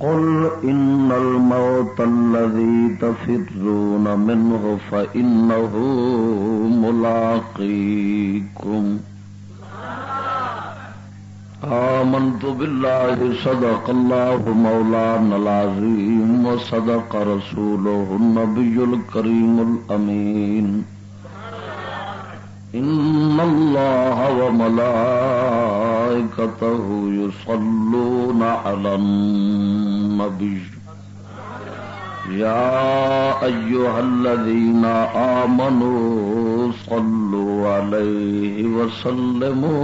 قل إن الموت الذي تفرون منه فإنه ملاقيكم آمنت بالله صدق الله مولانا العظيم وصدق رسوله النبي الكريم الأمين إن الله وملائكته يصلون على النبي يا أيها الذين آمنوا صلوا عليه وسلموا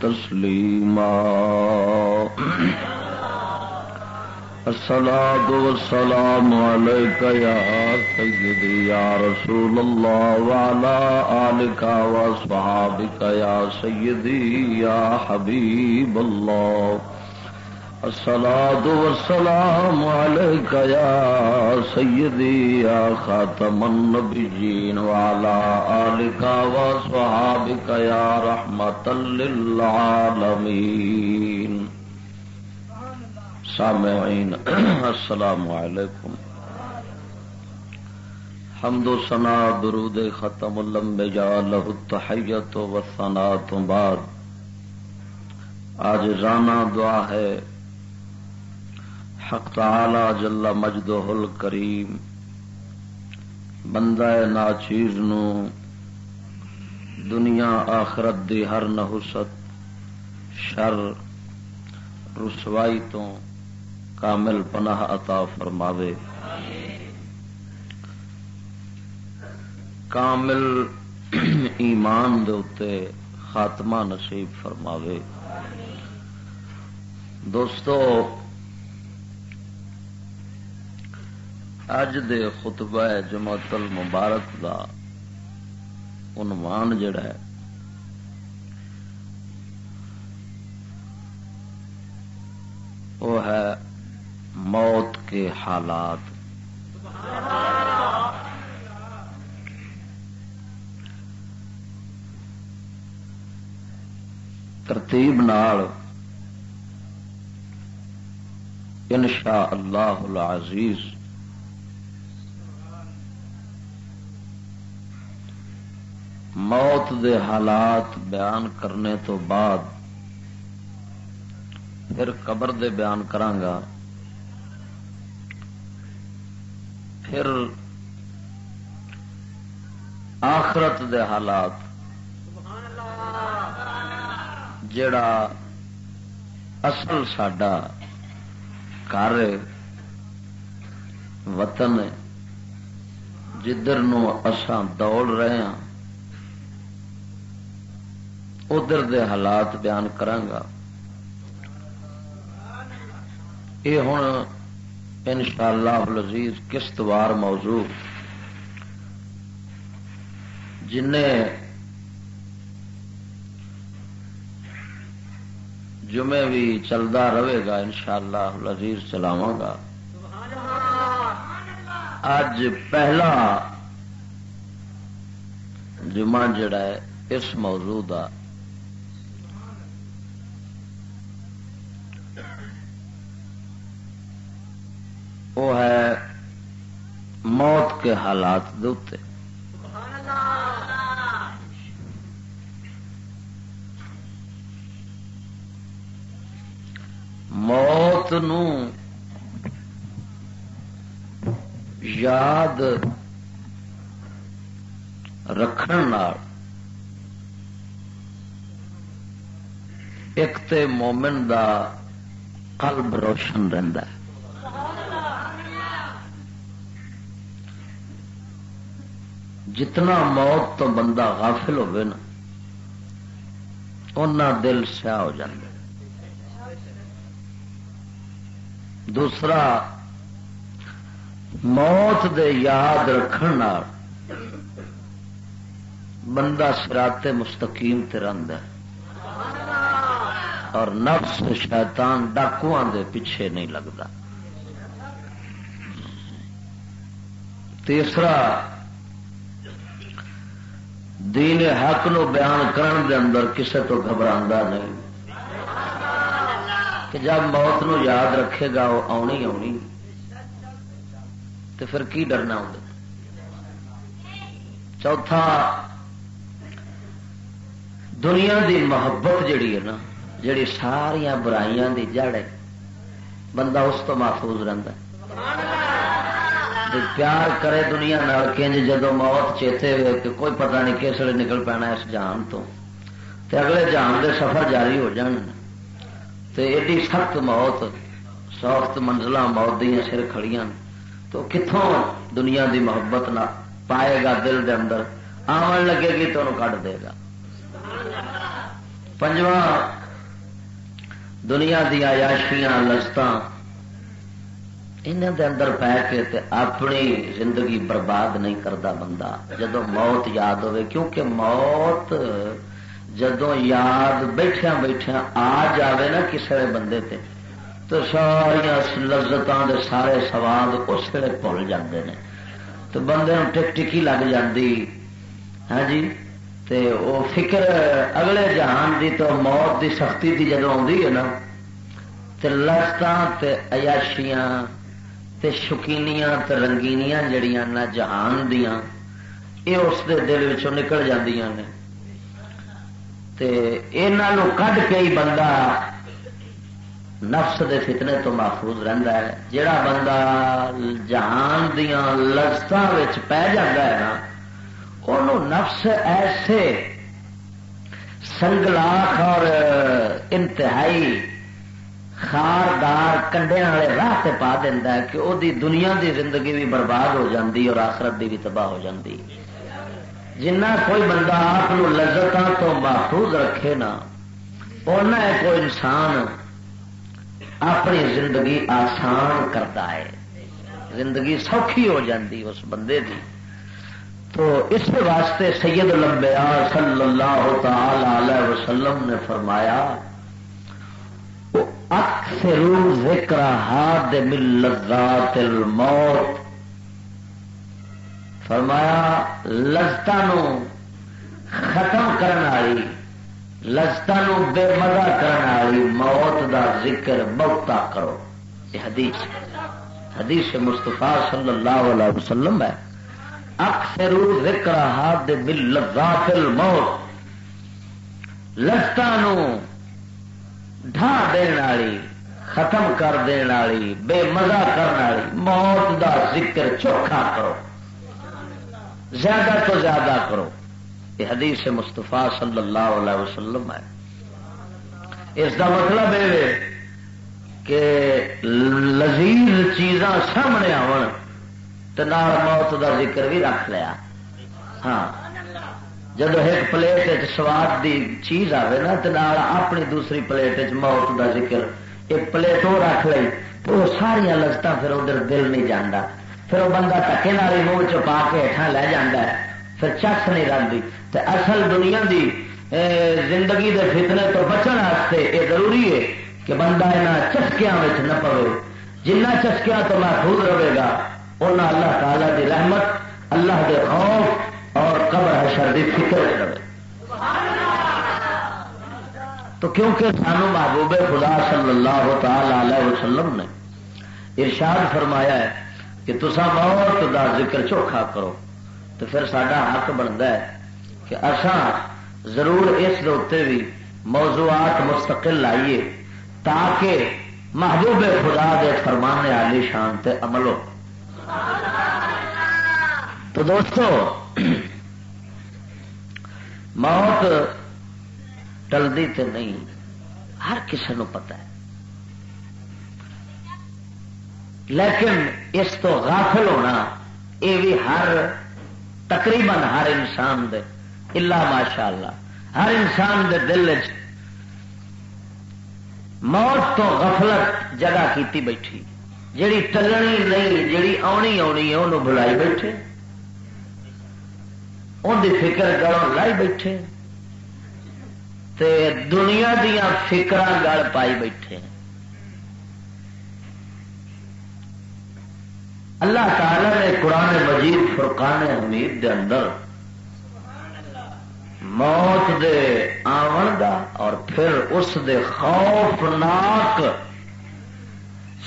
تسليما الصلاة والسلام عليك يا سيدي يا رسول الله وعلى آلك وأصحابك يا سيدي يا حبيب الله. الصلاة والسلام عليك يا سيدي يا خاتم النبيين وعلى آلك وصحابك يا رحمة للعالمين. سامعين السلام عليكم حمد و سنا درود ختم الانبیاء له التحیت و ثناء بعد آج رانا دعا ہے، حق تعالی جل مجد مجدہ الکریم۔ بندہ ناچیز نو دنیا آخرت دی ہر نحست، شر، رسوائی تو کامل پناہ عطا فرماوے۔ کامل ایمان دے خاتمہ نصیب فرماوے۔ دوستو، اج دے خطبہ جماعت المبارک دا عنوان جڑا ہے۔ وہ ہے موت کے حالات۔ ترتیب نال انشاء اللہ العزیز موت دے حالات بیان کرنے تو بعد پھر قبر دے بیان کرانگا۔ پھر آخرت دے حالات جڑا اصل ساڈا گھر وطن جدھر نو اساں دوڑ رہے ہیں ادھر دے حالات بیان کرانگا۔ یہ ہوں ان شاء اللہ لذیذ قسطوار موضوع؟ جن جمعے بھی چلتا رہے گا ان شاء اللہ لذیذ گا۔ اج پہلا جمعہ جڑا ہے، اس موضوع کا وہ ہے موت کے حالات دے موت نو یاد رکھن ایک تے مومن دا قلب روشن رہندا ہے۔ جتنا موت تو بندہ غافل ہوئے نا اُنہ دل سیاہ ہو جائے دوسرا، موت دے یاد رکھن بندہ سراتے مستقیم ترند ہے۔ اور نفس شیطان ڈاکو دے پیچھے نہیں لگتا تیسرا دین حق نو بیان کرن دے اندر کسے تو گھبرا نہیں۔ کہ جب موت نو یاد رکھے گا، وہ آنی آنی۔ تو پھر کی ڈرنا ہوں؟ چوتھا، دنیا دی محبت جڑی ہے نا، جڑی ساریا برائیاں دی جڑ ہے، بندہ اس تو محفوظ رہتا پیار کرے دنیا نال کنج جدو موت چیتے ہوئے کہ کوئی پتہ نہیں کس ویلے نکل پینا اس جان تو۔ تے اگلے جان دے سفر جاری ہو جان۔ تے ایڈی سخت موت، سخت منزل موت دیا سر کھڑیاں۔ تو کتوں دنیا دی محبت نہ پائے گا دل دے اندر؟ آن لگے گی تو کٹ دے گا۔ پنجواں، دنیا دیا یاشیاں لذت انہوں دے اندر پہ کے تے اپنی زندگی برباد نہیں کرتا بندہ۔ جدو موت یاد ہوے کیونکہ موت جدو یاد بیٹھیا بیٹھیا آ جاوے نا کسی بندے تے، تو ساریا لذتوں دے سارے سواد اس ویلے بھول جاندے نے۔ تو بندے ٹک ٹکی لگ جاندی۔ ہاں جی؟ تے وہ فکر اگلے جہان دی تو موت دی سختی دی جدو آئی ہے نا، تے لذتاں تے عیاشیاں تے شکینیاں تے رنگینیاں جڑیاں نہ جہان دیاں، یہ اس دے دل وچوں نکل جاندیاں نے۔ تے انہاں کڈ کے ہی بندہ نفس دے فتنے تو محفوظ رہندا ہے۔ جڑا بندہ جہان دیاں لذتاں وچ پی جاتا ہے نا انہوں نفس ایسے سنگلاخ اور انتہائی خاردار کنڈے والے راہ سے پا دینا کہ وہ دنیا دی زندگی بھی برباد ہو جاندی اور آخرت دی بھی تباہ ہو جاندی۔ جنہ کوئی بندہ آپ لذتوں تو محفوظ رکھے نا اُنہ کوئی انسان اپنی زندگی آسان کرتا ہے۔ زندگی سوکھی ہو جاندی اس بندے دی۔ تو اس واسطے سید لمبیا صلی اللہ تعالی علیہ وسلم نے فرمایا اکثر ذکر ہاد لذات الموت۔ فرمایا لذت ختم کرنے والی لذت بے مزہ کرنے والی موت دا ذکر بہتا کرو۔ یہ حدیث حدیث مستفا صلی اللہ علیہ وسلم ہے۔ اکثر ذکر ہاد لذات الموت۔ لذتوں ڈھا دین والی، ختم کر دین والی، بے مزہ کرنے والی، موت دا ذکر چوکھا کرو، زیادہ تو زیادہ کرو۔ یہ حدیث مستفا صلی اللہ علیہ وسلم ہے۔ اس کا مطلب یہ کہ لذیذ چیزاں سامنے آن تو موت دا ذکر بھی رکھ لیا۔ ہاں۔ جب ایک پلیٹ سواد دی چیز آئے نا تو اپنی دوسری پلیٹ موت دا ذکر، ایک پلیٹ وہ رکھ لی تو وہ ساریا لذت پھر ادھر دل نہیں جانا پھر وہ بندہ ٹکے نال منہ چپا کے ہٹا لے جانا ہے، پھر چکس نہیں رکھتی تو اصل دنیا دی زندگی دے فتنے تو بچن واسطے یہ ضروری ہے کہ بندہ یہاں چسکیا نہ پوے۔ جنہ چسکیا تو محفوظ رہے گا انہیں اللہ تعالی دی رحمت، اللہ دے خوف اور قبر حشر دی فکر رہے تو کیونکہ سانو محبوب خدا صلی اللہ تعالی علیہ وسلم نے ارشاد فرمایا ہے کہ تسا موت دا ذکر چوکھا کرو، تو پھر سڈا حق بنتا ہے کہ اصا ضرور اس بھی موضوعات مستقل لائیے تاکہ محبوب خدا دے فرمانے علی شان تے عملو تو دوستو، موت ٹلدی تے نہیں، ہر کسی نو پتا ہے۔ لیکن اس تو غافل ہونا یہ بھی ہر، تقریباً ہر انسان دے اللہ ماشاء اللہ ہر انسان دے دل چ موت تو غفلت جگہ کیتی بیٹھی۔ جیڑی ٹلنی نہیں، جیڑی آنی آنی ہے انہوں بلائی بیٹھے۔ ان کی فکر گڑوں لائی بیٹھے۔ تے دنیا دیا فکر گل پائی بیٹھے۔ اللہ تعالی نے قرآن مجید فرقان حمید دے اندر موت دے آن دا اور پھر اس دے خوفناک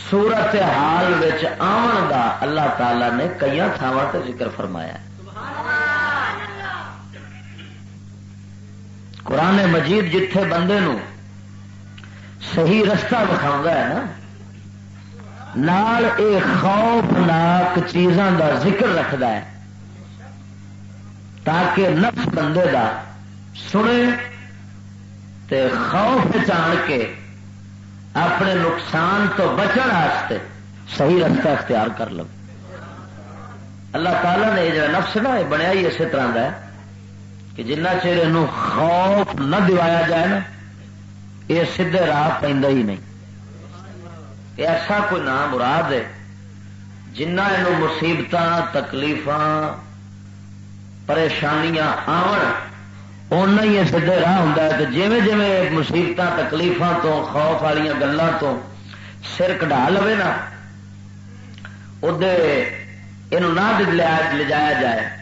سورت حال آن دا اللہ تعالی نے کئی تھاواں تے ذکر فرمایا۔ قرآن مجید جتھے بندے نو صحیح رستہ دکھاؤں ہے نا، نال اے خوفناک چیزاں دا ذکر رکھتا ہے تاکہ نفس بندے دا سنے تے خوف چان کے اپنے نقصان تو بچن واسطے صحیح رستہ اختیار کر لو۔ اللہ تعالیٰ نے یہ نفس نا، یہ بنیا ہی اسی طرح کا ہے۔ کہ جنہ چیر یہ خوف نہ دوایا جائے نا، یہ سیدے راہ پہ ہی نہیں۔ ایسا کوئی نام مراد ہے جنہ یہ مصیبت تکلیف پریشانیاں آن ہی سیدے راہ ہوں کہ جیویں جیویں مصیبت تکلیفوں تو، خوف والی گلوں تو سر کٹا لو نا ادے نہ لجایا جائے۔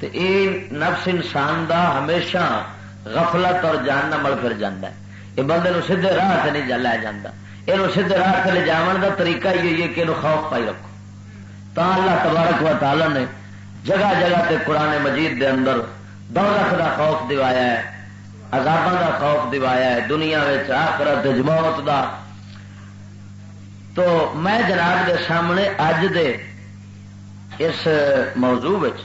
تو یہ نفس انسان دا ہمیشہ غفلت اور جان مل پھر جانا ہے۔ یہ بندے نو سیدھے راہ سے نہیں لیا جا یہ سیدھے راہ سے لے جان کا طریقہ یہ ہے کہ خوف پائی رکھو۔ تا اللہ تبارک و تعالی نے جگہ جگہ تے قرآن مجید دے اندر دولت دا خوف دوایا ہے، عذاباں دا خوف دوایا ہے، دنیا آخرت جماعت دا۔ تو میں جناب دے سامنے اج دے اس موضوع وچ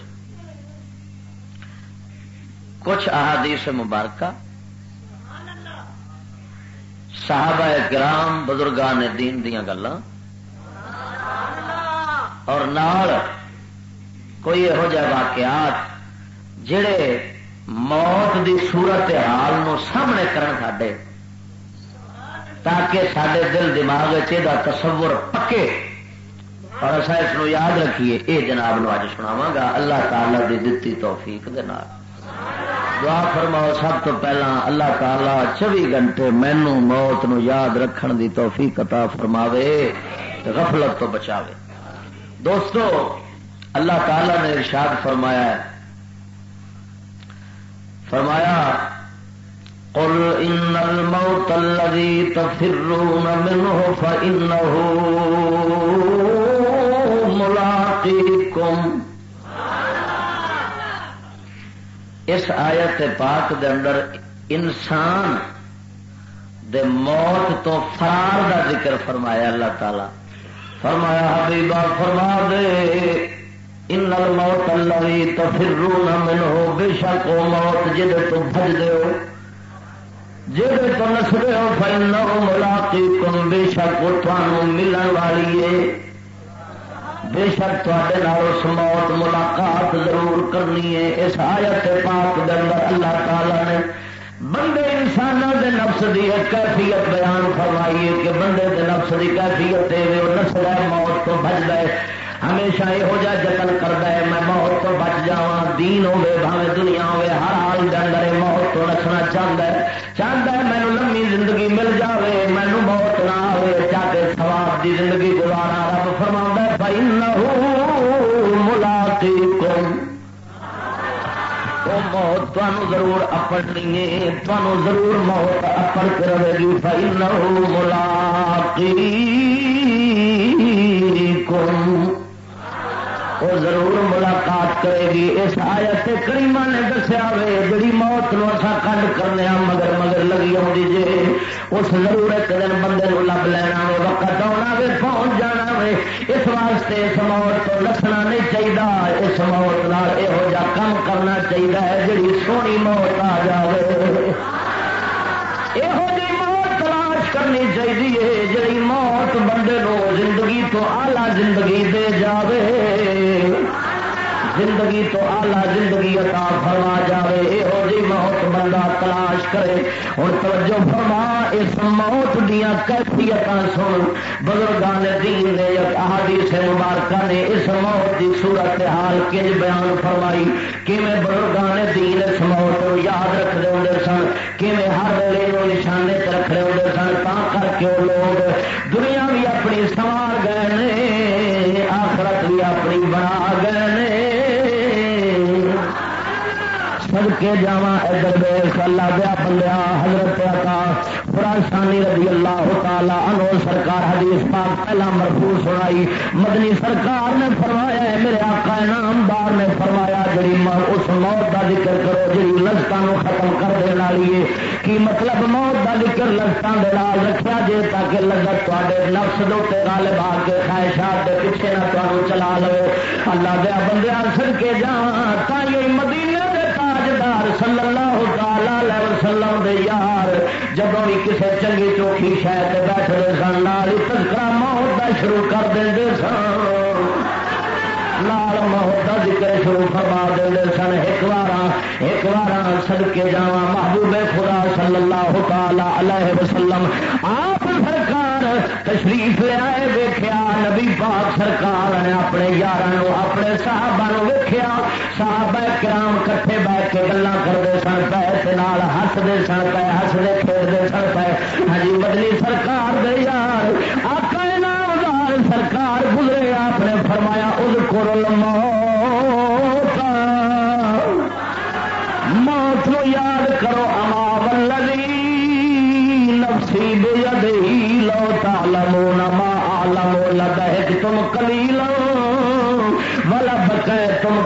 کچھ احادیث مبارکہ صحابہ کرام بزرگان دین دیا گلا اور نال کوئی یہو جہ واقعات جڑے موت دی صورت حال نو سامنے کرن ساڈے، تاکہ سڈے دل دماغ چاہ تصور پکے۔ اور اصا اس یاد رکھیے، اے جناب نو اج سناواں گا۔ اللہ تعالی دی دتی توفیق دے نال۔ دعا فرماؤ سب تو پہلا اللہ تعالی چوبی گھنٹے مینو موت نو یاد رکھن دی توفیق عطا فرماوے غفلت تو بچاوے۔ دوستو، اللہ تعالی نے ارشاد فرمایا ہے۔ فرمایا، قل ان الموت الذي تفرون منه فانه ملاقيكم اس آیت پاک دے اندر انسان دے موت تو فرار دا ذکر فرمایا اللہ تعالی۔ فرمایا، حبیبا، فرما دے۔ ان الموت الذي تفرون منه بے شک موت جد تو بھج دے ہو۔ جد تو نسبے ہو فإنه ملاقيكم بے شک وہ تھانوں ملن والی ہے۔ بے شک تے اس موت ملاقات ضرور کرنی ہے، اس آیت پاک اندر اللہ تعالی نے بندے انسان دے نفس دی ایک کیفیت بیان فرمائی ہے کہ بندے دے نفس دی کیفیت ہے وہ نسل ہے، موت تو بچ گئے ہمیشہ یہو جہ جتن کرتا ہے، میں موت تو بچ جا دین ہوے بھاوے دنیا ہوے ہر حال کے اندر موت تو رکھنا چاہتا ہے۔ چاہتا ہے مینو لمبی زندگی مل جائے مینو موت نہ آئے چاہتے سواب دی زندگی گزارا رب فرما موت ضرور اپنی ہے تمہوں ضرور موت اپن کے رہے گی۔ بھائی نو کو وہ ضرور ملاقات کرے گی۔ اس آیت کریما نے دسیا وے، جڑی موت نو اصا کنڈ کرنے مگر مگر لگی آئی جی اس ضرور ایک دن بندے نو لب لینا وے، وقت آنا وے، پہنچ جانا وے۔ اس واسطے اس موت کو لسنا نہیں چاہیے اس موت نال یہو جا کام کرنا چاہیے جڑی سونی موت آ جائے یہو کرنی چاہیے جی موت بندے نو زندگی تو آلہ زندگی دے جاوے۔ زندگی تو آلہ زندگی عطا فرما جائے یہو جی موت بندہ تلاش کرے۔ ہوں توجہ فرما، اس موت دیا کیفیت سن۔ بزرگان دین نے احادیث مبارکہ نے اس موت کی صورت حال کنج بیان فرمائی۔ کہ میں بزرگان دین اس موت کو یاد رکھتے ہوں سن؟ کہ ہر ویلے نشانے رکھ رہے ہوں کر کے وہ لوگ دنیا بھی اپنی سوار گئے آخرت بھی اپنی بنا گئے سد کے جا ادھر اللہ دیا بندیا حضرت عطا فراشانی رضی اللہ تعالی عنہ سرکار حدیث پاک پہلا مرفوع سنائی۔ مدنی سرکار نے فرمایا ہے، میرے آقا نامدار نے فرمایا، جڑی اس موت کا ذکر کرو جی لذتوں ختم کر دے والی ہے۔ کی مطلب موت کا ذکر لذتوں کے نال رکھا جے تاکہ لذت تے نفس دے غالب آ کے خواہشات کے پیچھے نہ تمہیں چلا لو۔ اللہ دیا بندیا سد کے جا تھی مدینے دے تاجدار صلی اللہ تعالی وسلم دے یار جب بھی کسی چنگی چوکی شہر بیٹھتے سن لال تذکرہ موت کا شروع کر دیں سن۔ لال موت کا ذکر شروع فرما دیں سن۔ ایک بار ایک بار سد کے جا محبوب خدا صلی اللہ تعالی علیہ وسلم۔ آپ سرکار تشریف لیا ویخیا نبی پاک سرکار نے اپنے یار اپنے صحابہ ویخیا صحابہ کرام کٹھے بہ کے گلا کرتے سن پے ہستے سن، پے ہستے کھیلتے سن، پے۔ ہجی بدلی سرکار دے یار۔ آپ سرکار گزرے، آپ نے فرمایا اس کو موت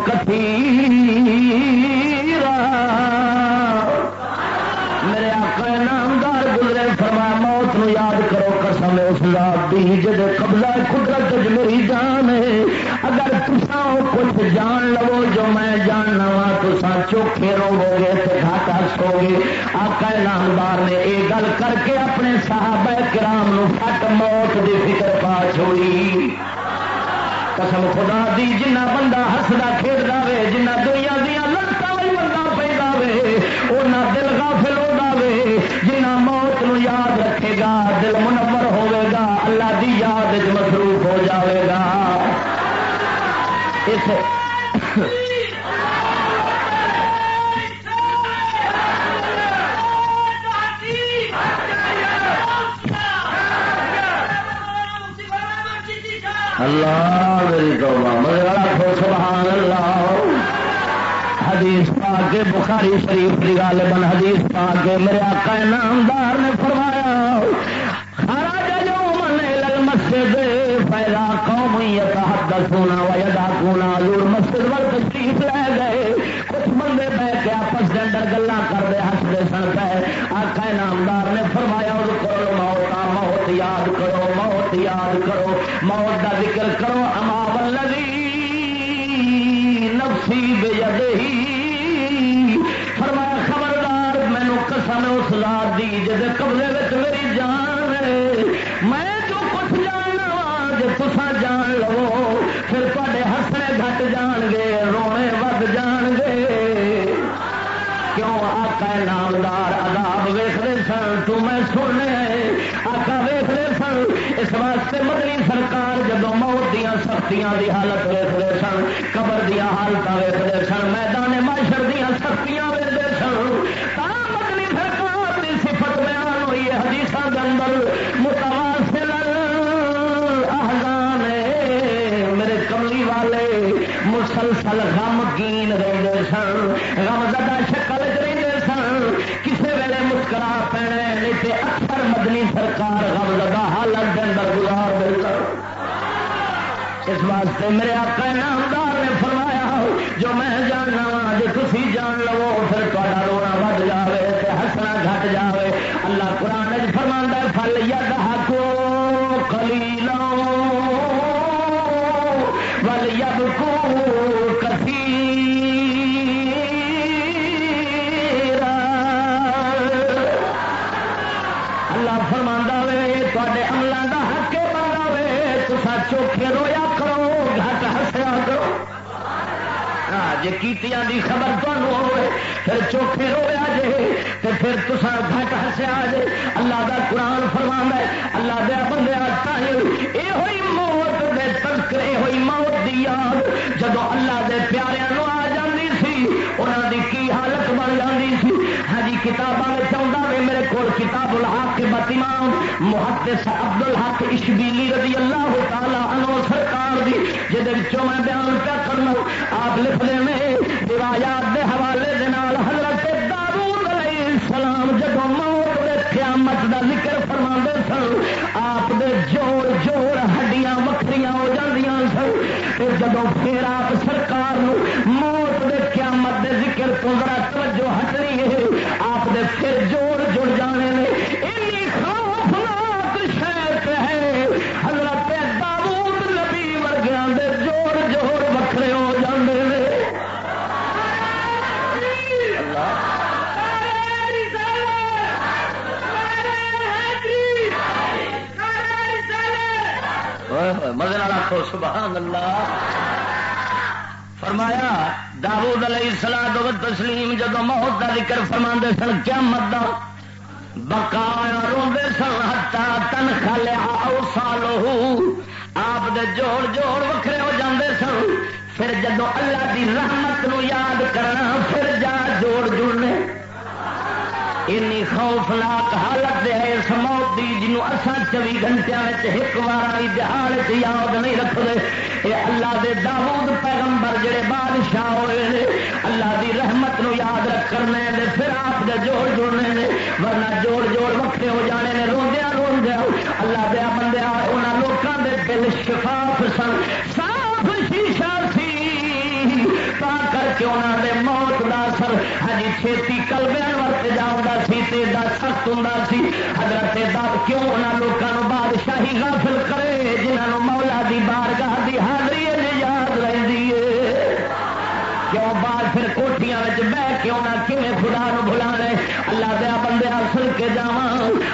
تم کثیرا۔ میرے آقا نامدار گزرے فرما موت نو یاد کرو قسم اس ذات دی جد قبضہ قدرت میری جان ہے۔ اگر تسا کچھ جان لو جو میں جاننا وا تسا چوکھے رو گے تو گھاٹا سو گے۔ آقا نامدار نے یہ گل کر کے اپنے صحابہ کرام نو فٹ موت دی فکر پا چھوڑی۔ قسم خدا دی، جنہ بندہ ہسدا کھیلتا وے، جنہ دنیا دیا لگتا بھی بندہ پہ وے وہ دل غافل ہوتا وے، جنہ موت نو یاد رکھے گا، دل منور ہوے گا، اللہ دی یاد مصروف ہو جاوے گا۔ اس اللہ میری تو مگر آخو سبحان اللہ۔ حدیث پا کے بخاری شریف کی گل بن حدیث پا کے میرے آقا نامدار نے فرمایا، خراج جو من مسجد قوم یتحدثون و یدعون حضور مسجد ور تشریف لے گئے۔ کچھ بندے بہ کے آپس کے اندر گلا کرتے ہستے سن پے۔ سن غم زدہ شکل رہتے سن کسی ویلے مسکرا پینے نہیں تے اکثر مدنی سرکار غم زدہ حالت کے اندر گزار دے اس واسطے میرے آقا نامدار نے فرمایا، جو میں جاننا وا جی تھی جان لو پھر تا رونا ود جائے ہسنا گھٹ جائے اللہ قرآن فرما فل ید کو کلی لو ول یب کو چوکھے ہاں جی کیتیاں دی خبر تمہوں ہوئے پھر چوکھے رویا جے تو پھر تسا گھٹ ہسیا جے اللہ دا قرآن فرما ہے اللہ دیا بندے یہ ہوئی موت دے تذکرے ہوئی موت دی یاد جدو اللہ دے پیاریاں آ سی انہوں دی کی حالت بن جاندی سی؟ ہاں جی کتابوں میں چاہتا بھی میرے کو کتاب الحق بتیمان محدث عبد الحق اشبیلی رضی اللہ تعالی عنہ سرکار دی جہد میں بیان کیا کرنا، آپ لکھ لے میں، روایات دے حوالے دے نال حضرت داود علیہ السلام جب موت دے قیامت دا ذکر فرما سن، آپ دے جوڑ جوڑ ہڈیاں وکریاں ہو جاندیاں سن۔ جب پھر آپ سبحان اللہ۔ فرمایا داود علیہ السلام و تسلیم جب موت کا ذکر فرما سن کیا مدا بکایا روڈے سن ہتا تن لیا سالو آپ دے جوڑ جوڑ وکھرے ہو جاندے سن۔ پھر جدو اللہ دی رحمت نو یاد کرنا پھر جا جوڑ جڑنے اینی خوفناک حالت ہے، اس موت دی جنوں اساں چوی گھنٹیاں وچ ایک وار بھی دہاڑ چ یاد نہیں رکھدے، اے اللہ دے داؤد پیغمبر جڑے بادشاہ ہوئے نے، اللہ دی رحمت نو یاد رکھ کرنے دے، پھر آپ دے جوڑ جوڑنے نے، ورنہ جوڑ جوڑ وکھرے ہو جانے نے روندیا روندیا اللہ دے بندے انہاں لوکاں دے دل شفاف سن، صاف شیشہ سی، تا کر کے انہوں نے سر ہجی چھتی کلبے ورت جاؤں سی تے سخت ہوں سی۔ حضرت دب کیوں انہوں لوگوں بادشاہی غافل کرے جنہوں مولا دی بارگاہ دی حاضری یاد رہی ہے کیوں بعد پھر کوٹیاں بہ کے انہیں کھے خدا نو بلا اللہ دیا بندے سن کے جا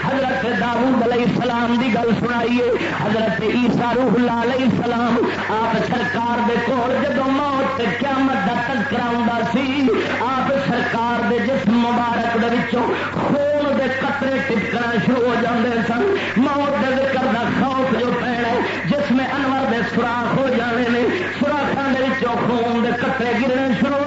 حضرت داؤد علیہ السلام دی گل سنائیے۔ حضرت عیسیٰ روح اللہ علیہ السلام آپ سرکار دے کول جب موت قیامت دا تذکرہ سی، آپ سرکار دے جسم مبارک دے وچوں خون دے قطرے ٹپکنا شروع ہو جاندے سن۔ موت دے ذکر دا خوف جو پینا جس میں انور دے سوراخ ہو جانے نے۔ سوراخوں دے وچوں خون دے قطرے گرنے شروع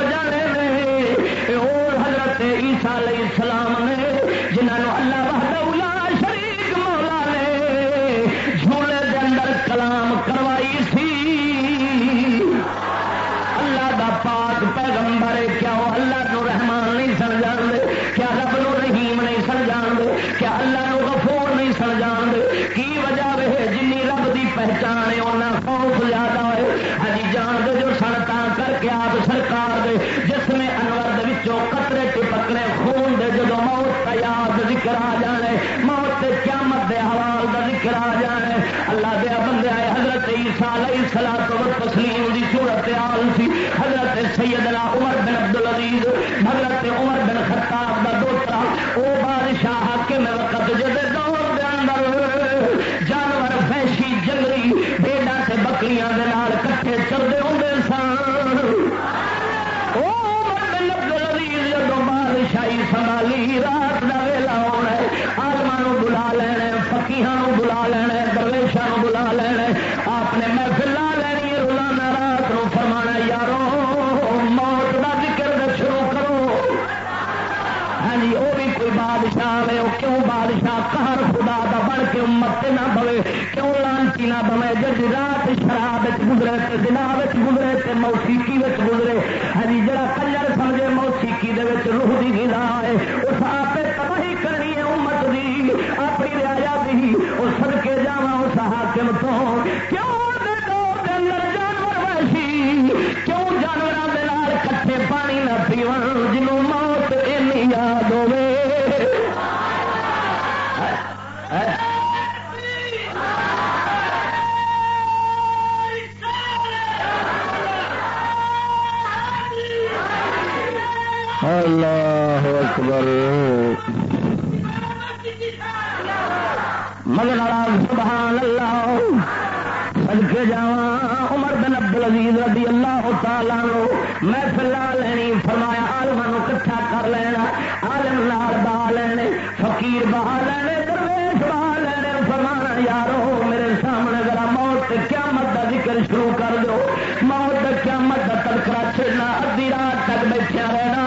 ذکر شروع کر دو۔ موت قیامت کا تڑکا چھڑنا ادی رات تک بیٹھا رہنا۔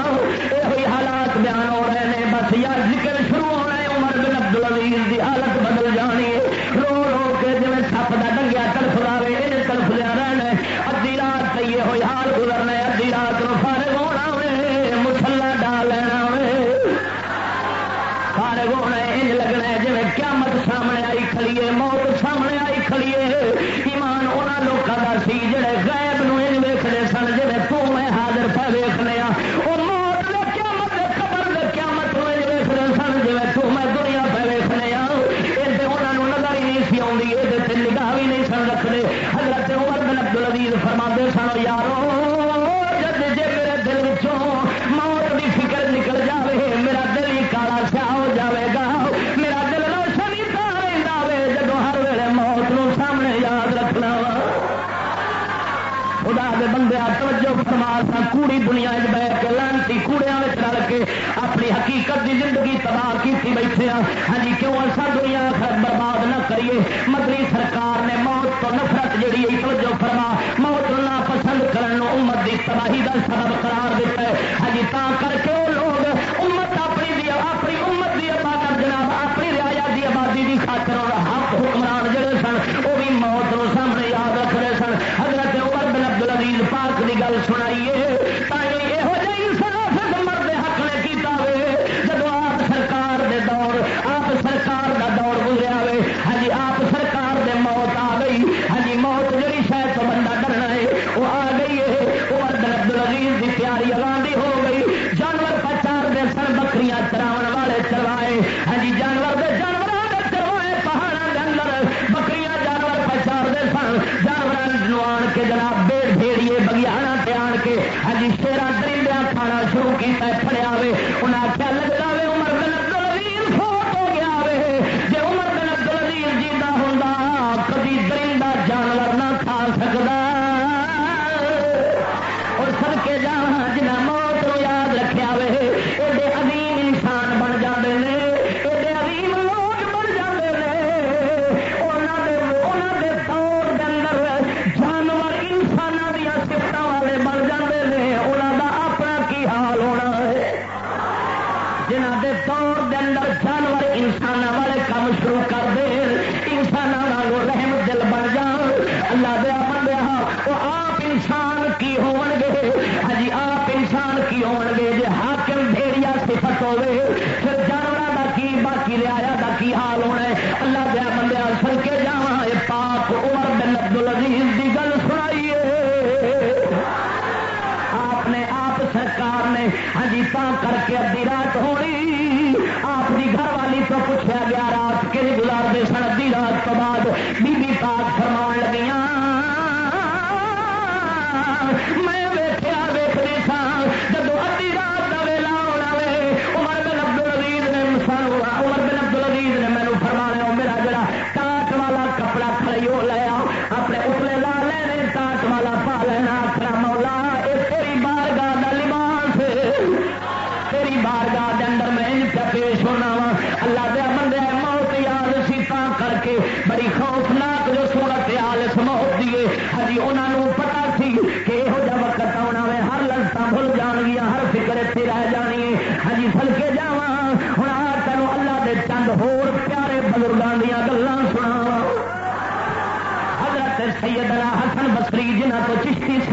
یہ حالات بیان ہو رہے ہیں بس یار ذکر شروع ہونا ہے عمر بن عبد العزیز کی حالت بدل جانی ہے۔ رو رو کے جی سپ کا ڈنگیا تڑف رہے یہ تڑف لیا رہنا ادی رات پہ یہ ہوئی حال گزرنا ہے۔ ادی رات کو فارغ ہونا مسلا ڈال لینا فارغ ہونا یہ لگنا ہے۔ جی قیامت سامنے آئی کھڑیے سی جڑے غائب ویکھنے سن، جڑے تو میں حاضر پہ ویکھنے آ او موت دے قیامت دے قبر دے قیامت نو ویکھنے سن جے تو میں دنیا پہ ویکھنے آ اے تے انہاں نظر ہی نہیں سی اوندی اے تے نگاہ وی نہیں سن رکھدے۔ حضرت عمر بن عبد العزیز فرماندے سن، یارو بیٹھے ہاں ہاں کیوں ایسا دنیا آخر برباد نہ کریے؟ مدنی سرکار نے موت تو نفرت جہی توجہ فرما، موت نہ پسند کرنے امت کی تباہی کا سبب قرار دیتا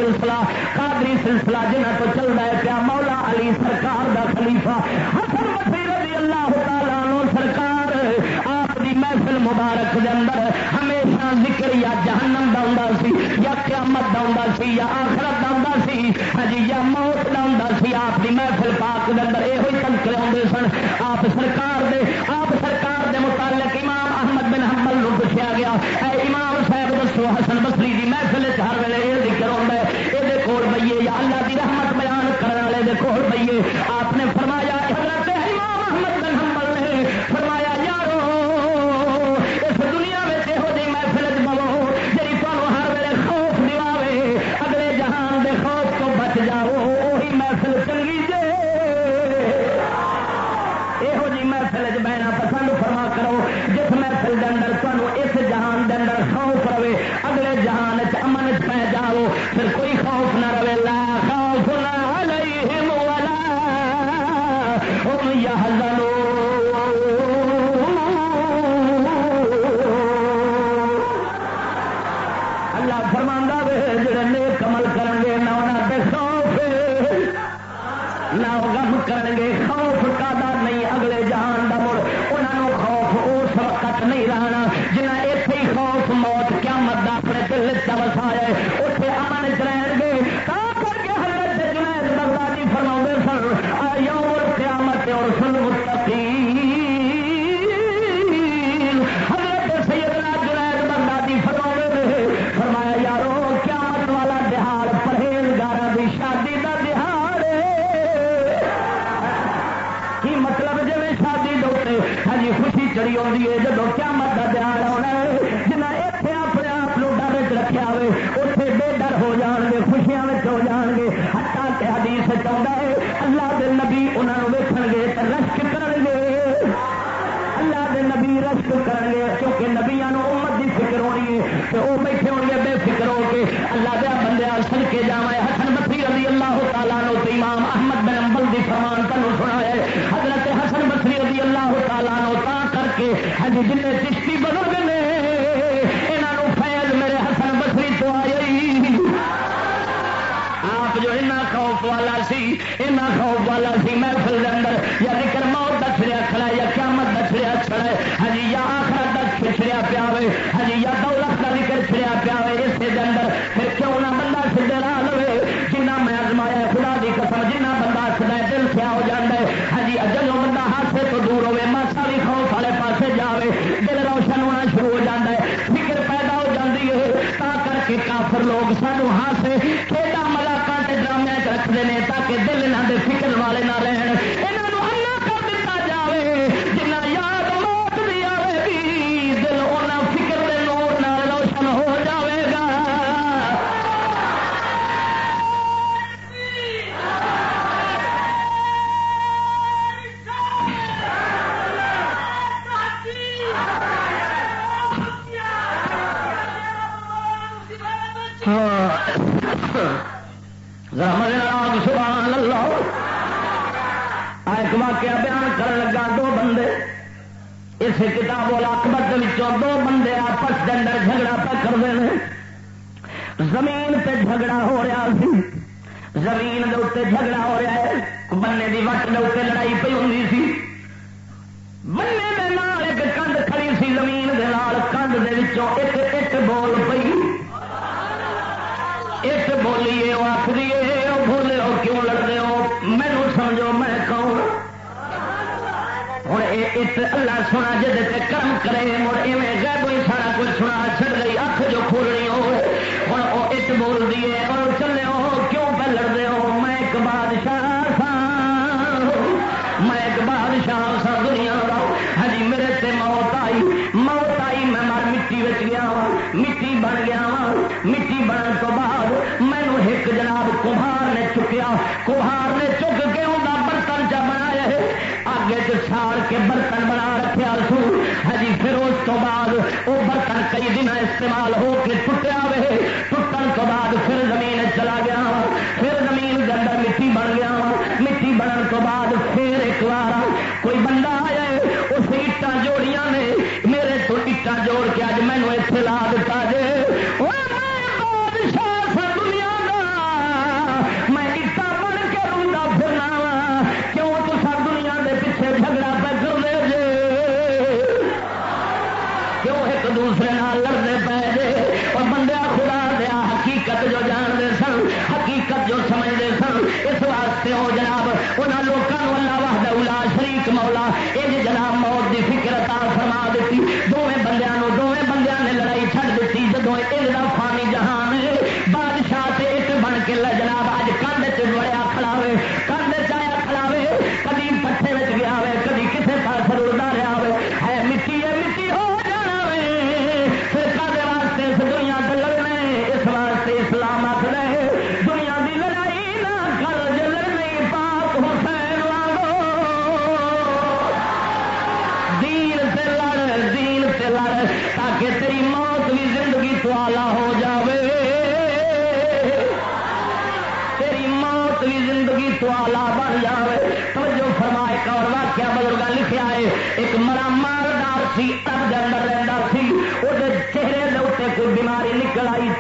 سلسلہ، قادری سلسلہ جنہ تو رہا ہے پیا مولا علی سرکار دا خلیفہ۔ حسن رضی اللہ تعالیٰ سرکار، آپ دی محفل مبارک دے اندر ہمیشہ ذکر یا جہنم دا ہوندا سی، یا قیامت دا ہوندا سی، یا آخرت دا ہوندا سی ہجی یا موت دا ہوندا سی۔ آپ دی محفل پاک دے اندر ایہی تذکرے ہوندے سن۔ آپ سرکار دے، آپ سرکار دے متعلق ایمان سو حسن بسری کی محفل ہر ویلے یہ ذکر ہوتا ہے یہ کول پیے یا اللہ کی رحمت بیان کرنے والے کول پیے آپ نے فرمایا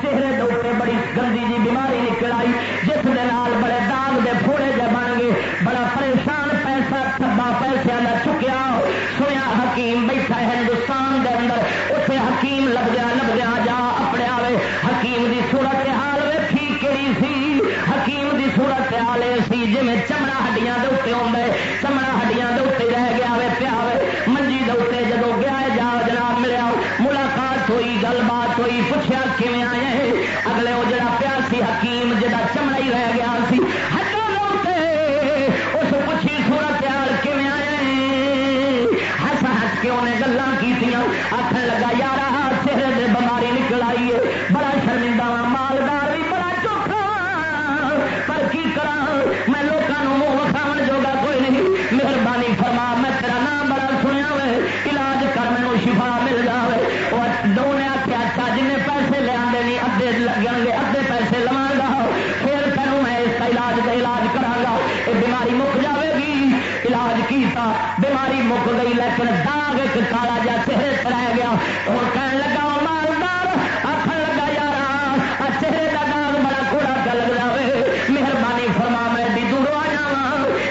چہرے کے اتنے بڑی گندی جی بیماری نکل آئی، جس دے بڑے داغ دے پھوڑے جے بن گئے۔ بڑا پریشان پیسہ، تھبا پیسے کا چکیا۔ سویا حکیم بیٹھا ہندوستان دے اندر۔ اتنے حکیم لگ گیا گیا، جا اپنے آئے حکیم دی صورت حال ویکھی سی، حکیم دی صورت حال سی جی چمڑا ہڈیاں دے آدھے چمڑا ہڈیاں دے رہ گیا وے پیا منجی دے جدو گیا جا جناب ملیا ملاقات ہوئی گل بات ہوئی پوچھا کھے آئے اگلے وہ جڑا پیا سی حکیم جا چمڑا ہی رہ گیا سی اس پوچھی سورت حال کھے آئے ہس ہس کے انہیں گلیں کی آخر لگا یار ہاں چہرے سے بماری نکل آئی ہے بڑا شرمندہ مالدار کرا میں لوگوں منہ وکھاو جوگا کوئی نہیں۔ مہربانی فرما، میں تیرا نام بڑا سنیا ہوئے علاج کر مینو شفا مل جائے وہ دو نے آخیا اچھا جن پیسے لیا نہیں ادے لگیں گے ادے پیسے لوا گا۔ پھر تینوں میں اس کا علاج کا علاج کرا گا۔ یہ بیماری مک جائے گی۔ علاج کیتا، بیماری مک گئی، لیکن داغ ایک کالا جا چہرے رہ گیا۔ اور کہنے لگا مالدار آخر لگا یار چہرے کا داغ بڑا کوڑا چل جائے مہربانی فرما میں بھی دور آ جا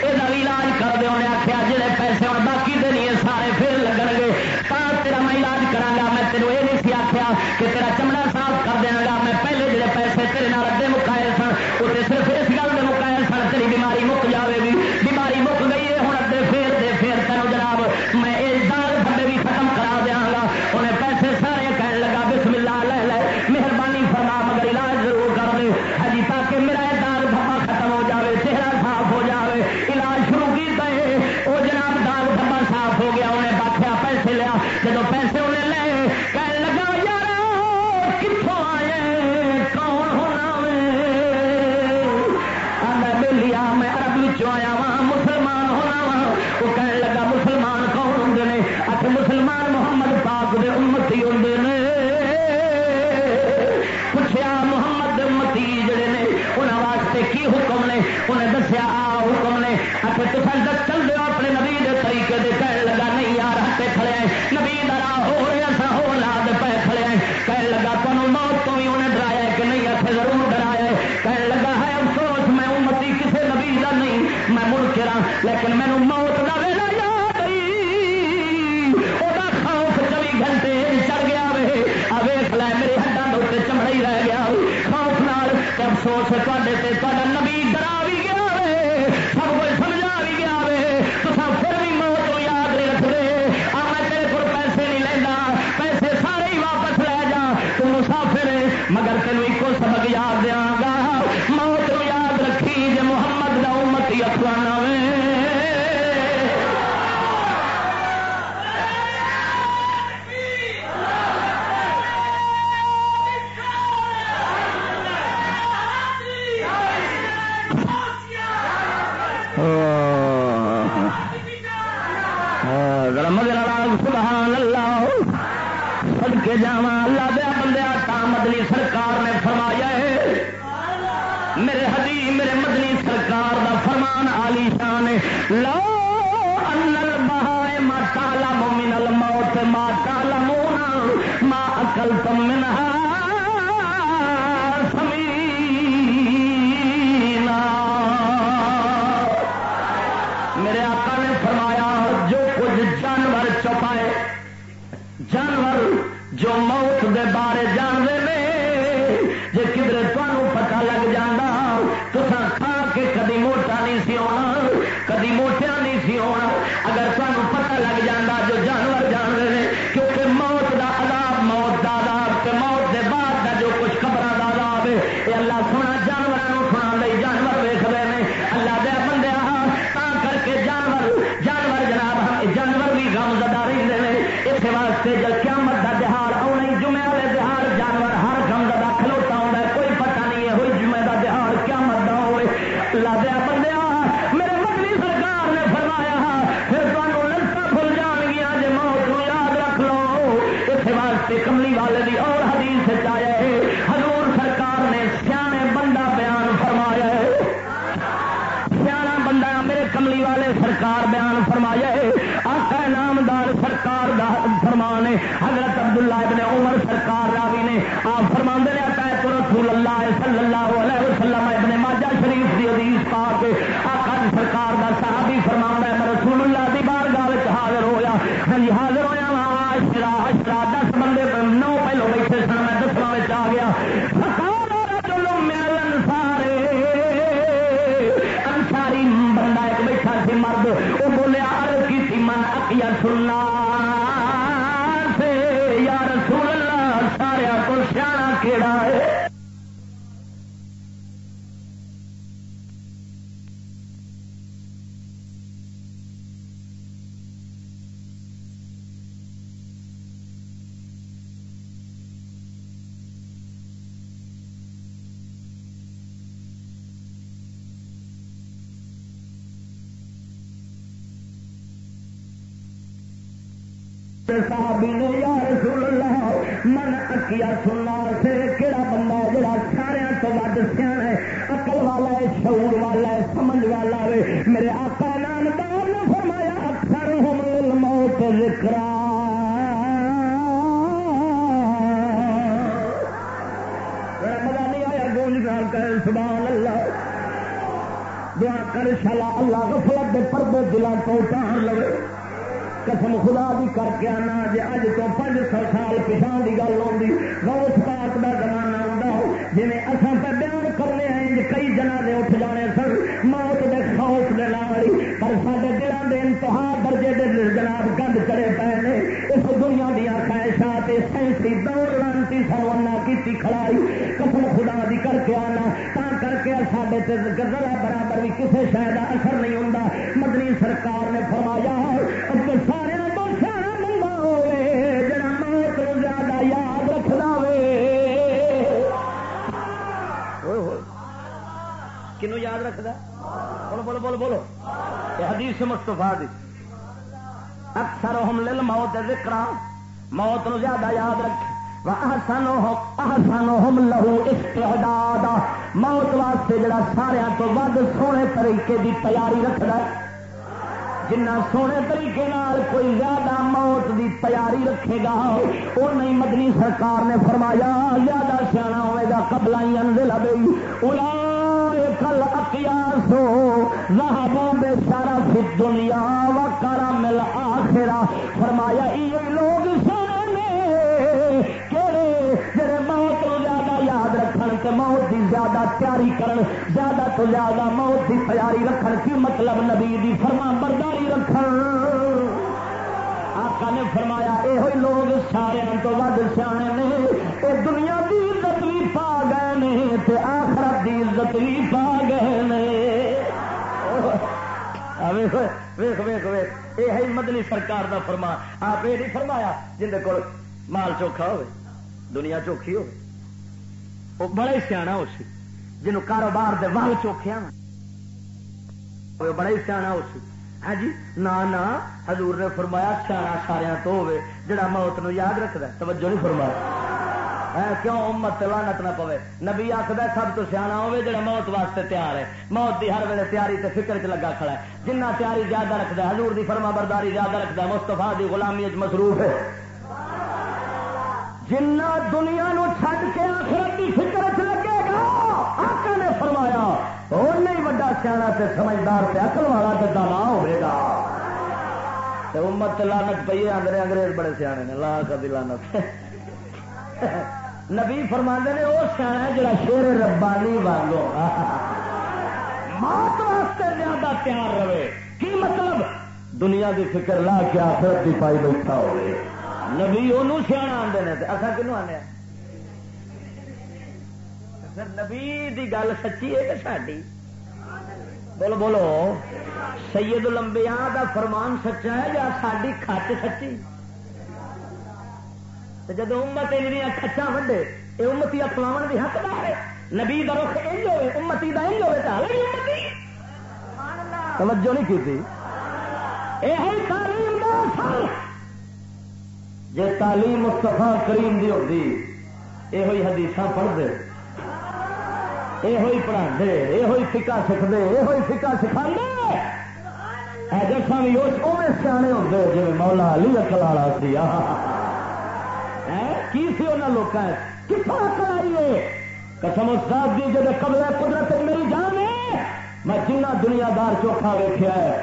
یہ علاج کر دے انہیں آخیا جہے پیسے ہوں باقی دے نہیں سارے پھر لگن گے۔ تیرا میں علاج کرا گا میں تینوں یہ نہیں سی آخیا کہ تیرا چمڑا صاف کر دیا گا۔ میں پہلے جڑے پیسے تیرے نال ادے مکائے سن وہ صرف اس گل کے مکائے سن، تیری بیماری مک جائے گی۔ بیماری مک گئی ہے ہوں ادے پھر دے پھر جب پیسے انہیں لے کہنے لگا یار کتوں آئے؟ کون ہونا میں لیا، میں عرب آیا وا مسلمان ہونا وا وہ کہنے لگا، مسلمان کون ہوں نے؟ اچھا مسلمان محمد پاک دے امتی ہوں نے. پوچھا محمد امتی جڑے نے انہوں واسطے کی حکم نے؟ انہیں دسیا، آ حکم نے. اچھا تو دس چل دو اپنے نبی دے طریقے دے؟ کہنے لگا، نہیں یار نبی درا ہو رہے اصا ہو لاد پہ کھڑے کہنے لگا تمہیں موت تو بھی انہیں ڈرایا کہ نہیں اتنے ضرور ڈرایا کہنے لگا ہے، افسوس، میں امتی کسی نبی کا نہیں، میں مڑ کے رہا لیکن مینو موت کا ویلا یاد وہ خوف چوبی گھنٹے چڑھ گیا وے۔ ویخ لے، میرے ہڈاں کے چمڑا ہی رہ گیا۔ خوف نال افسوس تے تا نبی امت افوانا وے سبحان اللہ سد کے جا اللہ دیا بندے تا مدنی سرکار نے فرمایا ہے۔ میرے حدی میرے مدنی سرکار دا فرمان آلی شان لو انل بہائے ما تالا من الموت ما تالا ما اکلتم منها سرکار بیان فرمایا آقا نامدار سرکار دا فرمان حضرت عبداللہ ابن عمر سرکار راوی نے۔ آپ فرما نے آتا رسول اللہ صلی اللہ علیہ وسلم ابن ماجہ شریف کی حدیث پا کے آقا سرکار دا صحابی فرما ہے، میں رسول اللہ دی بار گاہ حاضر ہویا۔ ہاں جی حاضر ہویا تھی سننا من اکیا سننا سے کہڑا بندہ جڑا سارا تو ود سیاح ہے اکل والا ہے شعور والا ہے سمجھ والا ہے میرے آقا نامدار نے فرمایا اکثر ہم موت ذکر مزہ نہیں آیا گونج گال کر سبحان اللہ دعا کر شالا اللہ غفلت دے پردے دلان کو اتار لوے قسم خدا بھی کر کے آنا جی اج تو پانچ سو سال پچھا کی گل آتی روس پاک کا زمانہ آتا ہو۔ جی اصل پہ بیان کرنے آئے جی، کئی جنا نے اٹھ جانے سر موت کے خوف دے نال پر سارے دلوں کے انتہا درجے کے جناب گند چڑے پے نے۔ اس دنیا دیا خواہشات سائنسی دور لانتی سرونا کی کھڑائی۔ قسم خدا کر کے آنا تا کر کے سارے گزرا برابر بھی کسی شہر کا اثر نہیں ہوں مدنی سرکار نے فرمایا کنو یاد رکھتا بولو بولو بولو بولو حدیث مستفا دی اکثر ہم لل موت ذکر موت نو زیادہ یاد رکھ لہو استعداد موت واسطے جڑا سارا تو ود سونے طریقے دی تیاری رکھتا ہے، جنہ سونے طریقے نال کوئی زیادہ موت دی تیاری رکھے گا وہ نہیں مدنی سرکار نے فرمایا، زیادہ سیاح ہوئے گا قبلائی انزل ابھی الا کل اکیاسو لہبوں بے سارا فی دنیا و کرم مل آخرا فرمایا، یہ یاد موت دی زیادہ تیاری کرن، زیادہ تو زیادہ موت دی تیاری رکھن، کی مطلب نبی دی فرما برداری رکھن؟ آقا نے فرمایا یہ لوگ سارے تو ود سیانے نے یہ دنیا کی عزت بھی پا گئے نے، تے آخرت کی عزت بھی پا گئے نے۔ ویخ ویخ ویخ یہ مدنی سرکار دا فرما آپ یہ نہیں فرمایا جن کو مال چوکھا ہو دنیا چوکھی ہو وہ بڑا ہی سیاح ہو سی جنوں کاروبار دے وال چوکھیا بڑا ہی سیاح ہو سی۔ ہاں جی نہ حضور نے فرمایا سیاح سارا تو ہوے جڑا موت نو یاد رکھد توجہ نہیں فرمایا ہاں، کیوں امت لانت نہ پوے؟ نبی آخر سب تو سیاح ہوے جڑا موت واسطے تیار ہے۔ موت دی ہر ویلے تیاری تے فکر چ لگا کھڑا ہے۔ جنہ تیاری زیادہ رکھتا ہے، حضور دی فرما برداری زیادہ رکھتا ہے مستفا دی غلامی مصروف ہے۔ جنہ دنیا نو چھڈ کے آخرت کی فکر چ لگے گا، آقا نے فرمایا، اور نہیں وڈا سیاح سے سمجھدار سے اکل والا تو دانا ہوگا امت لانت پی آدھے انگریز بڑے سیانے نے، لا کبھی لانت نبی فرما نے، وہ سیاح جڑا شیر ربانی وانگو۔ موت واسطے زیادہ پیار رہے۔ کی مطلب؟ دنیا دی فکر لا کے آخرت کی پائی بیٹھا ہوئے۔ نبی وہ سیاح آتے ہیں اصل کنو آنے نبی دی گل سچی ہے کہ ساری بولو بولو۔ سید لمبیا دا فرمان سچا ہے یا ساری کچ سچی؟ جب امت کچا وڈے یہ امتی اپناو بھی حقدار ہے۔ نبی کا رخ انج ہوے امتی کا انج ہوے تو توجہ نہیں کی یہ تعلیم جی تعلیم مستفا کریم دی ہوتی یہ حدیث پڑھتے یہ پڑھا یہ فکا سکھتے یہ فکا سکھا جسا بھی اوے سیانے ہوتے جی مولا علی اکل والا سی۔ کی سی انہوں لوگوں کتوں اکل آئیے قسم استاد دی جب قبل قدرت میری جان ہے میں جنہ دنیا دار چوکھا ویخیا ہے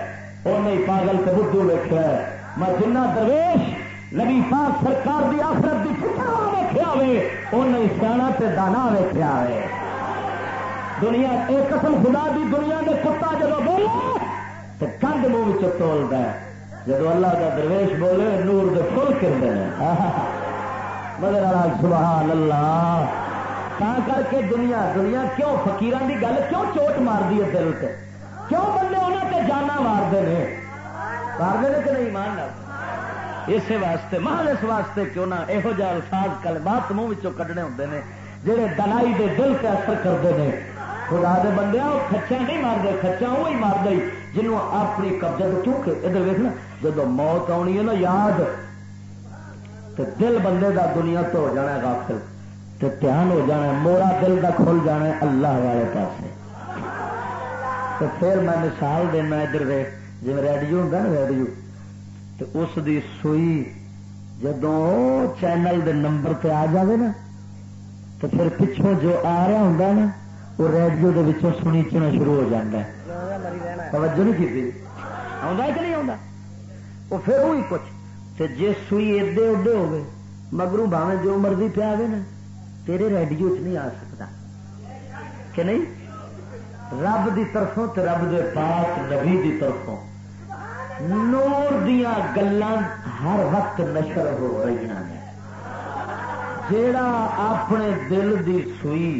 ان پاگل سے بدھو ویخیا ہے میں جنہ درویش نبی پاک سرکار دی آخرت کی کتا ویخیا ہوے ان سیاح سے دانا ویخیا ہے دنیا ایک قسم خدا دی دنیا کے کتا جب بولے تو کند منہ تولتا ہے۔ جب اللہ کا درویش بولے، نور دے فل کرتے ہیں مگر سبحان اللہ تا کر کے دنیا دنیا کیوں فکیران دی گل کیوں چوٹ مار دی ہے دل سے کیوں بندے انہوں تے جانا مارتے ہیں مارتے ہیں کہ نہیں؟ مارنا اسی واسطے محل اس واسطے کیوں نہ یہو جہ الفاظ کل بات منہ کڈنے ہوتے ہیں جہے دلائی دے دل سے اثر کرتے ہیں خدا دے بندے وہ کچا نہیں مارتے کچا وہی مار دے جنوں اپنی قبضہ کیونکہ ادھر ویکنا جب موت آنی ہے نا، یاد۔ تو دل بندے دا دنیا تو ہو جانا غافل۔ تو دھیان ہو جانا مورا دل کا کھل جانا اللہ والے پاس تو پھر میں مثال دینا ادھر ویک جی ریڈیو ہوں نا، ریڈیو۔ تو اس دی سوئی جدو چینل دے نمبر پہ آ جائے نا تو پھر پچھوں جو آ رہا ہوں نا، وہ ریڈیو دے وچوں سنی چنا شروع ہو جاتا ہے۔ توجہ نہیں کی آتا کہ نہیں آتا وہ پھر وہی کچھ۔ جی سوئی ادے اڈے ہوگی مگرو بھاوے جو مرضی پہ آئے نا، تیرے ریڈیو چ نہیں آ سکتا۔ کہ نہیں؟ رب دی طرفوں تے رب دے پاک نبی دی طرفوں۔ نور دیا گلان ہر وقت نشر ہو رہی ہیں جیڑا اپنے دل دی سوئی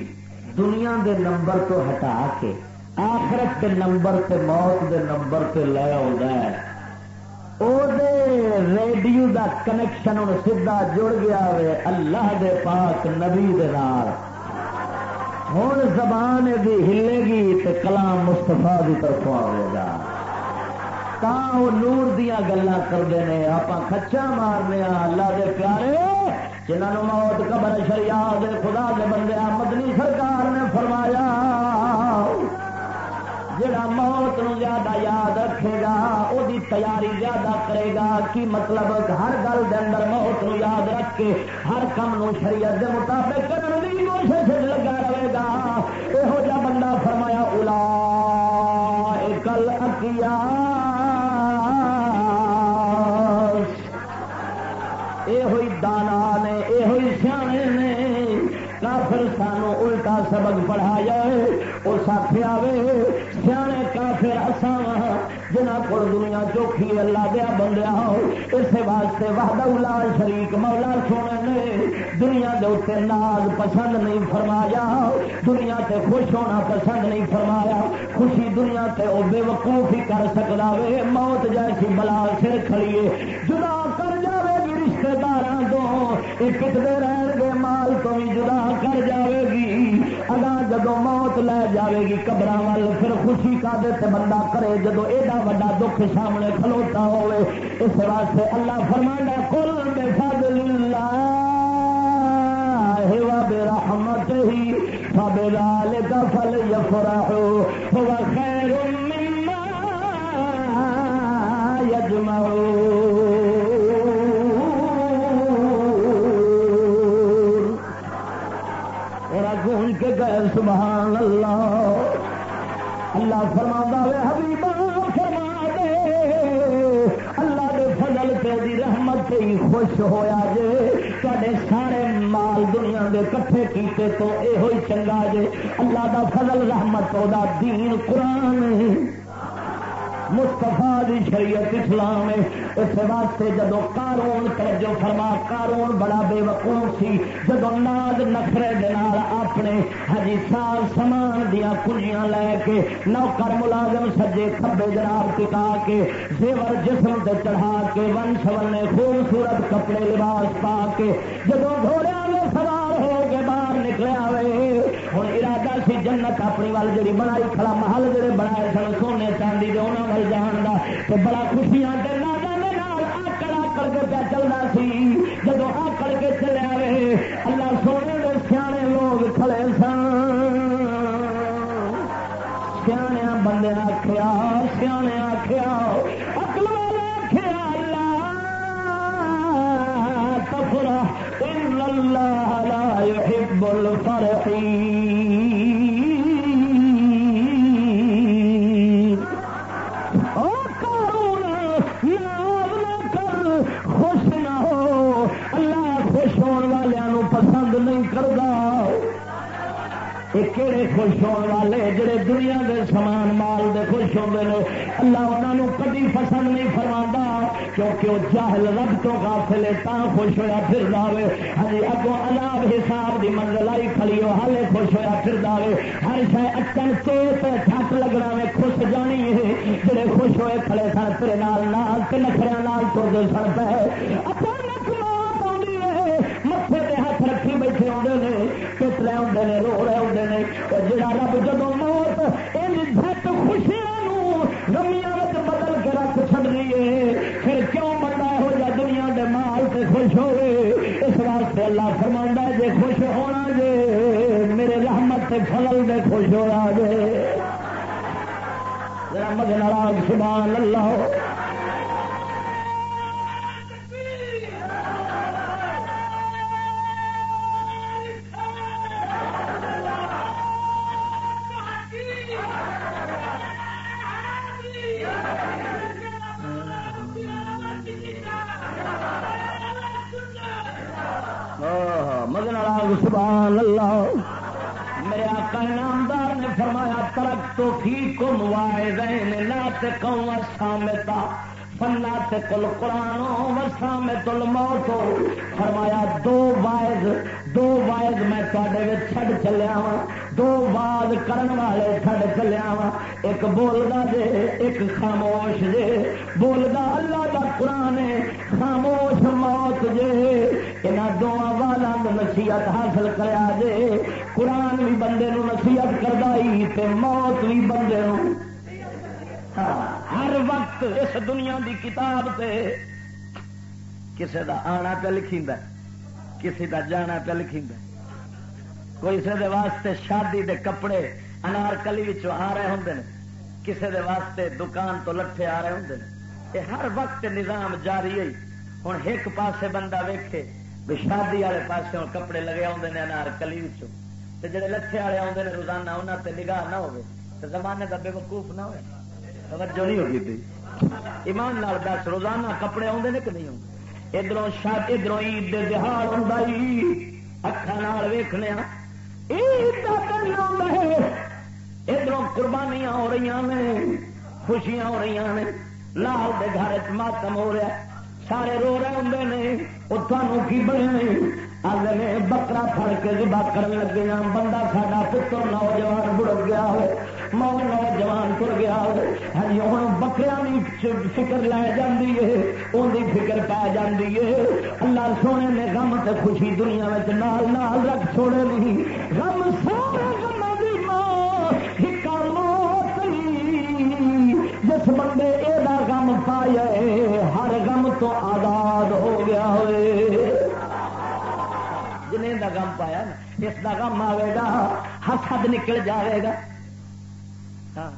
دنیا دے نمبر تو ہٹا کے آخرت کے نمبر تے موت دے نمبر تے لیا ہوتا ہے ریڈیو دا کنیکشن ہوں سیدا جڑ گیا ہوئے اللہ دے پاک نبی دے نال۔ ہوں زبان دی ہلے گی تو کلام مستفا کی طرف آئے گا۔ وہ نور دیا گلا کرتے ہیں۔ آپ کچا مارنے اللہ دے پیارے جنہوں موت، قبر شریا خدا دے بندے مدنی سرکار نے فرمایا، جڑا موت نو زیادہ یاد رکھے گا وہ تیاری زیادہ کرے گا، کی مطلب ہر گل دے اندر موت نو یاد رکھ کے ہر کام نو شریعت دے مطابق کرنے کی کوشش لگا رہے گا۔ یہو جا بندہ فرمایا الا کل اکیا سبق پڑھایا اس آخیا سیانے کافر اساں جنہ کو دنیا چوکھی اللہ دیا بندیا اس واسطے وحدہ لال شریک مولا سونے نے، دنیا دے اتنے ناز پسند نہیں فرمایا، دنیا تے خوش ہونا پسند نہیں فرمایا، خوشی دنیا تے وہ بے وقوف ہی کر سکتا وے، موت جیسی بلا سر کھڑیے جدا رشتے دار تو یہ رہن گے مال تو بھی جدا کر جائے گی اگا جدو موت لے جائے گی قبر وال پھر خوشی کا دے بندہ کرے جدو ایڈا وا دکھ سامنے کھلوتا ہوئے۔ اس واسطے اللہ فرمانا کل بے فضل اللہ بے رحمت ہی سب لال کا فل یفرح خیر مما یجمعون۔ سبحان اللہ۔ اللہ فرما وے حبیب فرما دے۔ اللہ دے فضل پہ دی رحمت سے ہی خوش ہویا جے۔ تے سارے مال دنیا دے کٹھے کیتے تو یہ چنگا جے۔ اللہ دا فضل، رحمت، او دا دین قرآن مستفا دی شریعت اسلام ہے۔ اس واسطے جدو کارون توجہ فرما کارون بڑا بے وقوف سی۔ جدو ناز نخرے دال اپنے ہاں ہجی سال سامان دیا کنجیاں لے کے نوکر ملازم سجے کبے جناب ٹکا کے زیور جسم سے چڑھا کے ون سور خوبصورت کپڑے لباس پا کے جدو گھوڑے میں سوار ہو کے باہر نکلے ہوئے ہوں ارادہ سی جنت اپنی وال جی بنائی، کھڑا محل جڑے بنائے سن، سونے چاندی دے انہوں نے جان کا تو بڑا خوشیاں آکڑ آکڑ کے پہ چلنا سی۔ جب آکڑ کے چلے رہے اللہ سونے يحب کہڑے خوش ہونے والے جڑے دنیا دے سامان مال دے خوش ہوتے ہیں اللہ انہوں کبھی پسند نہیں فرما کیونکہ وہ جاہل رب تو غافل ہے تا خوش ہوا پھر جائے ہاں جی، اگوں عذاب حساب دی منزل آئی کھڑی ہو ہالے خوش ہوا پھر جائے ہر شاید اچن چیت چھت لگنا میں خوش جانی ہے۔ جڑے خوش ہوئے، کھڑے سن تیرے نال نال تے نخرے نال تر سن پہ اچانک موت آئی ہے متے ہاتھ رکھی بیٹھے آتے ہیں کس رہے ہوتے ہیں رو رہے ہوتے ہیں جڑا رب جب موت ان جت خوشیاں گمیاں بدل کے رکھ چڑی ہے پھر کیوں بندہ ہو جا دنیا دے مال سے خوش ہوئے اس واسطے اللہ فرما جے خوش ہونا جے، میرے رحمت سے فلل دے خوش ہوا جے۔ مدن سبحان اللہ۔ سبحان اللہ۔ میرے آقا نامدار نے فرمایا، ترک تو کی کم وائے رہے نہ قوم سامتا فنا کل قرآن وسا میں تل موت فرمایا، دو وائز دو وائز میں چڈ چلیا وا دو باز کرن والے چڈ چلیا وا ایک بولدا جے، ایک خاموش جے۔ بولدا اللہ کا قرآن خاموش موت جے۔ یہاں دونوں والوں نصیحت حاصل کرا جے۔ قرآن بھی بندے نو نصیحت کردائی موت بھی بندے نو ہاں، ہر وقت اس دنیا دی کتاب سے کسی دا آنا پہ لکھی کسی دا جانا پہ لکھی کوئی دے واسطے شادی دے کپڑے انار کلی آ رہے ہوں کسی دے واسطے دکان تو لٹھے آ رہے ہوں یہ ہر وقت نظام جاری ہے۔ ہوں ایک پاسے بندہ ویکھے بھی شادی والے پاسے ہوں کپڑے لگے آتے ہیں انار کلی جڑے لٹھے والے آتے ہیں روزانہ انہوں تے نگاہ نہ ہو زمانے کا بے وقوف نہ ہوئے۔ توجہ نہیں ہوگی تھی ایمان لال دس، روزانہ کپڑے آتے ہیں کہ نہیں آتے ادھر شاد ادھر عید دہاڑ ہوں اکھان ویخنے ادھر قربانیاں ہو رہی ہیں خوشیاں ہو رہی ہیں لال دے گھر چ ہو رہا ہے۔ سارے رو رہے ہوں نے وہ تمہوں کی بنے آگے بکرا پڑ کے جبا کر لگے ہاں بندہ ساڈا پتر نوجوان بڑ گیا ہو مو نوجوان تر گیا ہو ہاں ہوں بکرا بھی فکر لے جاتی ہے ان فکر پی جاتی ہے۔ اللہ سونے نے غم تے خوشی دنیا میں نال نال رکھ چھوڑے نہیں غم سارے جس بندے یہ ہر غم تو آزاد ہو گیا ہوئے۔ جنہیں دا غم پایا نا، اس دا غم آئے گا حسد نکل جائے گا۔ ہاں۔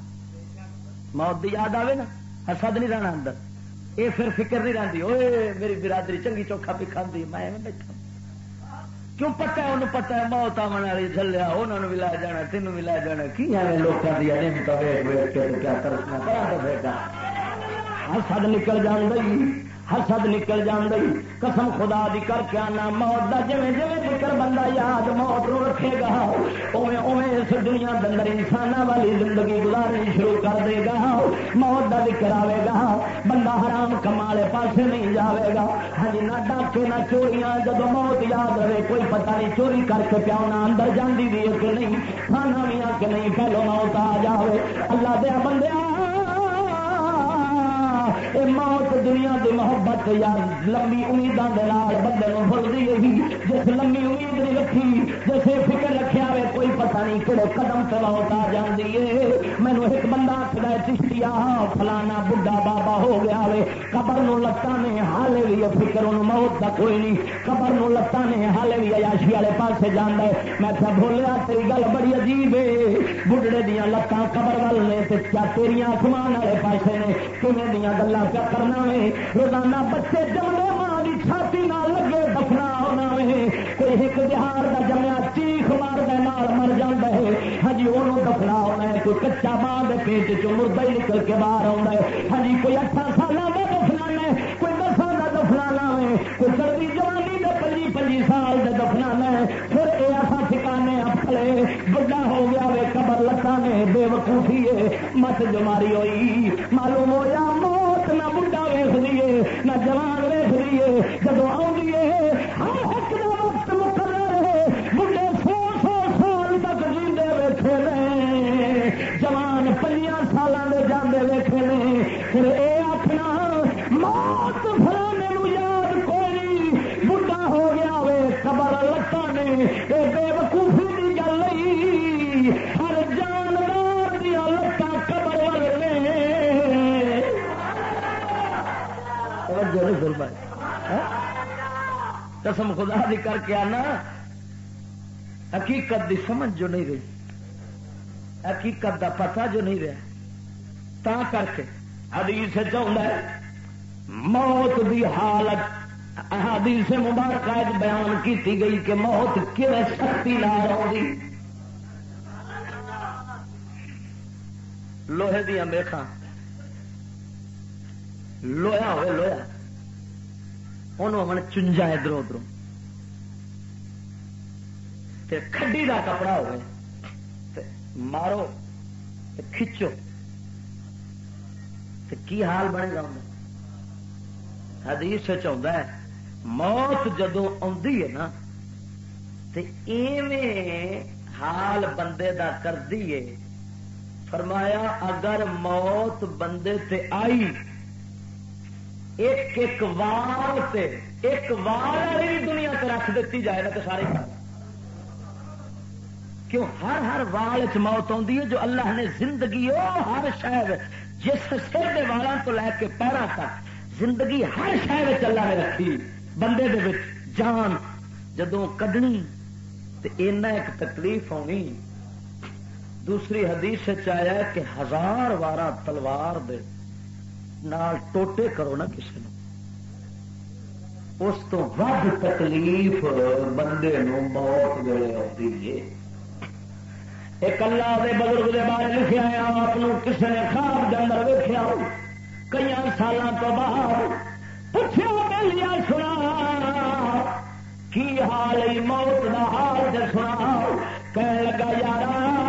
موت دی یاد آئے نا حسد نہیں رہنا اندر۔ یہ پھر فکر نہیں رہتی اوے میری برادری چنگی چوکھا بھی کھاندی، میں بیٹھا۔ کیوں پتا ہے، انہوں پتا ہے، موت آمن والی چلیا انہوں نے بھی لے جانا، تینوں بھی لے جانا کی ہے لوگوں کی نعمت ویٹ ویٹ کے کیا کرنا کرا حسد نکل جان گئی حسد نکل جان گئی قسم خدا دی کر کے آنا، موت دا جی جی فکر بندہ یاد موت رو رکھے گا۔ اوے اوے اس دنیا اندر انسان والی زندگی گزارنی شروع کر دے گا۔ موت دا ذکر آئے گا۔ بندہ حرام کمالے پاسے نہیں جاوے گا۔ ہاں جی، نہ ڈاکے، نہ چوریاں جب موت یاد رہے، کوئی پتہ نہیں چوری کر کے پیا اندر جاندی بھی کہ نہیں، کھانا بھی آ کے نہیں، پہلو موت آ جاوے۔ اللہ دیا بندے موت دنیا دی محبت یار لمبی امیدوں کے بندے بھولتی ہے جس لمبی امید نہیں رکھی جیسے فکر رکھا ہوئے، کوئی پتہ نہیں کہڑے قدم سے موت آ جاتی ہے مینو ایک بندہ آخر چشتی فلانا بڈا بابا ہو گیا وے قبر نو لتاں نے، حالے بھی فکر ان موت کا کوئی نہیں۔ قبر نو لتاں نے، حالے بھی عیاشی والے پاسے جانا ہے۔ میں کیا بولیا تیری گل بڑی عجیب ہے بڈڑے دیا لتاں قبر وال نے کیا تیریا آسمان والے پاسے نے؟ کمیں دیا گلا کیا کرنا ہے۔ روزانہ بچے جمنے ماں کی چھاتی نہ لگے دفنا ہونا ہے۔ کوئی ایک بہار کا جمیا چیخ مار دال مر جا ہے۔ ہاں جی وہ دفنا ہونا ہے۔ کوئی کچا ماں کے پیٹ چ مردہ ہی نکل کے باہر آنا ہے۔ ہاں جی کوئی اٹھا سال کا دفنا ہے۔ کوئی دساں کا دفنا ہے۔ کوئی سردی جوانی کے پنجی پنجی سال کا دفنا ہے۔ پھر یہ ایسا ٹھکانے اپنے بڑا ہو گیا وے قبر لتا نے بے وقوفی ہے مت جماری ہوئی۔ معلوم ہو جا نہ بڑھا ویس دیے نہ جوان ویس دیے جب آؤں قسم خدا دی کر کے آنا، حقیقت دی سمجھ جو نہیں رہی، حقیقت دا پتہ جو نہیں رہا، تا کر کے حدیث چاہتا ہے موت دی حالت، حدیث مبارک بیان کی گئی کہ موت کیون سختی لا رہی لوہے دیا میخا لویا ہوئے لویا انہوں چنجا ادھر ادھر کھڈی کا کپڑا ہوئے مارو کھچو کی حال بنے گا حدیث چاہتا ہے موت جدو آدھی ہے نا ایویں حال بندے دا کر دیے فرمایا اگر موت بندے تے آئی ایک ایک وال سے ایک وال والی دنیا سے رکھ دیتی جائے نا تو سارے کیوں ہر ہر وال چ موت آتی ہے جو اللہ نے زندگی وہ ہر شہر جس سر کے والوں تو لے کے پیروں تک، زندگی ہر شہر اللہ نے رکھی۔ بندے دے وچ جان جدو کڈنی تو اینا ایک تکلیف ہونی دوسری حدیث آیا کہ ہزار وارہ تلوار دے نال ٹوٹے کرو نا کسی نے اس تو ود تکلیف بندے نو موت ویلے آتی ہے۔ ایک اللہ دے بزرگ دے بارے لکھا ہے، آپ کسی نے خواب کے اندر ویخیا کئی سالوں تو بعد پوچھا لیا سنا۔ کی حال موت کا حال سنا۔ کہنے لگا یار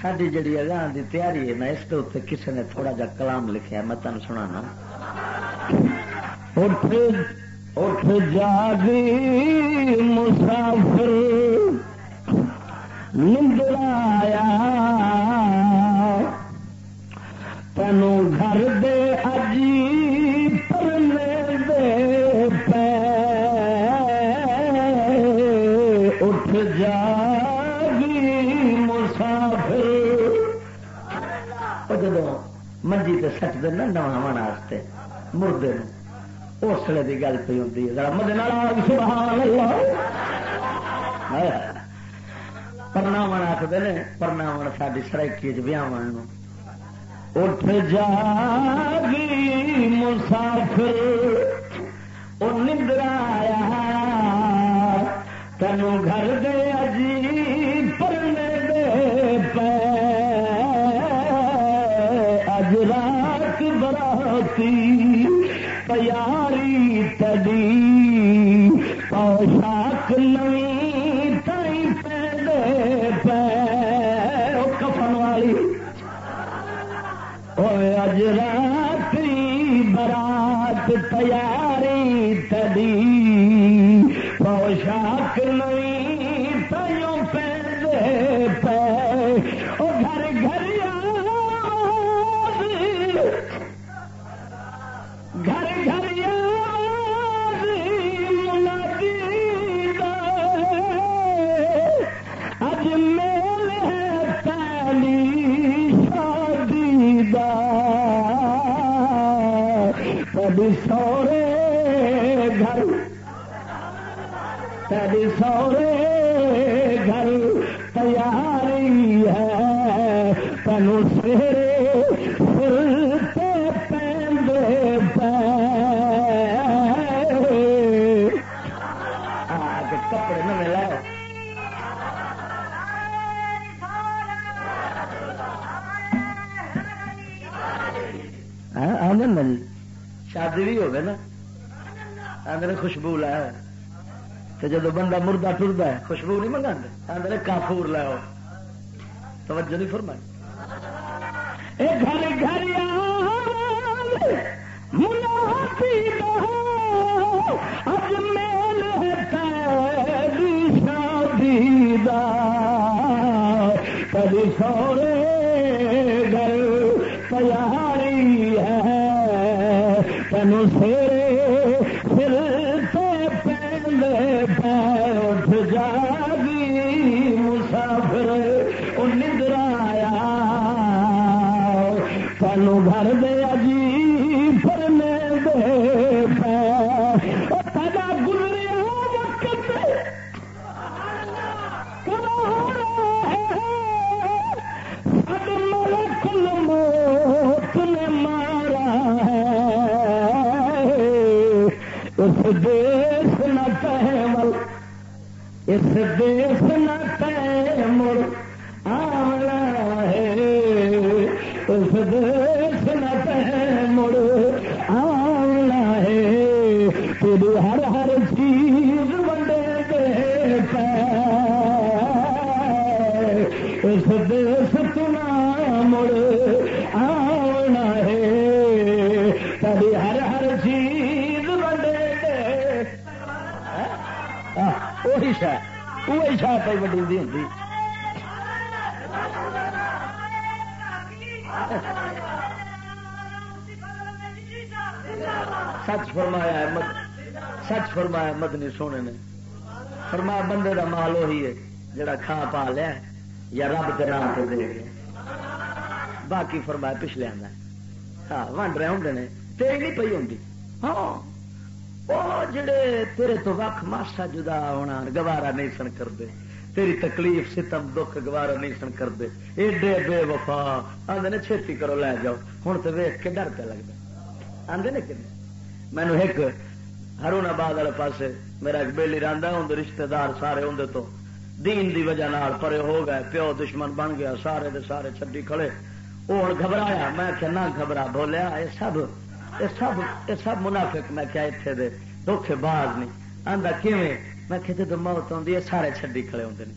ساری جڑی اگان کی تیاری ہے نا اس کے اتنے کسی نے تھوڑا جا کلام لکھا میں تمہیں سنا اٹھ جاگی مسافر نندرایا تینوں گھر دے منجی تے سٹ دینا نواں واسطے مردے اسلے کی گل پی ہوتی ہے پرناو آخر نے پرناو ساری سرائکی چیاو اٹھ جا مسافر وہ نندرایا تینوں گھر دے اجی تیاری تدی پوشاک نوی تئی پہ پہ کفن والی۔ اج رات برات تیاری شادی بھی ہوگی نا آدھے خوشبو لایا تو جب بندہ مردہ ٹرتا ہے خوشبو نہیں منگا آدھے کافور لاؤ توجہ نہیں فرمائی گھر گھر اب میل شادی کبھی سورے تینوں سیرے دیس نہ تحمل اس دیس نہ شاہ پہ وڈی ہوں سچ فرمایا احمد سچ فرمایا احمد نے سونے نے۔ فرمایا بندے کا مال وہی ہے جڑا کھا پا لیا یا رب کے نام سے دے باقی فرمایا پچھلے آنا ہاں ونڈ رہے ہوں نے۔ تیری نہیں پی ہوں ہاں۔ وہ جڑے تیرے تو وقت ماسا جدا ہونا، گوارا نہیں سن کرتے تیری تکلیف ستم، دکھ، گوارا نہیں سن کرتے ایڈے بے وفا۔ آدھے نے چھتی کرو، لے جاؤ۔ ہوں تو ویخ کے ڈر پہ لگتا آدھے نے کہ مینو ایک ہرون آباد والے پاس میرا ایک بےلی راندا ہوں رشتے دار سارے اندر تو دین دی وجہ نال پرے ہو گئے، پیو دشمن بن گیا، سارے دے سارے چڈی کھڑے۔ وہ ہوں گھبرایا، میں کہ نہ گھبرا، بولیا یہ سب یہ سب یہ سب منافق میں کیا اتنے دے دکھے باز نہیں آدھا کیویں میں کہ جب موت آتی ہے سارے چڈی کھڑے ہوتے ہیں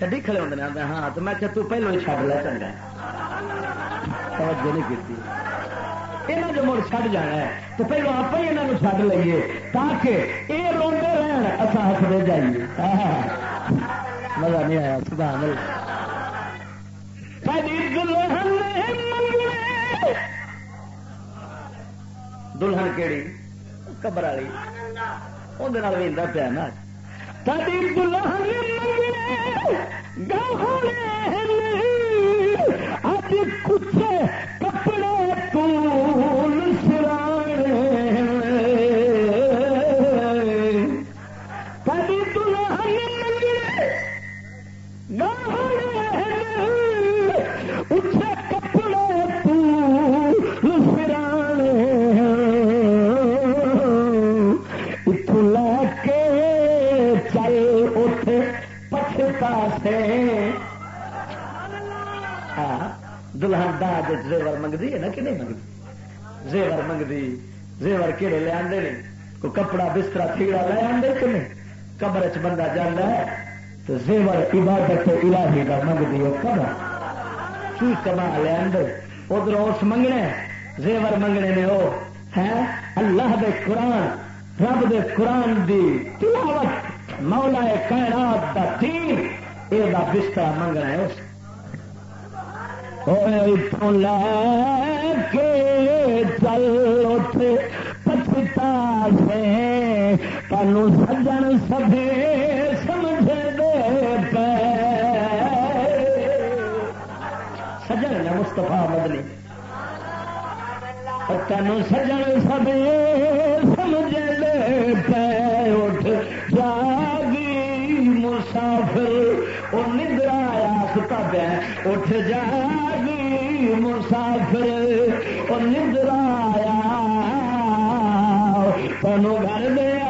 چڈی کھڑے ہوتے ہیں آدھا ہاں تو میں کہ تو پہلو ہی چڈ لے چنگا توجہ نہیں کی یہاں جو مڑ چڑ جانا ہے تو پہلو آپ ہی یہاں چڈ لیے تاکہ یہ روتے رہن اصا ہستے جائیے مزہ نہیں آیا سبحان اللہ دلہن کیڑی؟ قبر والی۔ اندر ویدا پیا نا۔ دلہن اج کچھ کپڑے دلہن داج زیور منگتی ہے نا کہ نہیں منگتی زیور منگتی زیور کہڑے لے آدھے نے؟ کوئی کپڑا بستر تھیڑا لے آدھے کہ نہیں؟ قبر چ بندہ جانا ہے تو زیور عبادت الہی کا منگتی وہ قبر۔ کی کما لے آدھے ادھر اس منگنے، زیور منگنے نے وہ ہے؟ اللہ دے قرآن، رب دے قرآن دی تلاوت، مولا کائنات دا دین یہ بستر منگنا ہے اس۔ لے کے چل اٹھ، پچھتا سے تنو سجن سبھی سمجھ دے پے۔ سجن ہے مستفا تینوں سجن سبھی سمجھ دے پے۔ اٹھ، جاگی مسافر وہ ندرا آختا پہ اٹھ، جاگی مسافر اور ندرا آیا تینوں گھر دے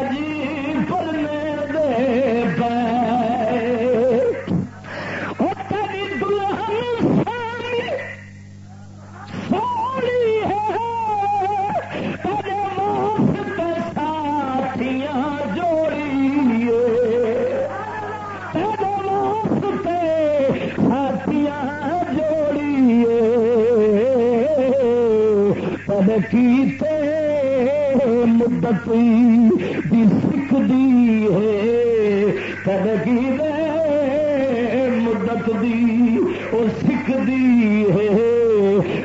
کیتے مدت دی سکھ دی ہے پد مدت دی وہ سکھ دی ہے۔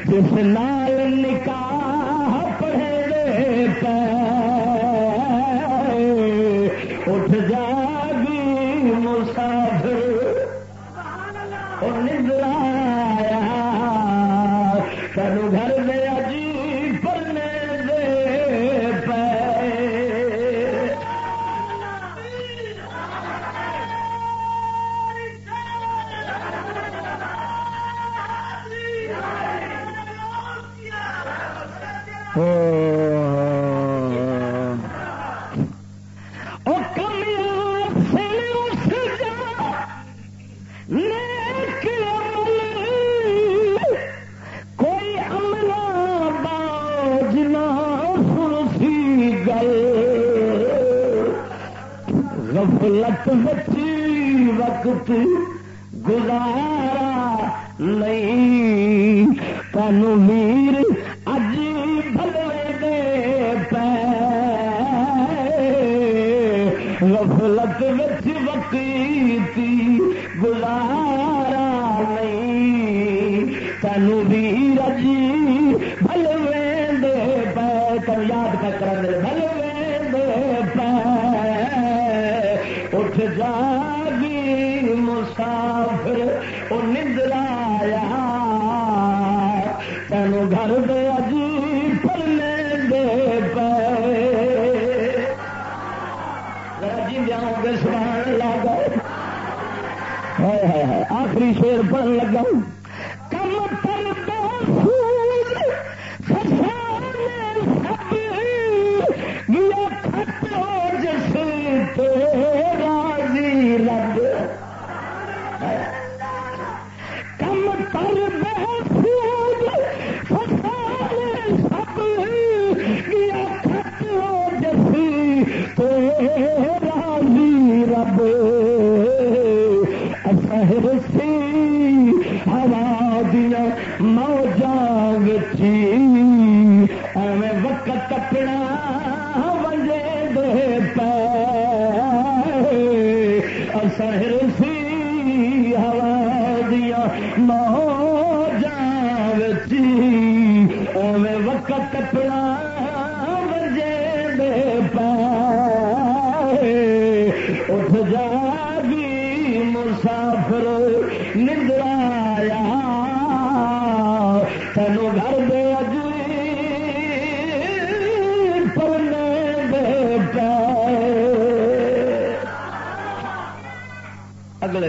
جس نال نکاح پڑھے پہ اٹھ جاگی غفلت بچی وقت گزارا نہیں۔ تینو ویر اج بلوے دے پے۔ غفلت وچ وقتی گزارا نہیں۔ تینو ویر شیر پڑھ لگا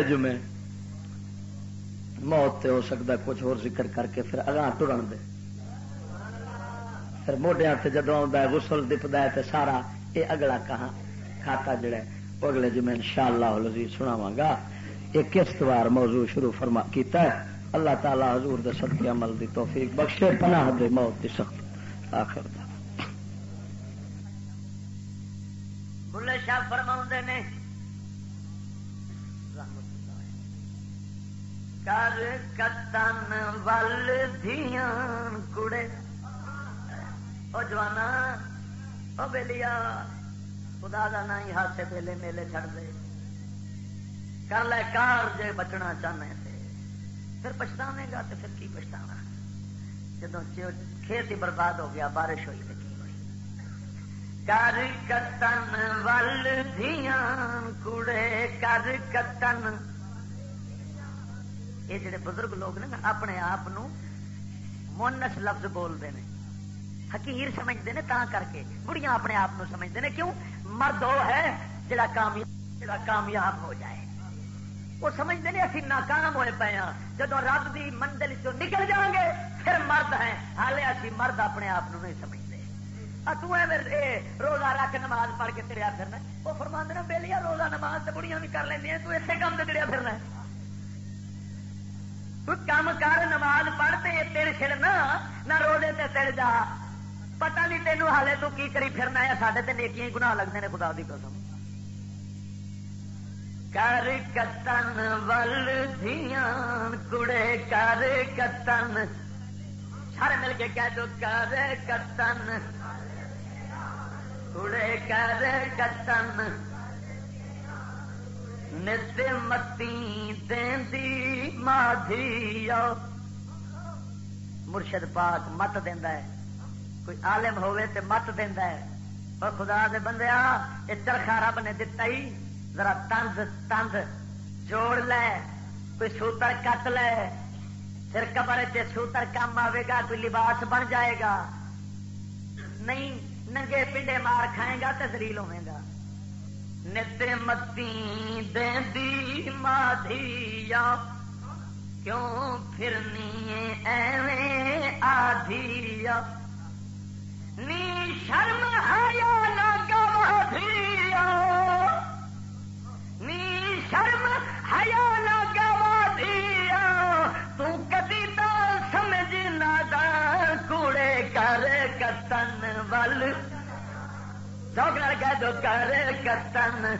جمے موت تے ہو سکتا کچھ اور ذکر کر کے پھر اگاں ٹرن دے۔ پھر موڈیا سے جدو آتا ہے گسل دپتا ہے تو سارا یہ اگلا کہاں کھاتا جڑا ہے۔ وہ اگلے جی ان شاء اللہ لذیذ سناوا گا۔ یہ کس بار موضوع شروع فرما کیتا ہے۔ اللہ تعالی حضور دے صدقے عمل دی توفیق بخشے، پناہ دے موت دی سخت۔ آخر دا بلے شاہ فرما نے کر کتن ول دھیان کڑے۔ او جوانا، او بےلیا خدا دا نا ہی ہاتھ ویلے میلے چڑ دے۔ کر لے کار جے بچنا چاہنے سے پھر پچھتا گا تو پھر کی پچھتا جدو کھیت ہی برباد ہو گیا، بارش ہوئی تو کی ہوئی؟ کر کتن ول دھیان کڑے، کر کتن یہ جڑے بزرگ لوگ نے اپنے آپ مونس لفظ بولتے ہیں حکیر سمجھتے ہیں تا کر کے بڑیاں اپنے آپ سمجھتے ہیں کیوں مرد وہ ہے جڑا کامیاب جڑا کامیاب ہو جائے وہ سمجھتے ہیں اسی ناکام ہوئے پے ہاں جب رب کی منزل چ نکل جائیں گے پھر مرد ہیں ہالے اسی مرد اپنے آپ نہیں سمجھتے روزہ رکھ نماز پڑھ کے تریا پھرنا وہ فرماند بے لیا روزہ نماز تو بڑیاں بھی کر لینی تو اسے کام سے تریا پھرنا کام کر، نماز پڑھتے تیر چڑنا نہ روزے تے تڑ جا۔ پتہ نہیں تینوں حالے تو کی کری پھرنا ہے سارے تو نیکیاں گناہ لگتے ہیں خدا دی قسم۔ کر کتن ول دھیان، کڑے کر کتن۔ سارے مل کے کہہ دو، کر کتن۔ کڑے کر کتن۔ نت متی دی مادھی مرشد پاک مت دینا ہے کوئی عالم ہوئے تے مت دینا ہے اور خدا دے بندیا یہ چرخا رب نے دتا ہی ذرا تند تند جوڑ لے کوئی سوتر کٹ لے پھر قبر چ سوتر کام آئے گا کوئی لباس بن جائے گا نہیں ننگے پنڈے مار کھائے گا تو زریل ہوے گا نت متی دی مادھیا کیوں پھرنی ایویں آدھیا نی شرم آیا لگا مادھیا نی شرم آیا لگا مادھیا تو کدی تو سمجھ نہ کوڑے کر کتن ول کہہ دو کر کتن۔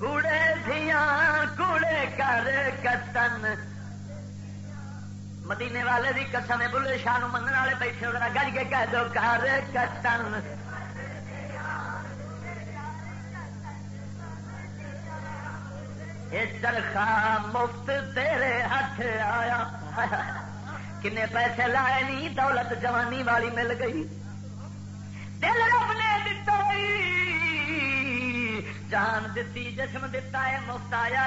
کوڑے دیا کوڑے کر کتن۔ مدینے والے بھی قسم بلے شاہ منگن والے بیٹھے ادھر گج کے کہہ دو کر کتن۔ چرخا مفت تیرے ہاتھ آیا۔ کنے پیسے لائے نہیں، دولت جوانی والی مل گئی۔ دل رب نے دتا جان دتی، جسم دتا ہے مفت آیا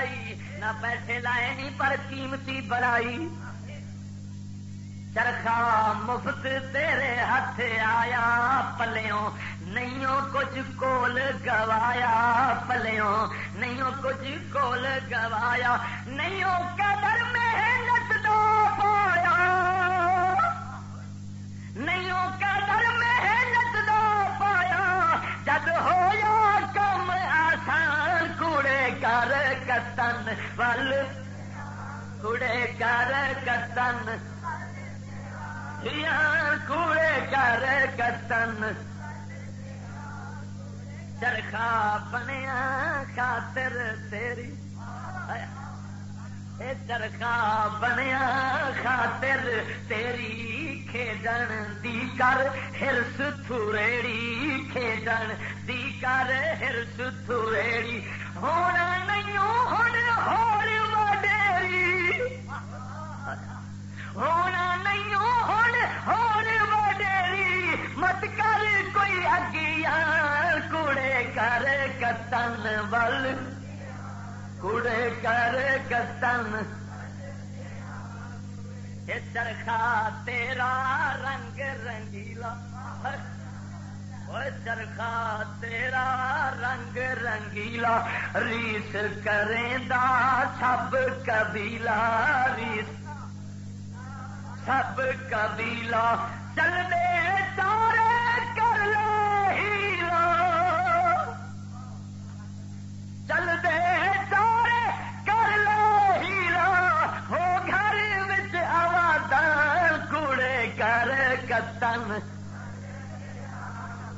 نہ پیسے لائے نہیں، پر قیمتی بڑائی۔ چرخا مفت تیرے ہاتھ آیا، پلیوں نہیں کچھ کول گوایا، پلیوں نہیں کچھ کول گوایا نہیں قدر محنت دو پایا۔ نہیں کتن ول کوڑے کر کتن کوڑے کر کتن چرخا بنیا خاطر تیری چرخا بنیا خاطر تیری کھیڈن دی کر ہرس تھوڑی کھیڈن دی کر ہرس تھوڑی ہونا نہیں ہوں ہوڑ وڈیری ہونا نہیں وڈیری مت کر کوئی اگیا کوڑے کر کتن بل کوڑے کر کتن چرخا تیرا رنگ رنگیلا چرخا تیرا رنگ رنگیلا ریس کریں دا سب قبیلہ ریس سب قبیلہ چل دے تارے کر لے ہیلا چل دے تارے کر لے ہیلا ہو گھر بچ آوادان کوڑے کر کتن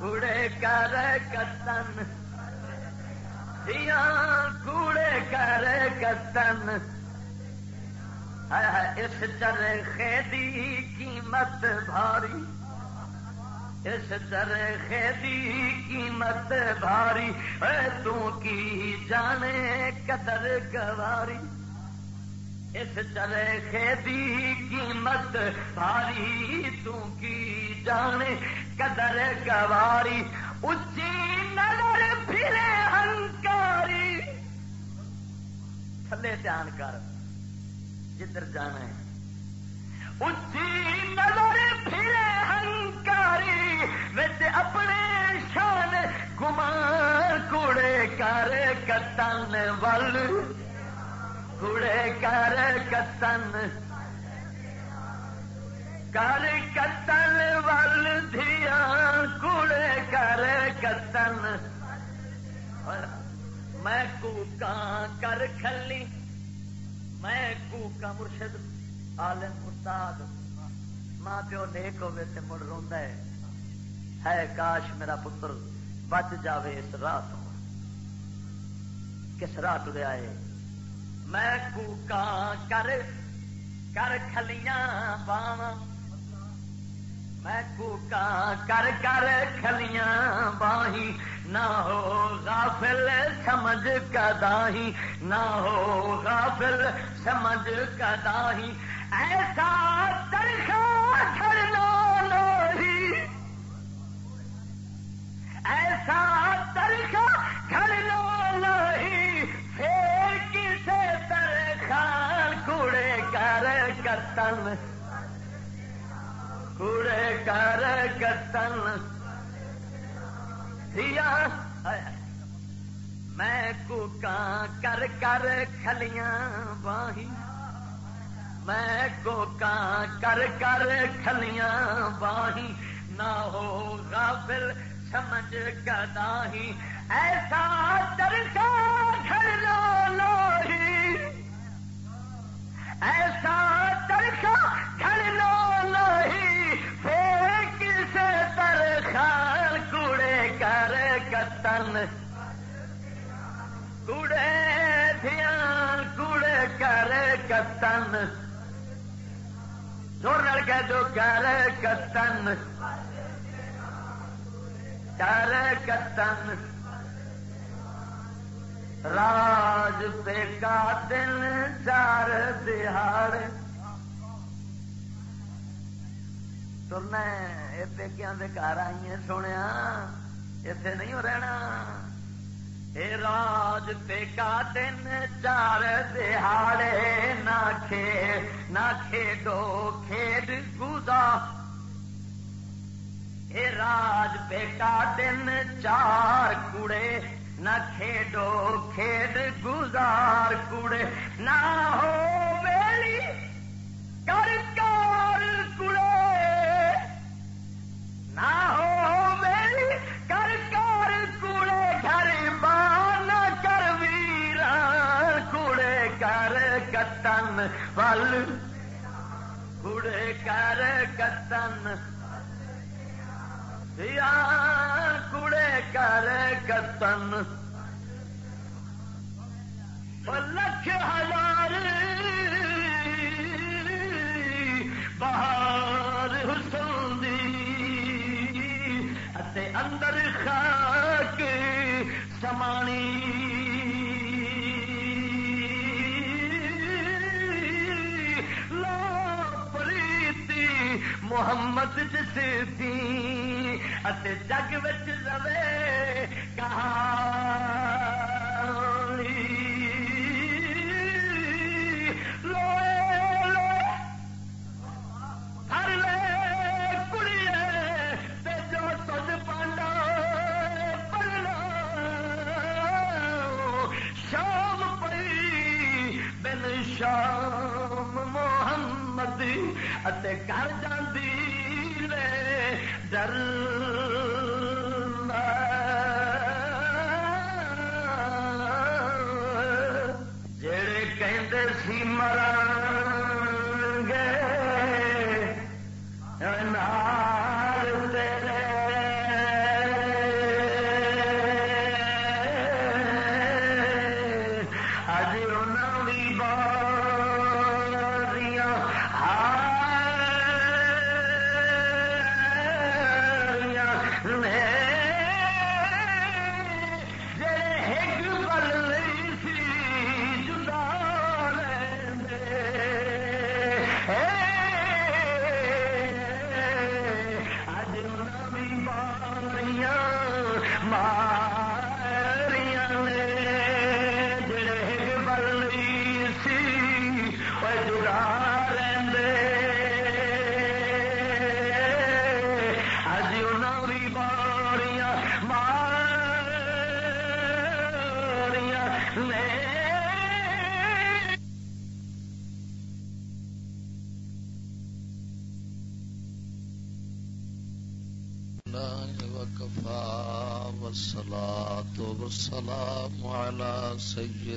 کوڑے کر کتن۔ دیا کوڑے کر کتن۔ اس چرخے دی قیمت بھاری۔ اس چرخے دی قیمت بھاری۔ تو کی جانے قدر گواری۔ اس چرخے دی قیمت بھاری تو کی جانے، قدر گواری اچھی نظر پھرے ہنکاری۔ تھلے دھیان کر، جدھر جانا ہے۔ اچھی نظر پھرے ہنکاری، وچ اپنے شان گمان کوڑے کر کتن ول کوڑے کر کتن۔ کر کتن ول دیا کوڑے کر کتن۔ میں کوکاں کر کھلی، میں کو مرشد عالم استاد۔ ماں پیو نیک ہوے تے مڑ روندا ہے۔ ہے کاش میرا پتر بچ جاوے اس راہ کس راہ ٹریا ہے میں کو کر کر کھلیاں باواں میں کوکا کر کر کھلیاں باہی نہ ہو غافل سمجھ کداہی نہ ہو غافل سمجھ کداہی ایسا ترخا لوہی ایسا ترخا لو لوہی کتن کوڑے کر کتن۔ دیا۔ میں کوکا کر کر کھلیاں باہی۔ میں کوکا کر کر کھلیاں باہی۔ نہ ہو غافل سمجھ کداہی ایسا درسا گھر لو لوہی ایسا درسا گھر لو لوہی پھر کسے ترخان کوڑے کر کتن۔ کوڑے دھیان کوڑے کر کتن۔ زور لڑکے جو کر کتن۔ کر کتن۔ راج پہ کا چار دہاڑ ترنا پیکیا گھر آئی سنیا اتے نہیں رہنا۔ اے راج پیکا دن چار دہاڑے نہ کھیڈ نہ کھیڈو، کھیڈ گودا اے راج پیکا دن چار کوڑے نہ کھیڈو، کھیڈ گزار کوڑے۔ نہ ہو میری کر کار کوڑے۔ نہ ہو میری کر کار کوڑے۔ گھر بان کر ویر کوڑے۔ کر کتن ول کوڑے، کر کتن کڑے کر کتن لکھ ہزار باہر حسن اندر خاک سمانی محمد جس دی جگ بچ رہے ہر لے کڑی جو تج پانڈا پڑنا شام پئی بن شام محمد کر جاندی رے ڈر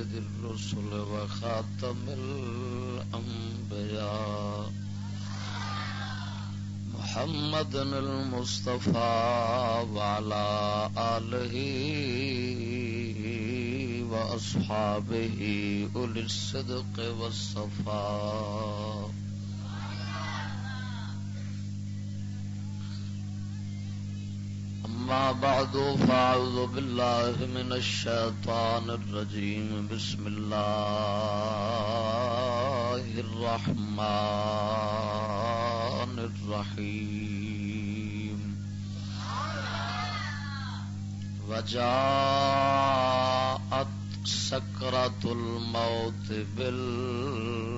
سيد الرسل وخاتم الأنبياء. محمد المصطفى وعلى آله وأصحابه أولي الصدق والصفاق بعد فأعوذ بالله من الشيطان الرجيم بسم الله الرحمن الرحيم وجاءت سكرة الموت بالحق.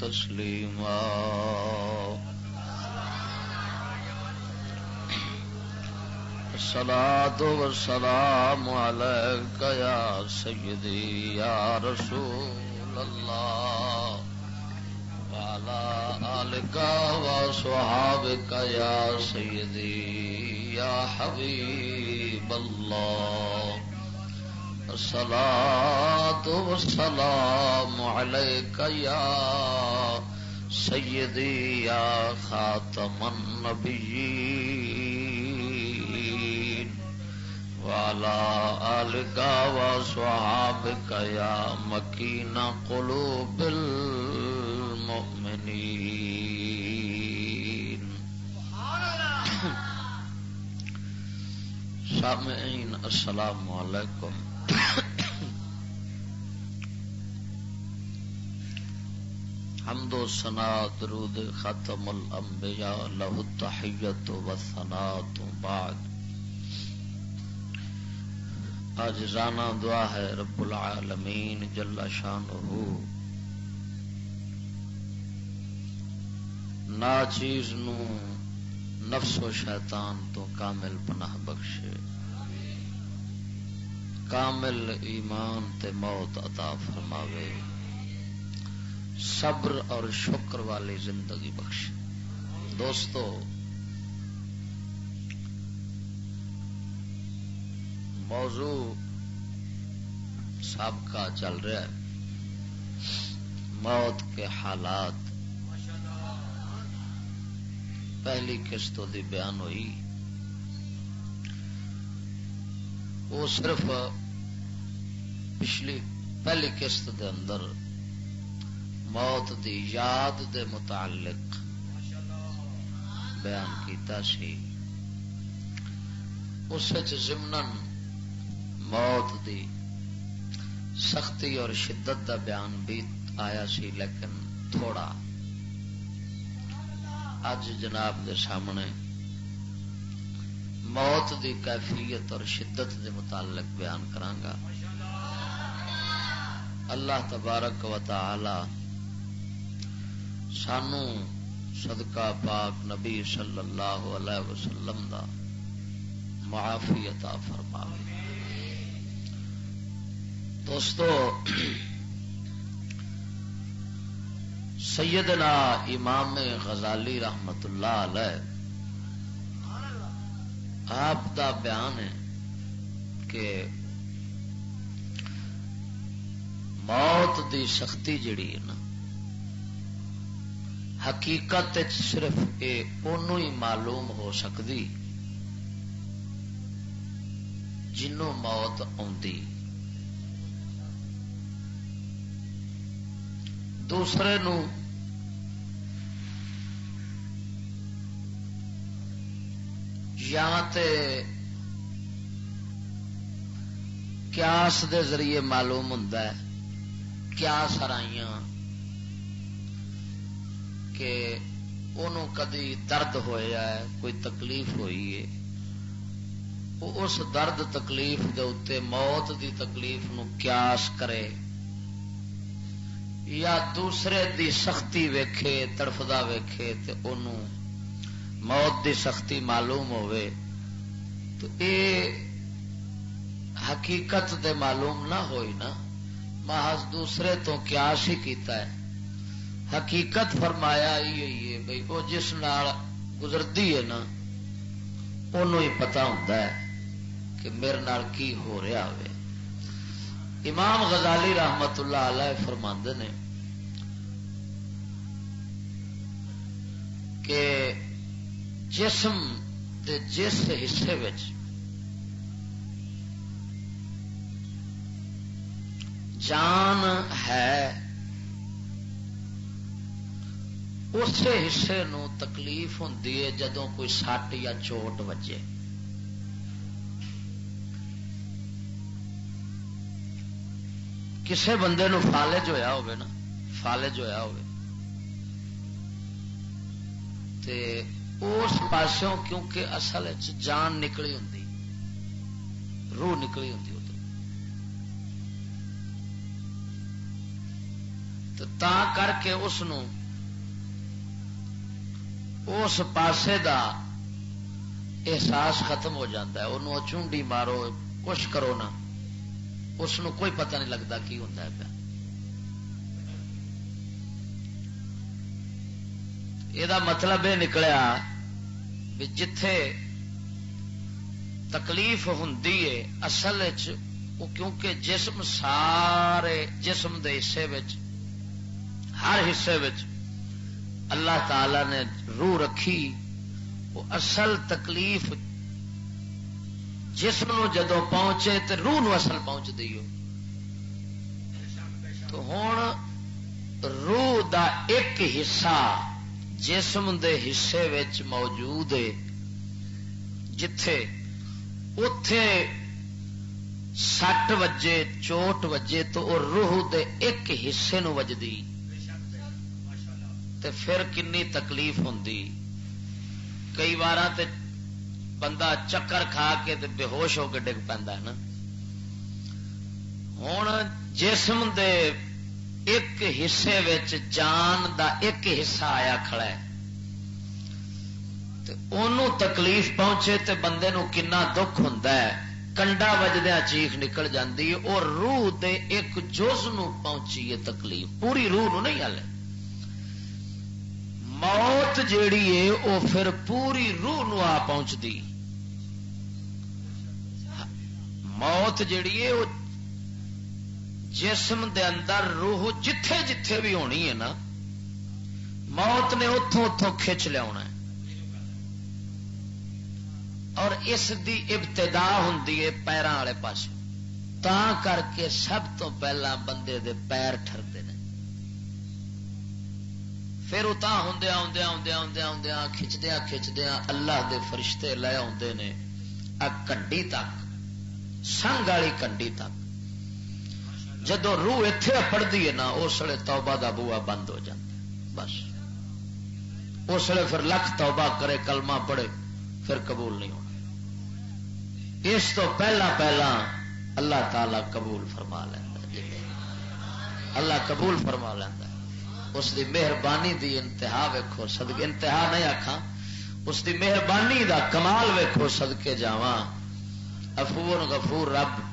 تسلیما۔ سلا دو سلام یا سیدی یا رسول اللہ والا آلکا و سہاو یا سیدی یا حبیب اللہ سلا تو سلام یا سيدي، يا خاتم النبيين. وعلى آلك وصحابك يا مكين قلوب المؤمنين. سامعين، السلام عليكم. حمد و سنا درود ختم الانبیاء له التحیت و ثنا تو بعد۔ آج رانا دعا ہے رب العالمین جل شان نا چیز نو نفس و شیطان تو کامل پناہ بخشے۔ کامل ایمان تے موت عطا فرماوے۔ صبر اور شکر والی زندگی بخش۔ دوستو، موضوع سابقہ چل رہا ہے۔ موت کے حالات۔ پہلی قسطوں کی بیان ہوئی۔ وہ صرف پچھلی پہلی قسط دے اندر موت دی یاد دے متعلق بیان کیتا سی۔ اس ضمن موت دی سختی اور شدت دا بیان بھی آیا سی، لیکن تھوڑا۔ اج جناب دے سامنے موت دی کیفیت اور شدت دے متعلق بیان کرانگا۔ اللہ تبارک و تعالی سانو صدقہ پاک نبی صلی اللہ علیہ وسلم دا معافی عطا فرما دوستو، سیدنا امام غزالی رحمت اللہ علیہ آپ دا بیان ہے کہ موت دی سختی جڑی ہے نا، حقیقت صرف یہ ہی معلوم ہو سکتی جنوں موت آتی دوسرے نو یا تے کیاس دے ذریعے معلوم ہوں کیا سرائیاں کہ انہوں کدی درد ہوا ہے، کوئی تکلیف ہوئی ہے۔ اس درد تکلیف دے اتنے موت دی تکلیف نو قیاس کرے یا دوسرے دی سختی ویکھے، تڑفدا ویکھے تے انہوں موت دی سختی معلوم ہوئے، تو اے حقیقت دے معلوم نہ ہوئی نا، محض دوسرے تو قیاس ہی کیتا ہے۔ حقیقت فرمایا ہی ہے بھائی وہ جس نال گزرتی ہے نا ہی پتا ہوتا ہے کہ میرے نال کی ہو رہا ہوئے۔ امام غزالی رحمت اللہ علیہ فرماند نے کہ جسم دے جس حصے وچ جان ہے، اسی حصے نو تکلیف ہوں جدو کوئی سٹ یا چوٹ بجے کسے بندے نو فالج ہویا ہوگا نا، فالج ہویا ہوگا تے اس پاسوں کیونکہ اصل جان نکلی ہوں روح نکلی ہوں تا کر کے اس اس پاسے دا احساس ختم ہو جاتا ہے۔ انہوں چونڈی مارو، کچھ کرو نا اس کوئی پتہ نہیں لگتا کی ہوتا ہے پیا۔ یہ مطلب یہ نکلیا بھی جتھے تکلیف ہوں اصل کیونکہ جسم سارے جسم دے حصے ہر حصے اللہ تعالی نے روح رکھی وہ اصل تکلیف جسم نو جدو پہنچے تو روح نو اصل پہنچ دیو تو ہوں روح دا ایک حصہ جسم دے حصے وچ موجود ہے، جتھے اتے سٹ وجے، چوٹ وجے تو وہ روح دے ایک حصے نو وجدی۔ تے پھر کنی تکلیف ہوں کئی بار بندہ چکر کھا کے تے بے ہوش ہو کے ڈگ پہ نا۔ ہوں جسم دے ایک حصے وچ جان دا ایک حصہ آیا کھڑا ہے انہوں تکلیف پہنچے تے بندے نو کنا دکھ ہوں کنڈا وجدیا چیخ نکل جاتی اور روح دے ایک جز نو پہنچی ہے تکلیف پوری روح نو نہیں ہلے موت جیڑی ہے وہ پھر پوری روح نو آ پہنچتی موت جیڑی ہے وہ جسم دے اندر روح جتھے جتھے بھی ہونی ہے نا، موت نے اتوں اتوں کھچ لیا اور اس دی ابتدا ہوں پیروں والے پاس تا کر کے سب تو پہلا بندے دے پیر ٹرتے ہیں پھر اتنا ہوں آدھا آدھا آدھا آدھا کھچدیا کھچدیا اللہ دے فرشتے لے آتے ہیں کنڈی تک، سنگ والی کنڈی تک۔ جدو روح اتے اپڑتی ہے نا، اس ویلے توبہ دا بوا بند ہو جاتا بس۔ اس ویلے پھر لکھ توبہ کرے، کلمہ پڑے پھر قبول نہیں ہونا۔ اس تو پہلا پہلا اللہ تعالی قبول فرما لینا جی۔ اللہ قبول فرما لینا اس دی مہربانی دی انتہا ویکو سدکے انتہا نہیں آخا اس دی مہربانی دا کمال ویکو سدکے جا افور غفور رب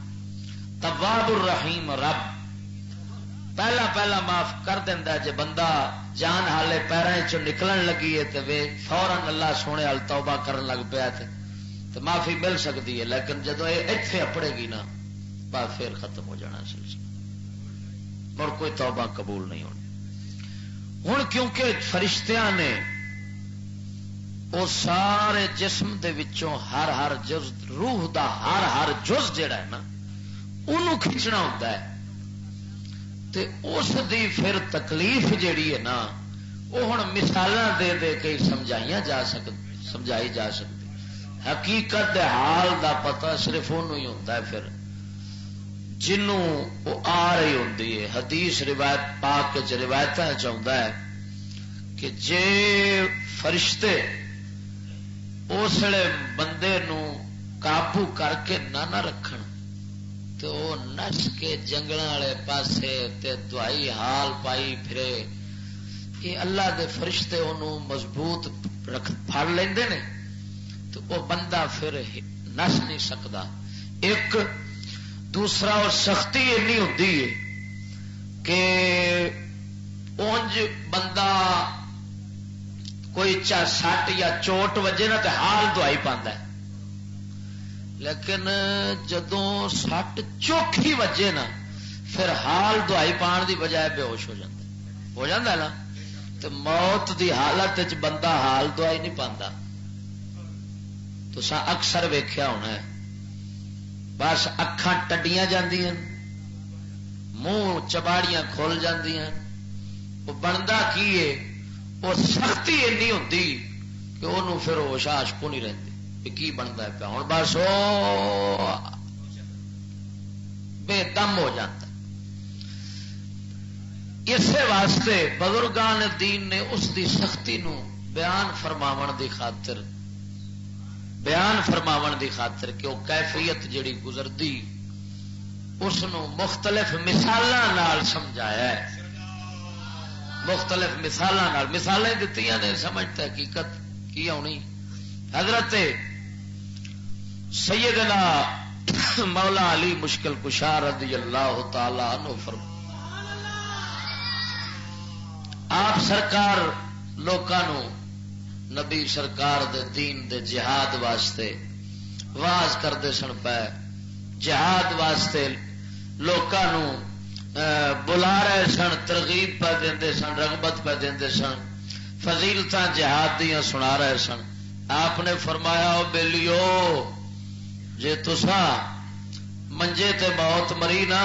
تواب الرحیم رب۔ پہلا پہلا معاف کر دینا جے بندہ جان حالے پیروں چ نکلن لگی ہے تو فورن اللہ سونے وال توبہ کرن لگ پیا تو معافی مل سکتی ہے، لیکن جدو یہ اتے اپڑے گی نا بات پھر ختم ہو جانا سلسلہ۔ اور کوئی توبہ قبول نہیں ہونی۔ ہوں کیونکہ فرشتیاں نے وہ سارے جسم دے وچوں ہر ہر جز، روح دا ہر ہر جز جڑا ہے نا انہوں کھچنا ہوتا ہے تے اس دی پھر تکلیف جیڑی ہے نا وہ ہوں مثال دے دے کے سمجھائی جا سک سمجھائی جا سکتی حقیقت دے حال دا پتہ صرف انہوں ہی ہوتا ہے پھر جنوں وہ آ رہی ہوتی ہے حدیث روایت پاک روایت چاہتا ہے کہ جے فرشتے اسلے بندے نو قابو کر کے نہ نہ رکھن تو نس کے جنگل والے پاسے تے دوائی حال پائی پھرے۔ یہ اللہ دے فرشتے انہوں مضبوط رکھ پڑ لیندے نے۔ تو وہ بندہ پھر نس نہیں سکتا۔ ایک دوسرا اور سختی اینی ہوتی ہے کہ اونج بندہ کوئی چا سٹ یا چوٹ وجے نا تو حال دوائی پہ لیکن جدو سٹ چوکھی وجے نا، پھر حال دوائی پان دی بجائے بے ہوش ہو جاتا ہو جاتا نا؟ تو موت دی حالت بندہ حال دوائی نہیں پاتا تو سا اکثر ویخیا ہونا ہے۔ بس اکھان ٹڈیاں جاندیاں، منہ چباڑیاں کھول جاندیاں۔ وہ بنتا کی ہے؟ وہ سختی اینی ہوتی کہ انہوں پھر وہ شاش نہیں رہتی کی بنتا ہے پیا؟ ہوں بس بے دم ہو جاتا اسی واسطے بزرگان دین نے اس دی سختی نو بیان فرماون دی خاطر، بیان فرماون دی خاطر کہ وہ کیفیت جڑی گزرتی اس مختلف مثال سمجھایا ہے۔ مختلف مثال مثالیں دیتی نے سمجھتے حقیقت کی آنی؟ حضرت سیدنا مولا علی مشکل کشار رضی اللہ تعالی عنہ فرم آپ سرکار لوگوں نبی سرکار دے دین دے جہاد واسطے واز کرتے سن پے۔ جہاد واسطے لوگوں بلا رہے سن، ترغیب پہ دے سن، رغبت پہ دے سن فضیلت جہاد دیا سنا رہے سن۔ آپ نے فرمایا بےلیو جی تسا منجے تے موت مری نا،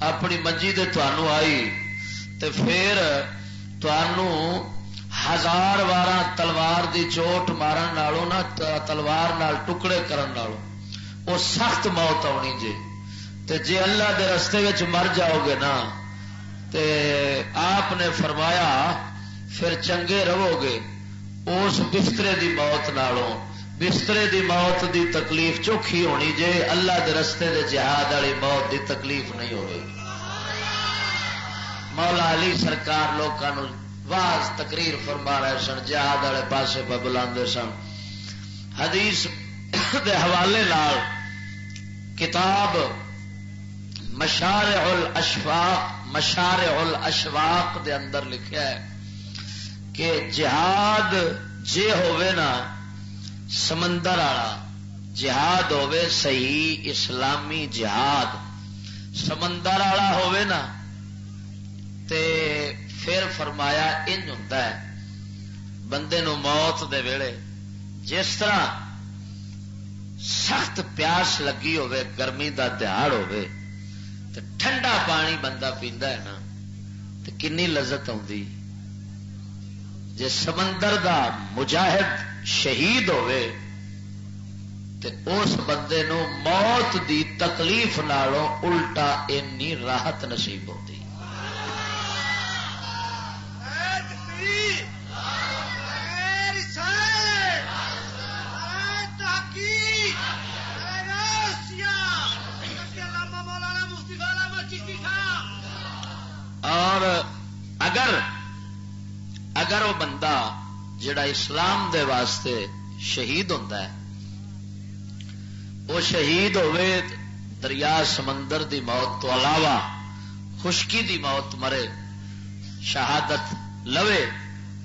اپنی منجی دے تنوع آئی تے پھر ہزار بارہ تلوار دی چوٹ مارن نالوں نا تلوار نال ٹکڑے کرن نالوں وہ سخت موت آنی جی تے جے اللہ دے رستے وچ مر جاؤ گے نا، تے آپ نے فرمایا، پھر چنگے رہو گے اس بسترے دی موت نالوں بسترے دی موت دی تکلیف چوکھی ہونی جے اللہ دے رستے دے جہاد والی موت دی تکلیف نہیں ہوگی مولا علی سرکار لوگوں واز تقریر فرما رہے سن جہاد والے پاسے پہ بلا سن حدیث دے حوالے لال کتاب مشار الاشفاق مشار الاشواق دے اندر لکھا ہے کہ جہاد جے ہوئے نا، سمندر والا، جہاد ہوے صحیح اسلامی جہاد۔ سمندر والا ہوے نا، تے پھر فرمایا انج ہوتا ہے، بندے نو موت دے ویلے۔ جس طرح سخت پیاس لگی ہوے گرمی دا دہاڑ ہوے تے ٹھنڈا پانی بندہ پیندا ہے نا، تے کنی لذت آتی جی سمندر دا مجاہد شہید ہوئے، تے اس بندے نو موت دی تکلیف نالوں الٹا اینی راحت نصیب ہوتی۔ اور اگر اگر وہ بندہ جڑا اسلام دے واسطے شہید ہوتا ہے، وہ شہید ہوئے دریا سمندر دی موت تو علاوہ خشکی دی موت مرے، شہادت لوے،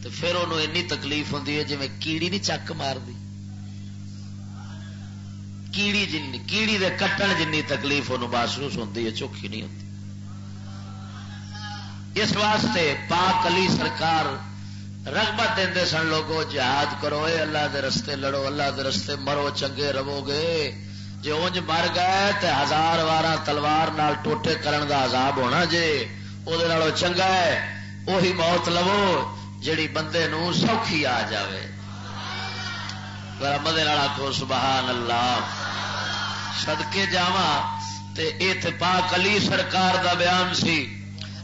تو پھر انہوں اینی تکلیف ہوتی ہے جی میں کیڑی نہیں چک مار دی کیڑی جن کیڑی دے کٹن جنی تکلیف انہوں محسوس ہوتی ہے، چوکھی نہیں ہوتی اس واسطے پاک علی سرکار رغبت دے سن لوگو، جہاد کرو، اے اللہ دے رستے لڑو، اللہ دے رستے مرو، چنگے رہو گے۔ جی اونج مر گئے تے ہزار وارہ تلوار نال ٹوٹے کرن دا عذاب ہونا جے وہ چنگا ہے وہی موت لو جیڑی بندے نو سوکھی آ جائے مدے آخو سبحان اللہ سدکے جاوا تے پاک علی سرکار دا بیان سی۔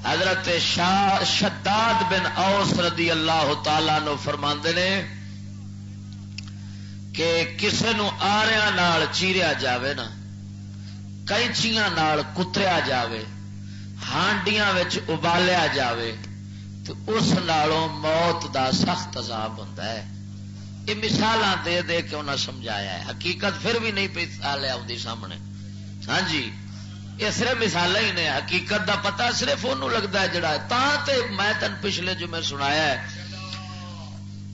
حضرت شاہ شداد بن اوس رضی اللہ تعالی نو فرما نے کہ کسے نو آریا نال چیریا جاوے نا کینچیاں نال کتریا جاوے، ہانڈیاں وچ ابالیا جاوے، تو اس نالوں موت دا سخت عذاب ہوتا ہے۔ یہ مثال دے دے کے انہیں سمجھایا ہے۔ حقیقت پھر بھی نہیں پی آدھی سامنے۔ ہاں جی یہ صرف مثال ہی نے، حقیقت دا پتا صرف انہوں لگتا ہے جڑا تا تے میں تن پچھلے جو میں سنایا ہے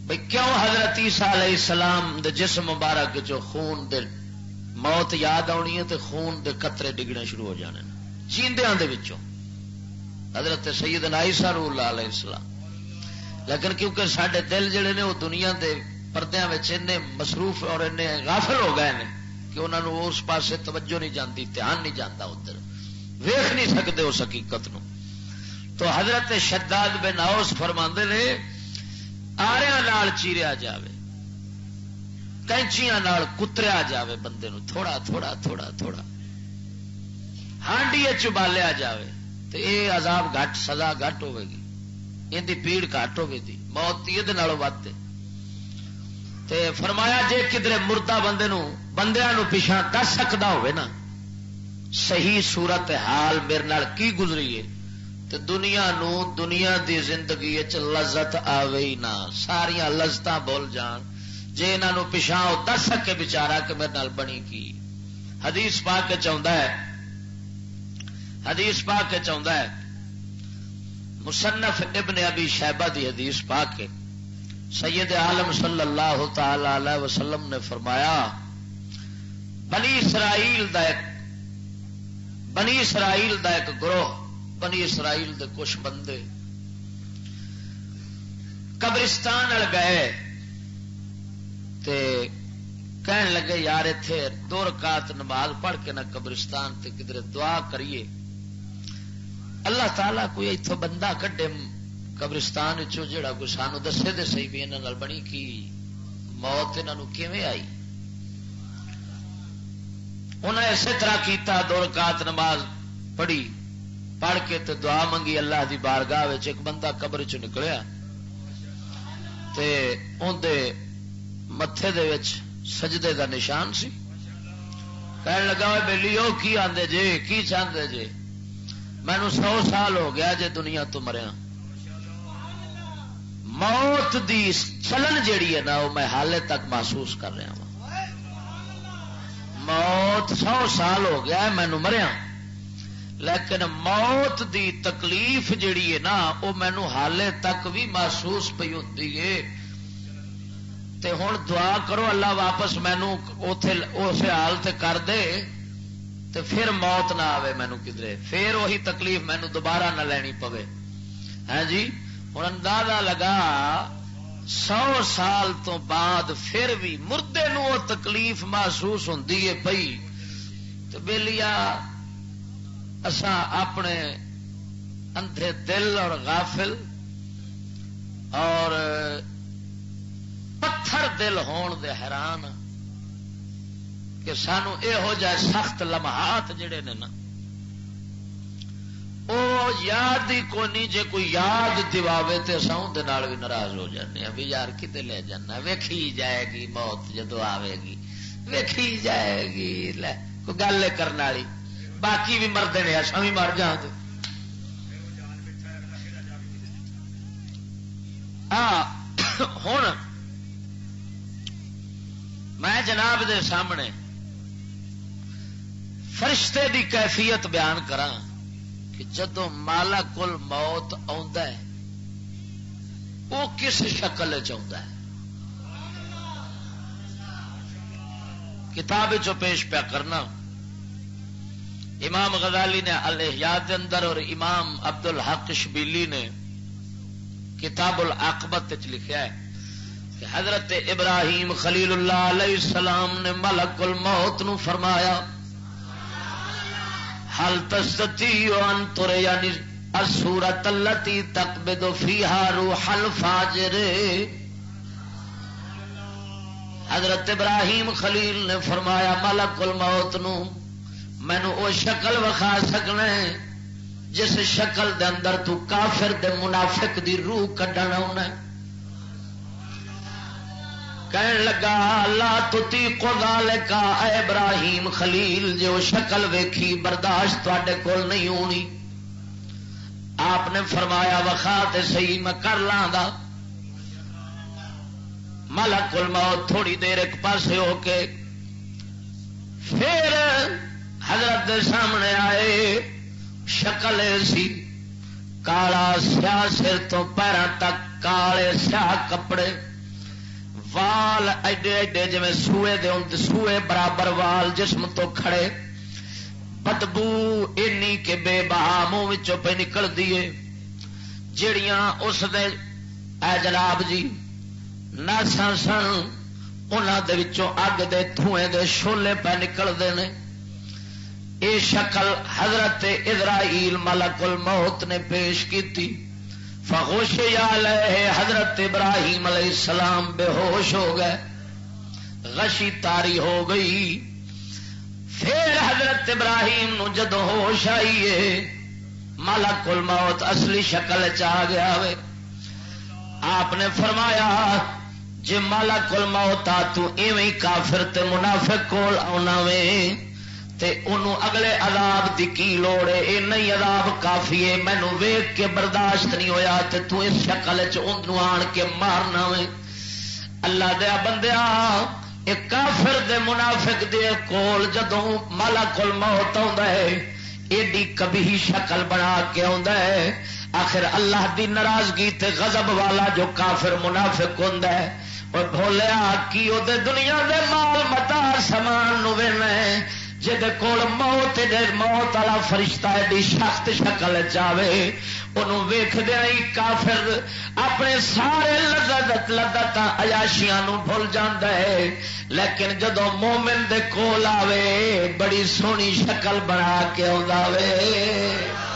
بھائی کیوں حضرت عیسیٰ علیہ السلام دے جسم مبارک جو خون دے موت یاد آنی ہے تے خون دے قطرے ڈگنے شروع ہو جانے چیندیاں دے وچوں۔ حضرت سید عیسیٰ رول علیہ السلام۔ لیکن کیونکہ سڈے دل جڑے نے، وہ دنیا دے پردے مصروف اور غافل ہو گئے ہیں کہ انہوں نے اس پاسے توجہ نہیں جانتی دھیان نہیں جانا ادھر۔ ویخ نہیں سکتے اس حقیقت نو تو حضرت شداد بن اوس فرما نے آریا چیریا جائے کینچیاں کتریا جائے بندے نو تھوڑا تھوڑا تھوڑا تھوڑا۔ ہانڈی چبالیا جائے تو یہ عذاب گھٹ، سزا گھٹ ہوے گی۔ یہ پیڑ گھٹ ہوگی موت یہ ود فرمایا، جے کدھر مردہ بندے نو بندیا پیچھا دس سکتا نا، صحیح صورت حال میرے نال کی گزری ہے تو دنیا نو، دنیا دی زندگی لذت آوے نہ ساریا لذت بول جان۔ جے انہوں پچھا دس سکے بچارا کہ میرے نال بنی کی۔ حدیث پا کے چاہتا ہے، حدیث پا کے چاہتا ہے، مصنف ابن ابی شہبہ دی حدیث پا کے سید عالم صلی اللہ تعالی علیہ وسلم نے فرمایا بنی اسرائیل دا ایک بنی اسرائیل دا ایک گروہ، بنی اسرائیل دے کچھ بندے۔ قبرستان گئے۔ تے کہن لگے، یار اتے دو رکعت نماز پڑھ کے نہ قبرستان تے کدھر دعا کریے۔ اللہ تعالی کوئی اتو بندہ کڈے قبرستان جڑا کوئی سانو دسے دے سی بھی انہوں بنی کی، موت انہوں آئی؟ انہیں اسی طرح کیتا، دو رکعت نماز پڑھی، پڑھ کے تو دعا منگی، اللہ دی بارگاہ ایک بندہ قبر چ نکلیا۔ تے متے سجدے دا نشان سی۔ کہنے لگا بہلی وہ کی آدھے جے؟ کی چاہتے جے؟ مینو سو سال ہو گیا جے دنیا تو مریا۔ موت دی چلن جیڑی ہے نا وہ میں حالے تک محسوس کر رہا ہوں۔ موت سو سال ہو گیا مینو مریا۔ لیکن موت دی تکلیف جیڑی ہے نا وہ مینو حالے تک بھی محسوس پی ہوتی ہے۔ تے ہوں دعا کرو، اللہ واپس مینو اس حال تے کر دے۔ تے پھر موت نہ آئے مینو کدھر پھر وہی تکلیف مینو دوبارہ نہ لینی پوے۔ ہاں جی؟ ہوں اندازہ لگا، سو سال تو بعد پھر بھی مردے نو تکلیف محسوس ہوتی ہے پی تو بہلیا اسا اپنے اندھے دل اور غافل اور پتھر دل ہون دے حیران کہ سانو یہو جہ سخت لمحات جڑے نے نا وہ یاد ہی کونی جے کوئی یاد دواوے تو ساؤں بھی ناراض ہو جانے ہاں، بھی یار کتنے لے جانا، ویکھی جائے گی موت جدو آئے گی، ویکھی جائے گی، لے۔ کوئی گل کرنے والی باقی بھی مرد نے اصا بھی مر جا ہوں میں جناب دے سامنے فرشتے دی کیفیت بیان کرا کہ جدو مالا کل موت وہ کس شکل ہے کتاب چو پیش پیا کرنا۔ امام غزالی نے الحیات اندر اور امام عبد الحق شبیلی نے کتاب العقبت لکھا ہے کہ حضرت ابراہیم خلیل اللہ علیہ السلام نے ملک الموت نو فرمایا حل تستی تر یعنی سورت التی تک بے دو فی ہارو حل فاجرے حضرت ابراہیم خلیل نے فرمایا، ملک الموت نو مینو او شکل وکھا سکنا جس شکل دے اندر تو کافر دے منافق دی روح کڈنا ہونا ہے۔ کہن لگا اللہ تتی کو کا اے ابراہیم خلیل جو شکل ویکھی، برداشت تے کول نہیں ہونی۔ آپ نے فرمایا، وخا تے سی میں کر لا ملک الموت تھوڑی دیر ایک پاسے ہو کے پھر حضرت دے سامنے آئے، شکل سی، کالا سیاہ سر تو پیروں تک کالے سیاہ کپڑے، وال ایڈے ایڈے جی سوئے دے سوئے برابر وال جسم تو کھڑے، بدبو اینی کہ بے بہا منہ پہ نکل دیے جڑیاں اس دے، اے جناب جی ناسا سن انہوں اگ دے دھوئے دے شولے پہ نکلتے ہیں یہ شکل حضرت ادرائیل ملک الموت نے پیش کی تھی فہوش یا لے حضرت ابراہیم علیہ السلام بے ہوش ہو گئے۔ غشی تاری ہو گئی۔ پھر حضرت ابراہیم نو جدو ہوش آئیے مالک الموت اصلی شکل چاہ گیا وے آپ نے فرمایا جی مالک الموت آ، تو ایویں کافر تے منافق کول آنا وے۔ تے انہوں اگلے عذاب دی کی لوڑ ہے؟ اے نہیں، عذاب کافی ہے۔ مینو ویگ کے برداشت نہیں ہویا تے تو اس شکل چ آن کے مارنا وے۔ اللہ دیا بندیا ایک کافر دے منافق دے کول جدوں مالا کول موت ہے، ایڈی کبھی شکل بنا کے ہے۔ آخر اللہ دی ناراضگی تے غضب والا جو کافر منافق ہوں اور بولیا کی وہ دنیا دے مال متا سامان نو جہد کول موت موت والا فرشتہ ایڈی سخت شکل چاہے انہوں ویخ دیا کافر اپنے سارے لدت لدت اجاشیا بھول جانا ہے۔ لیکن جدو مومن دے کول آوے، بڑی سونی شکل بنا کے آ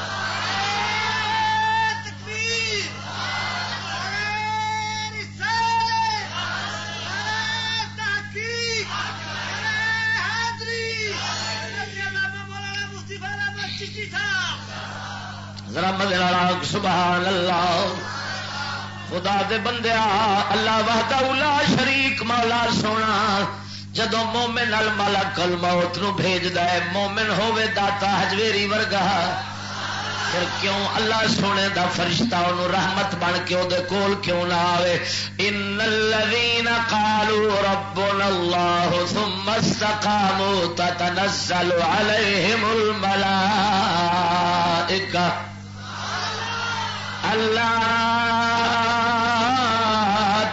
ذرا سبحان اللہ خدا دے بندیا اللہ وحدہ اولا شریک، مولا سونا۔ جدو مومن نل مالا کل موت نو بھیج ہے، مومن ہوے داتا ہجویری ورگا۔ پھر کیوں اللہ سونے دا فرشتہ انہوں رحمت بن کے وہ کول کیوں نہ آئے ان الذین قالوا ربنا اللہ ثم استقاموا تتنزل علیہم الملائکہ۔ اللہ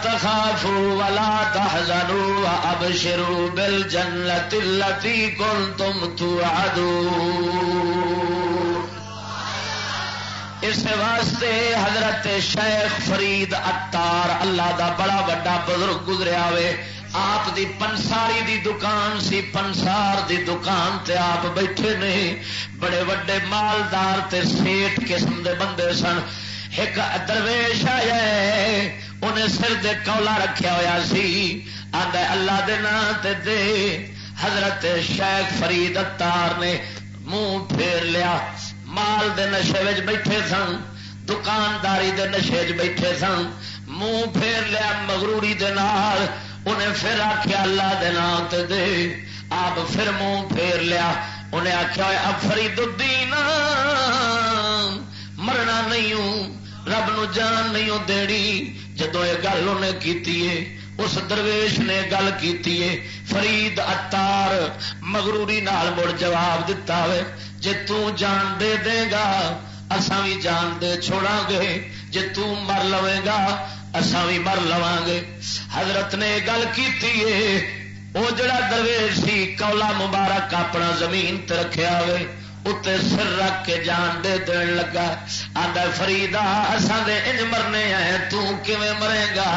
تخافوا ولا تحزنوا وابشروا بالجنة التي كنتم توعدون۔ اس واسطے حضرت شیخ فرید اتار اللہ دا بڑا بڑا بزرگ گزریا وے۔ آپ دی پنساری دی دکان سی، پنسار دی دکان تے آپ بیٹھے نہیں۔ بڑے وڈے مالدار تے سیٹ قسم دے بندے سن۔ ایک درویش آیا انہیں سر دے کولا رکھیا ہوا سی۔ آدھا اللہ دے نام تے دے۔ حضرت شیخ فرید اتار نے منہ پھیر لیا۔ مال دے نشے وچ بیٹھے سن، دکانداری دے نشے چ بیٹھے سن۔ منہ پھیر لیا مغروری دے نال۔ انہیں پھر آخیا اللہ دے نام تے دے۔ آپ پھر منہ پھیر لیا۔ انہیں آخیا اب فرید الدین مرنا نہیں ہوں۔ رب نو جان نہیں دینی۔ جدو یہ گل انہیں کی اس درویش نے گل کی فرید اتار مغروری نال مڑ جواب دتا ہوئے جے تو جان دے دے گا اسا بھی جان دے چھوڑا گے۔ جے تو مر لوے گا اسا بھی مر لوا گے۔ حضرت نے گل کی وہ جڑا درویش سی، کولا مبارک اپنا زمین تے رکھیا ہوئے۔ اتنے سر رکھ کے جان دے دین لگا آدھا فریدا اصل دے انج مرنے آئے تمے مرے گا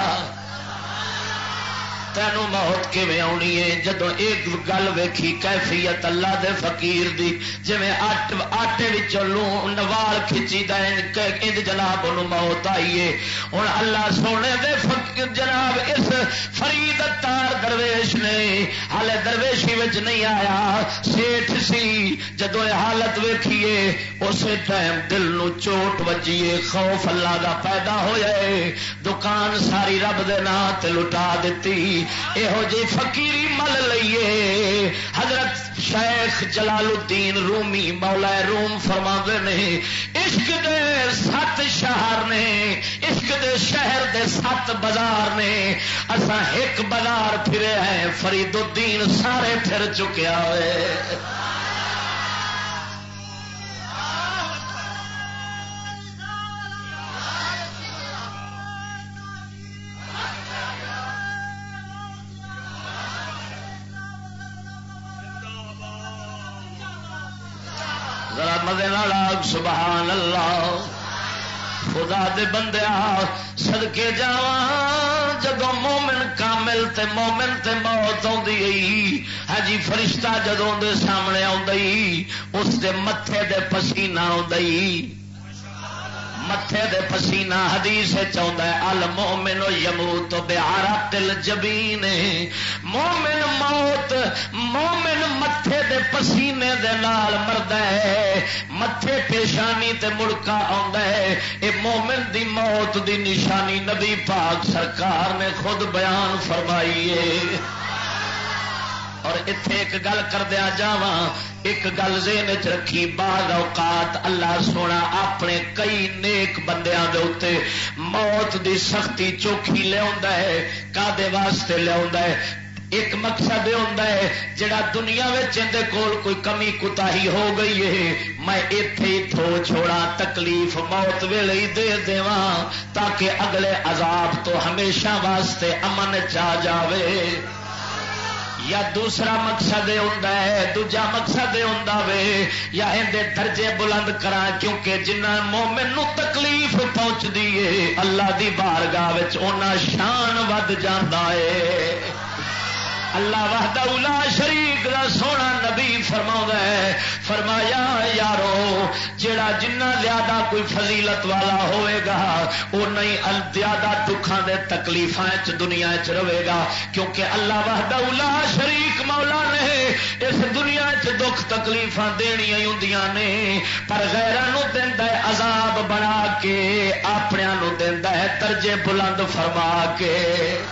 تینوں موت کیویں آنی ہے؟ جدو ایک گل ویکھی کیفیت اللہ دے فقیر دی جی آٹے لون نوال کھچی دن جناب ان موت آئیے ہوں اللہ سونے دے فقیر جناب اس فرید تار درویش نے ہالے درویشی وچ نہیں آیا، سیٹھ سی۔ جدو یہ حالت ویکھیے اسی ٹائم دل نو چوٹ وجیے خوف اللہ دا پیدا ہویا ہے۔ دکان ساری رب دے نا لٹا دیتی۔ یہو جی فقیری مل لئیے حضرت شیخ جلال الدین رومی مولا روم فرما نے، عشق دے سات شہر نے، عشق دے شہر دے سات بازار نے۔ اصا ایک بازار پھرے ہیں فرید الدین سارے پھر چکیا ہوئے سبحان اللہ۔ خدا دے بندیا سدکے جا جب مومن کامل تے مومن تے موت آئی ہجی ہاں فرشتہ جدوں دے سامنے اس دے متے دے پسینہ آئی متے دے پسینہ حدیث چاہتا ہے ال مومن یمو تو بہارا تل جبی مومن موت مومن متے دے پسینے دے نال مرد ہے متے پیشانی تے مڑکا ہے اے مومن دی موت دی نشانی نبی پاک سرکار نے خود بیان فرمائی ہے اور اتے ایک گل کردیا جا ایک گل زین چ رکھی، بعض اوقات اللہ سونا اپنے کئی نیک بندیاں دے اتنے موت دی سختی چوکھی لیا ہے کدے واسطے لیا ہے؟ ایک مقصد یہ ہوتا ہے، جڑا دنیا اندر کول کوئی کمی کتا ہی ہو گئی ہے، میں اتے تھو چھوڑا تکلیف موت ویلے ہی دے دوا تاکہ اگلے عذاب تو ہمیشہ واسطے امن چاہ جاوے۔ یا دوسرا مقصد ہے، دوجا مقصد وے، یا اندر درجے بلند کرا کیونکہ جنہ مومن نو تکلیف پہنچتی ہے، اللہ دی بارگاہ شان ود جانا ہے۔ اللہ وحدہ اولا شریک دا سونا نبی فرما ہے۔ فرمایا، یارو جڑا جنہ زیادہ کوئی فضیلت والا ہوئے گا وہ نہیں زیادہ دکھان دے تکلیفاں دنیا چ رہے گا۔ کیونکہ اللہ وحدہ اولا شریک مولا نے اس دنیا چ دکھ تکلیفاں دنیا ہوں نے۔ پر غیران دینا ہے عذاب بنا کے اپنے دینا ہے درجے بلند فرما کے۔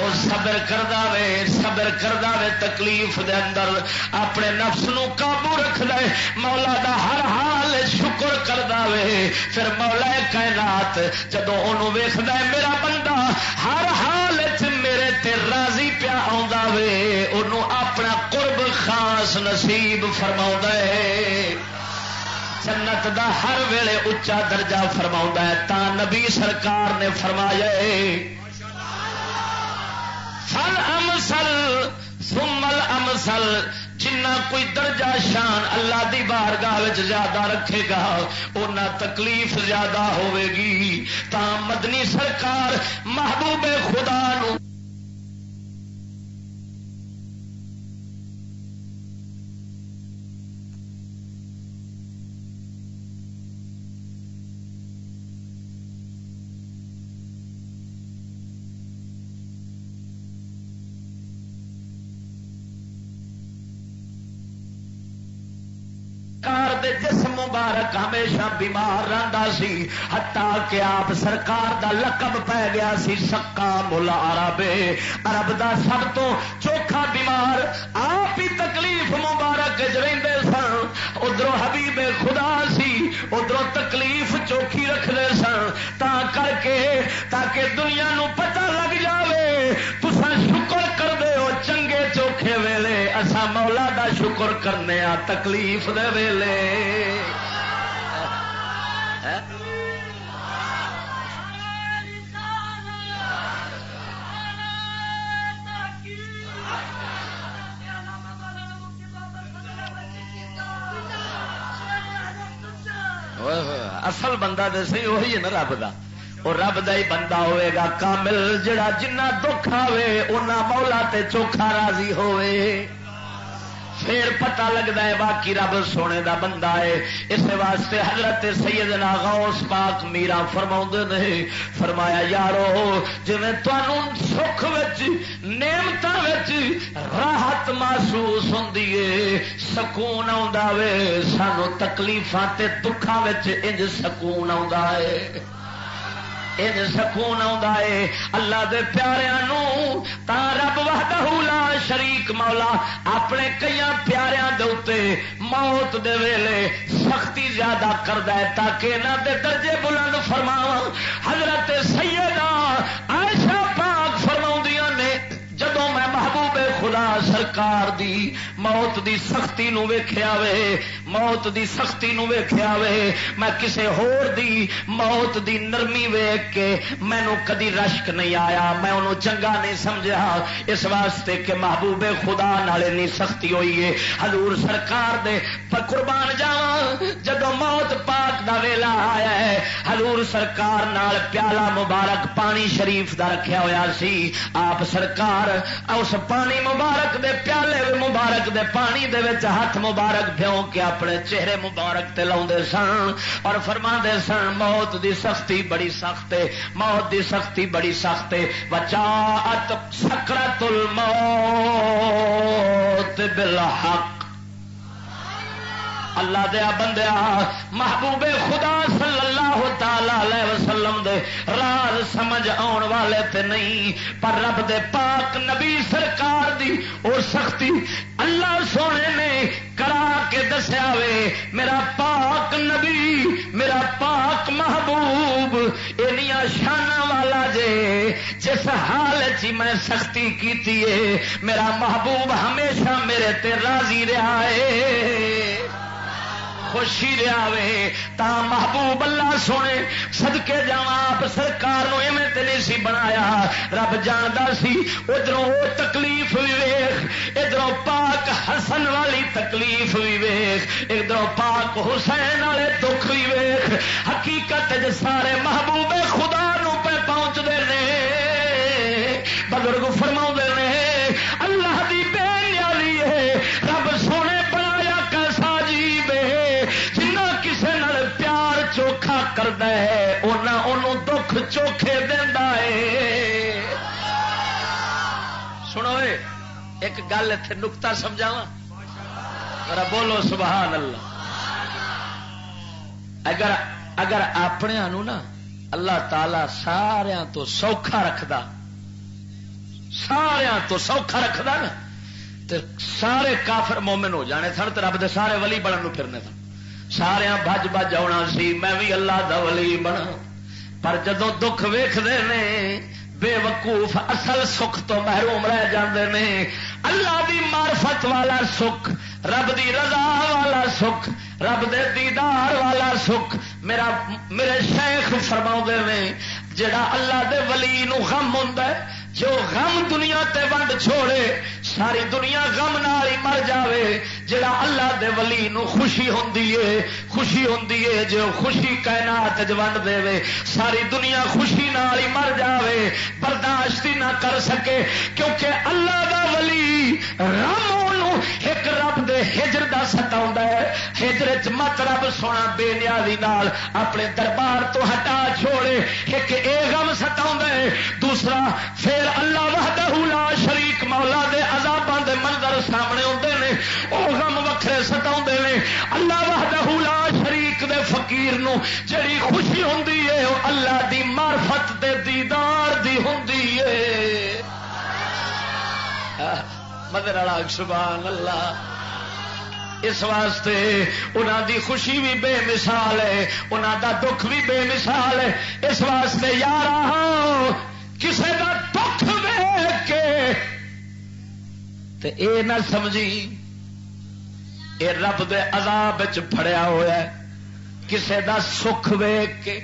وہ صبر کردا وے، صبر کردا وے تکلیف دے اندر اپنے نفس نو قابو رکھ لے مولا دا ہر حال شکر کردا وے۔ پھر مولا کائنات جدو انہوں ویکھدا ہے، میرا بندہ ہر حال میرے تے راضی پیا آندا وے انہوں اپنا قرب خاص نصیب فرما ہے۔ جنت دا ہر ویلے اچا درجہ فرما ہے۔ تا نبی سرکار نے فرمایا فل امسل سمل امسل جنا کوئی درجہ شان اللہ دی بارگاہ زیادہ رکھے گا اتنا تکلیف زیادہ ہوے گی۔ تا مدنی سرکار محبوب خدا نو سرکار دے جسم مبارک ہمیشہ بیمار رہتا سی ہتا کہ آپ سرکار دا لقب پی گیا سی سکا ملا عرب عرب دا سب تو چوکھا بیمار آپ ہی تکلیف مبارک رہتے سن ادھر حبیب خدا سی ادھر تکلیف چوکھی رکھتے سن تا کر کے تاکہ دنیا نو پتہ لگ جاوے اسا مولا دا شکر کرنے آ تکلیف دے ویلے۔ اصل بندہ تو سی وہی ہے نا رب کا وہ رب دا ہی بندہ ہوئے گا، کامل جڑا جنہ دکھ آئے اُنہ مولا تے چوکھا راضی ہوئے۔ پھر پتہ لگتا ہے باقی رب سونے دا بندہ ہے۔ اس واسطے حضرت سیدنا غوث پاک میرا فرما نے، فرمایا، یارو جی تمہوں سکھ نعمت راحت محسوس ہوں سکون آ سانو تکلیفاں دکھان انج سکون آ ان سکون ہے اللہ دے پیاروں تا رب لا شریک مولا اپنے کئی پیاروں دے موت دے ویلے سختی زیادہ کرتا ہے تاکہ انہوں دے درجے بلند فرماوا حضرت سیدہ عائشہ پاک فرما نے جدو میں محبوب خدا سرکار دی موت دی سختی نو ویخیا وے، موت دی سختی نو ویخیا وے۔ میں کسے ہور دی موت دی نرمی ویک کے مینو کدی رشک نہیں آیا، میں انہوں چنگا نہیں سمجھا اس واسطے کہ محبوب خدا نالے نہیں سختی ہوئی ہے۔ حضور سرکار دے پر قربان جا جدو موت پاک دا ویلا آیا ہے، حضور سرکار نال پیالہ مبارک پانی شریف دا رکھیا ہویا سی۔ آپ سرکار، اس پانی مبارک دے پیالے مبارک دے پانی دے وچ ہاتھ مبارک بھیوں کے اپنے چہرے مبارک تے لاؤں سن اور فرما دے سن، موت دی سختی بڑی سخت ہے، موت دی سختی بڑی سخت ہے۔ بچا سکرت الموت بالحق۔ اللہ دیا بندیا محبوب خدا صلی اللہ تعالی وسلم دے راز سمجھ آن والے تے نہیں، پر رب دے پاک نبی سرکار دی اور سختی اللہ سونے نے کرا کے دسیا وے، میرا پاک نبی، میرا پاک محبوب اینیا شان والا جے، جس حال چی میں سختی کی میرا محبوب ہمیشہ میرے تے راضی رہا ہے خوشی لیا تا محبوب اللہ سونے سدکے جا آپ سرکار نہیں سی بنایا۔ رب جانتا سی ادھر وہ تکلیف بھی ویخ ادھر پاک حسن والی تکلیف بھی ویخ ادھر پاک حسین والے دکھ بھی ویخ حقیقت سارے محبوب خدا نو پہ پہنچتے ہیں بزرگ فرما ایک گل اتنے نکتا سمجھاوا بولو، سبحان اللہ۔ اگر اگر اپنے نا اللہ تعالی سارا تو سوکھا رکھدا سارا تو سوکھا رکھدا نا، تے سارے کافر مومن ہو جانے سن تو رب دے سارے ولی بنن پھرنے سن۔ سارے بج بج آنا سی، میں بھی اللہ دا ولی بنا پر جدو دکھ ویختے ہیں بے وقوف اصل سکھ تو محروم رہ جاندے نے۔ اللہ دی معرفت والا سکھ، رب دی رضا والا سکھ، رب دے دیدار والا سکھ۔ میرا میرے شیخ فرما نے، جڑا اللہ دے ولی نو غم ہوں جو غم دنیا تے ونڈ چھوڑے، ساری دنیا غم نال ہی مر جاوے۔ جڑا اللہ دے ولی نو خوشی ہوندی ہے، خوشی ہوندی ہے جو خوشی کائنات ونڈ دے ساری دنیا خوشی نال ہی مر جاوے، برداشت نہ کر سکے۔ کیونکہ اللہ دا ولی غم ایک رب دے ہجر دا ستا ہے۔ ہجر چ مت رب سونا، بے نیازی نال اپنے دربار تو ہٹا چھوڑے۔ ایک اے غم ستا ہے۔ دوسرا، پھر اللہ وحدہ لا شریک مولا دے عذاباں دے منظر سامنے فقیر نو جڑی خوشی ہوندی ہے او اللہ دی معرفت دے دیدار دی ہوندی ہے۔ مدر سبحان اللہ۔ اس واسطے انہوں دی خوشی بھی بے مثال ہے انہوں دا دکھ بھی بے مثال ہے۔ اس واسطے یار کسی کا دکھ ویگ کے تے اے نہ سمجھی، اے رب دے عذاب پڑیا ہوا ہے۔ کسے دا سکھ ویگ کے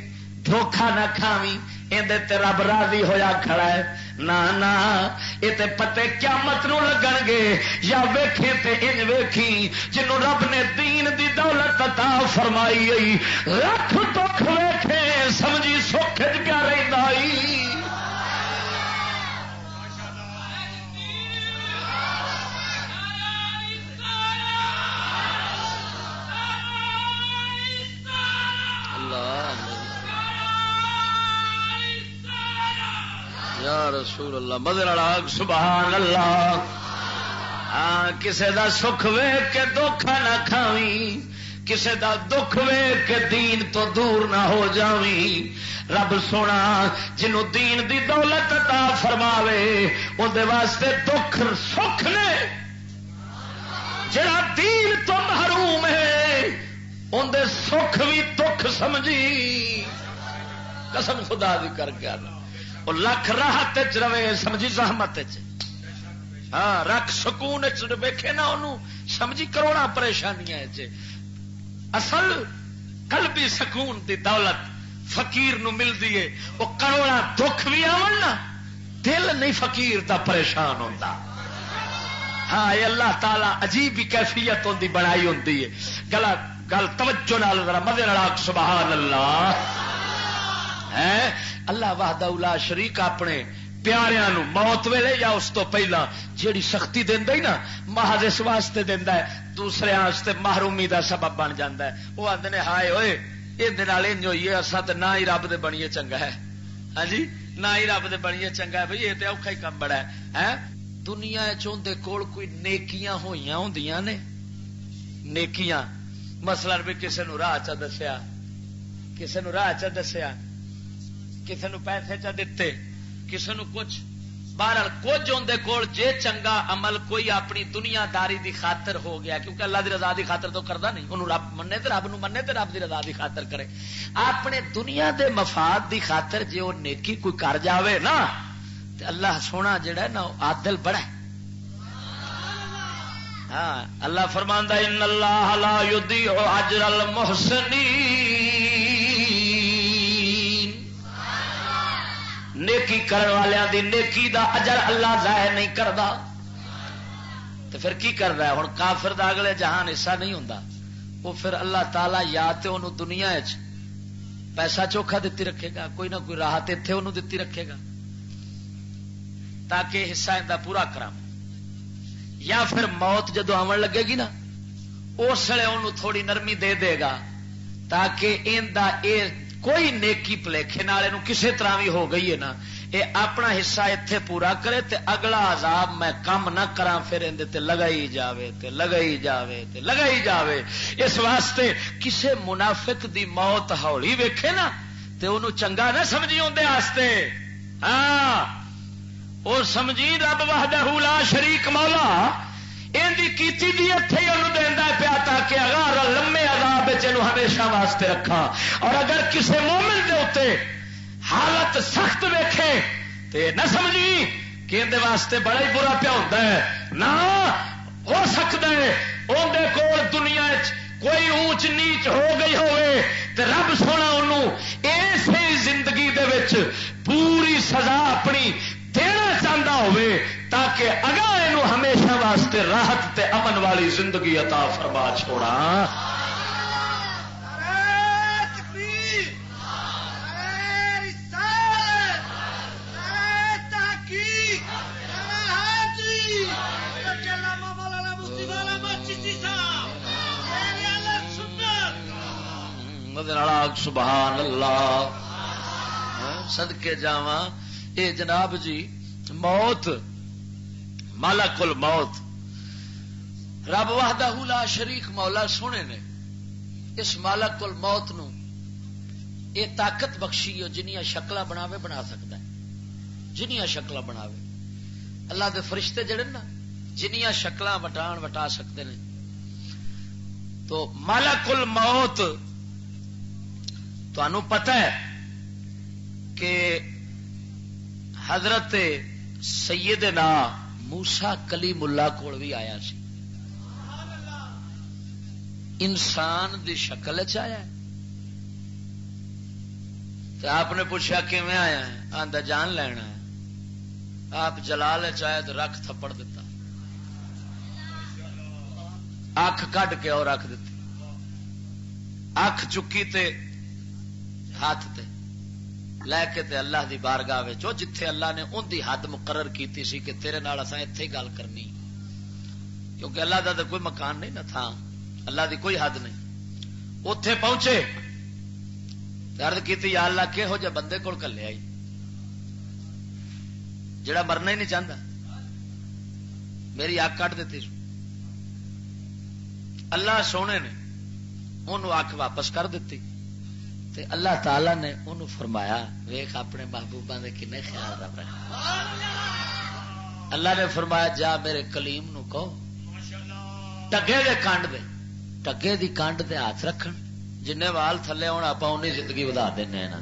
دھوکھا نہ کھاوی اندر رب راضی ہویا کھڑا ہے۔ نہ یہ پتے قیامت نو لگن گے۔ یا ویکھے تے ان ویکھی جنوں رب نے دین دی دولت عطا فرمائی۔ لکھ دکھ ویکھے سمجھی سکھ رہی رہتا یا رسول اللہ، مدر سبحان اللہ. ہاں کسے دا سکھ ویگ کے دکھا نہ کھاوی کسے دا دکھ ویگ کے دین تو دور نہ ہو جاوی رب سونا جنو دین دی دولت عطا فرماوے اندے واسطے دکھ، سکھ نے، جڑا دین تو محروم ہے اندے سکھ بھی دکھ سمجھی۔ قسم خدا دی کر کے وہ لکھ راہت رہے، سمجھی زحمت ہاں رکھ سکون ویکھے نا انہوں سمجھی کروڑا پریشانیاں اصل کل بھی سکون دی دولت فقیر نو ملتی ہے وہ کروڑا دکھ بھی آن نا، دل نہیں فقیر دا پریشان ہوتا ہاں اللہ تعالی عجیب کیفیت ہوتی بنائی ہوتی ہے گلا گل توجہ نال مدے سبحان اللہ۔ ہے اللہ واہد شریک اپنے پیاریا موت ویلے یا اس تو پہلا جیڑی سختی دینا ہی نا، محض اس واسطے دینا ہے، دوسرے واسطے محرومی دا سبب بن جاتا ہے۔ وہ آدھے ہائے ہوئے یہ ہوئی ہے اصا تو نہ ہی رب دے بنیے چنگا ہے۔ ہاں جی؟ نہ ہی رب دے بنیے چنگا ہے بھائی یہ تو اوکھا ہی کم بڑا ہے۔ دنیا چاہتے کول کوئی نیکیاں ہوئی ہوں نے؟ نیکیاں۔ مسلر بھی کسی نو راہ چا دسیا، کسی نو راہ چا دسیا، کسی نو پیسے چا دیتے کسی نو کچھ۔ بہرحال کچھ اندر کول جے چنگا عمل کوئی اپنی دنیا داری دی خاطر ہو گیا، کیونکہ اللہ دی رضا دی خاطر تو کرتا نہیں انہوں رب منے تو رب نو منے تو رب دی رضا دی خاطر کرے۔ اپنے دنیا دے مفاد دی خاطر جے وہ نیکی کوئی کر جاوے نا تو اللہ سونا جڑا ہے نا عادل بڑا ہے۔ ہاں اللہ فرماندہ ان اللہ لا یضیع اجر المحسنین. نیکی کرن والوں دی نیکی دا اجر اللہ ظاہر نہیں کردا۔ تو پھر کی کر رہا ہے؟ ہوں کافر دا اگلے جہان حصہ نہیں ہوں وہ پھر اللہ تعالی یا تو انہوں دنیا چ پیسہ چوکھا دیتی رکھے گا، کوئی نہ کوئی راحت اتنے انہوں دیتی رکھے گا۔ تاکہ حصہ اندر پورا کرا یا پھر موت جدو آن لگے گی نا، اس ویلے انہوں تھوڑی نرمی دے دے گا تاکہ اندا اے کوئی نیکی پلیکھے نالے نو کسے طرح بھی ہو گئی ہے نا، اے اپنا حصہ اتے پورا کرے تے اگلا عذاب میں کم نہ کرا پھر اندر لگائی جاوے، تے لگائی جاوے، تے لگائی جاوے۔ اس واسطے کسے منافق دی موت ہولی ویکھے نا، تے انہوں چنگا نہ سمجھی اندر واسطے ہاں۔ اور سمجھی رب وحدہ لا شریک مولا کیتی دی اتے ہی انہوں دینا پیا تاکہ اگر لمے عذاب ہمیشہ واسطے رکھا اور اگر کسے مومن دے اتنے حالت سخت ویکھے، تے نہ سمجھی کہ اندر واسطے بڑا ہی برا پیا ہوتا ہے۔ نہ ہو سکتا ہے اندر کول دنیا کوئی اونچ نیچ ہو گئی ہوئے، تے رب سونا انہوں اسی زندگی دے وچ پوری سزا اپنی دینا چاہتا ہوئے تاکہ اگا یہ ہمیشہ واسطے راحت تے امن والی زندگی عطا فرما چھوڑا سبحان اللہ۔ ہاں، سدکے جا اے جناب جی موت مالک موت۔ رب وحدہ لا شریک مولا سونے نے۔ اس مالک موت نو اے طاقت بخشی ہو جنیا شکل بناوے بنا سکتا ہے۔ جنیا شکل بناوے۔ اللہ دے فرشتے جڑے نا جنیا شکل وٹان وٹا سکتے ہیں تو مالک موت تو پتہ ہے کہ حضرت سیدنا موسا کلی ملا کول بھی آیا سی۔ انسان دی شکل چیا آپ نے پوچھا کیون آیا ہے؟ آدھا جان لینا ہے۔ آپ جلال چاہے تو رکھ تھپڑ دیتا اکھ کٹ کے اور رکھ دیتی اکھ چکی تے ہاتھ تے۔ لے کے تے اللہ دی بارگاہ جو جتھے اللہ نے ان دی حد مقرر کیتی سی کہ تیرے نال اساں ایتھے ہی گل کرنی۔ کیونکہ اللہ دا تے کوئی مکان نہیں نہ تھا۔ اللہ دی کوئی حد نہیں۔ اتے پہنچے۔ درد کیتی، یا اللہ کہ ہو جا بندے کول کلے آئی؟ جڑا مرنا ہی نہیں چاہتا میری اک کٹ دیتی اللہ سونے نے انہوں اک واپس کر دیتی۔ تے اللہ تعالی نے انہوں فرمایا ویخ اپنے محبوبہ دے کنے خیال رب رہا اللہ نے فرمایا، جا میرے کلیم نو کہو۔ ٹگے دے کانڈ دے۔ ٹگے دی کانڈ دے ہاتھ رکھن۔ جن وال تھلے ہونا آپ انی زندگی ودا دینا یہاں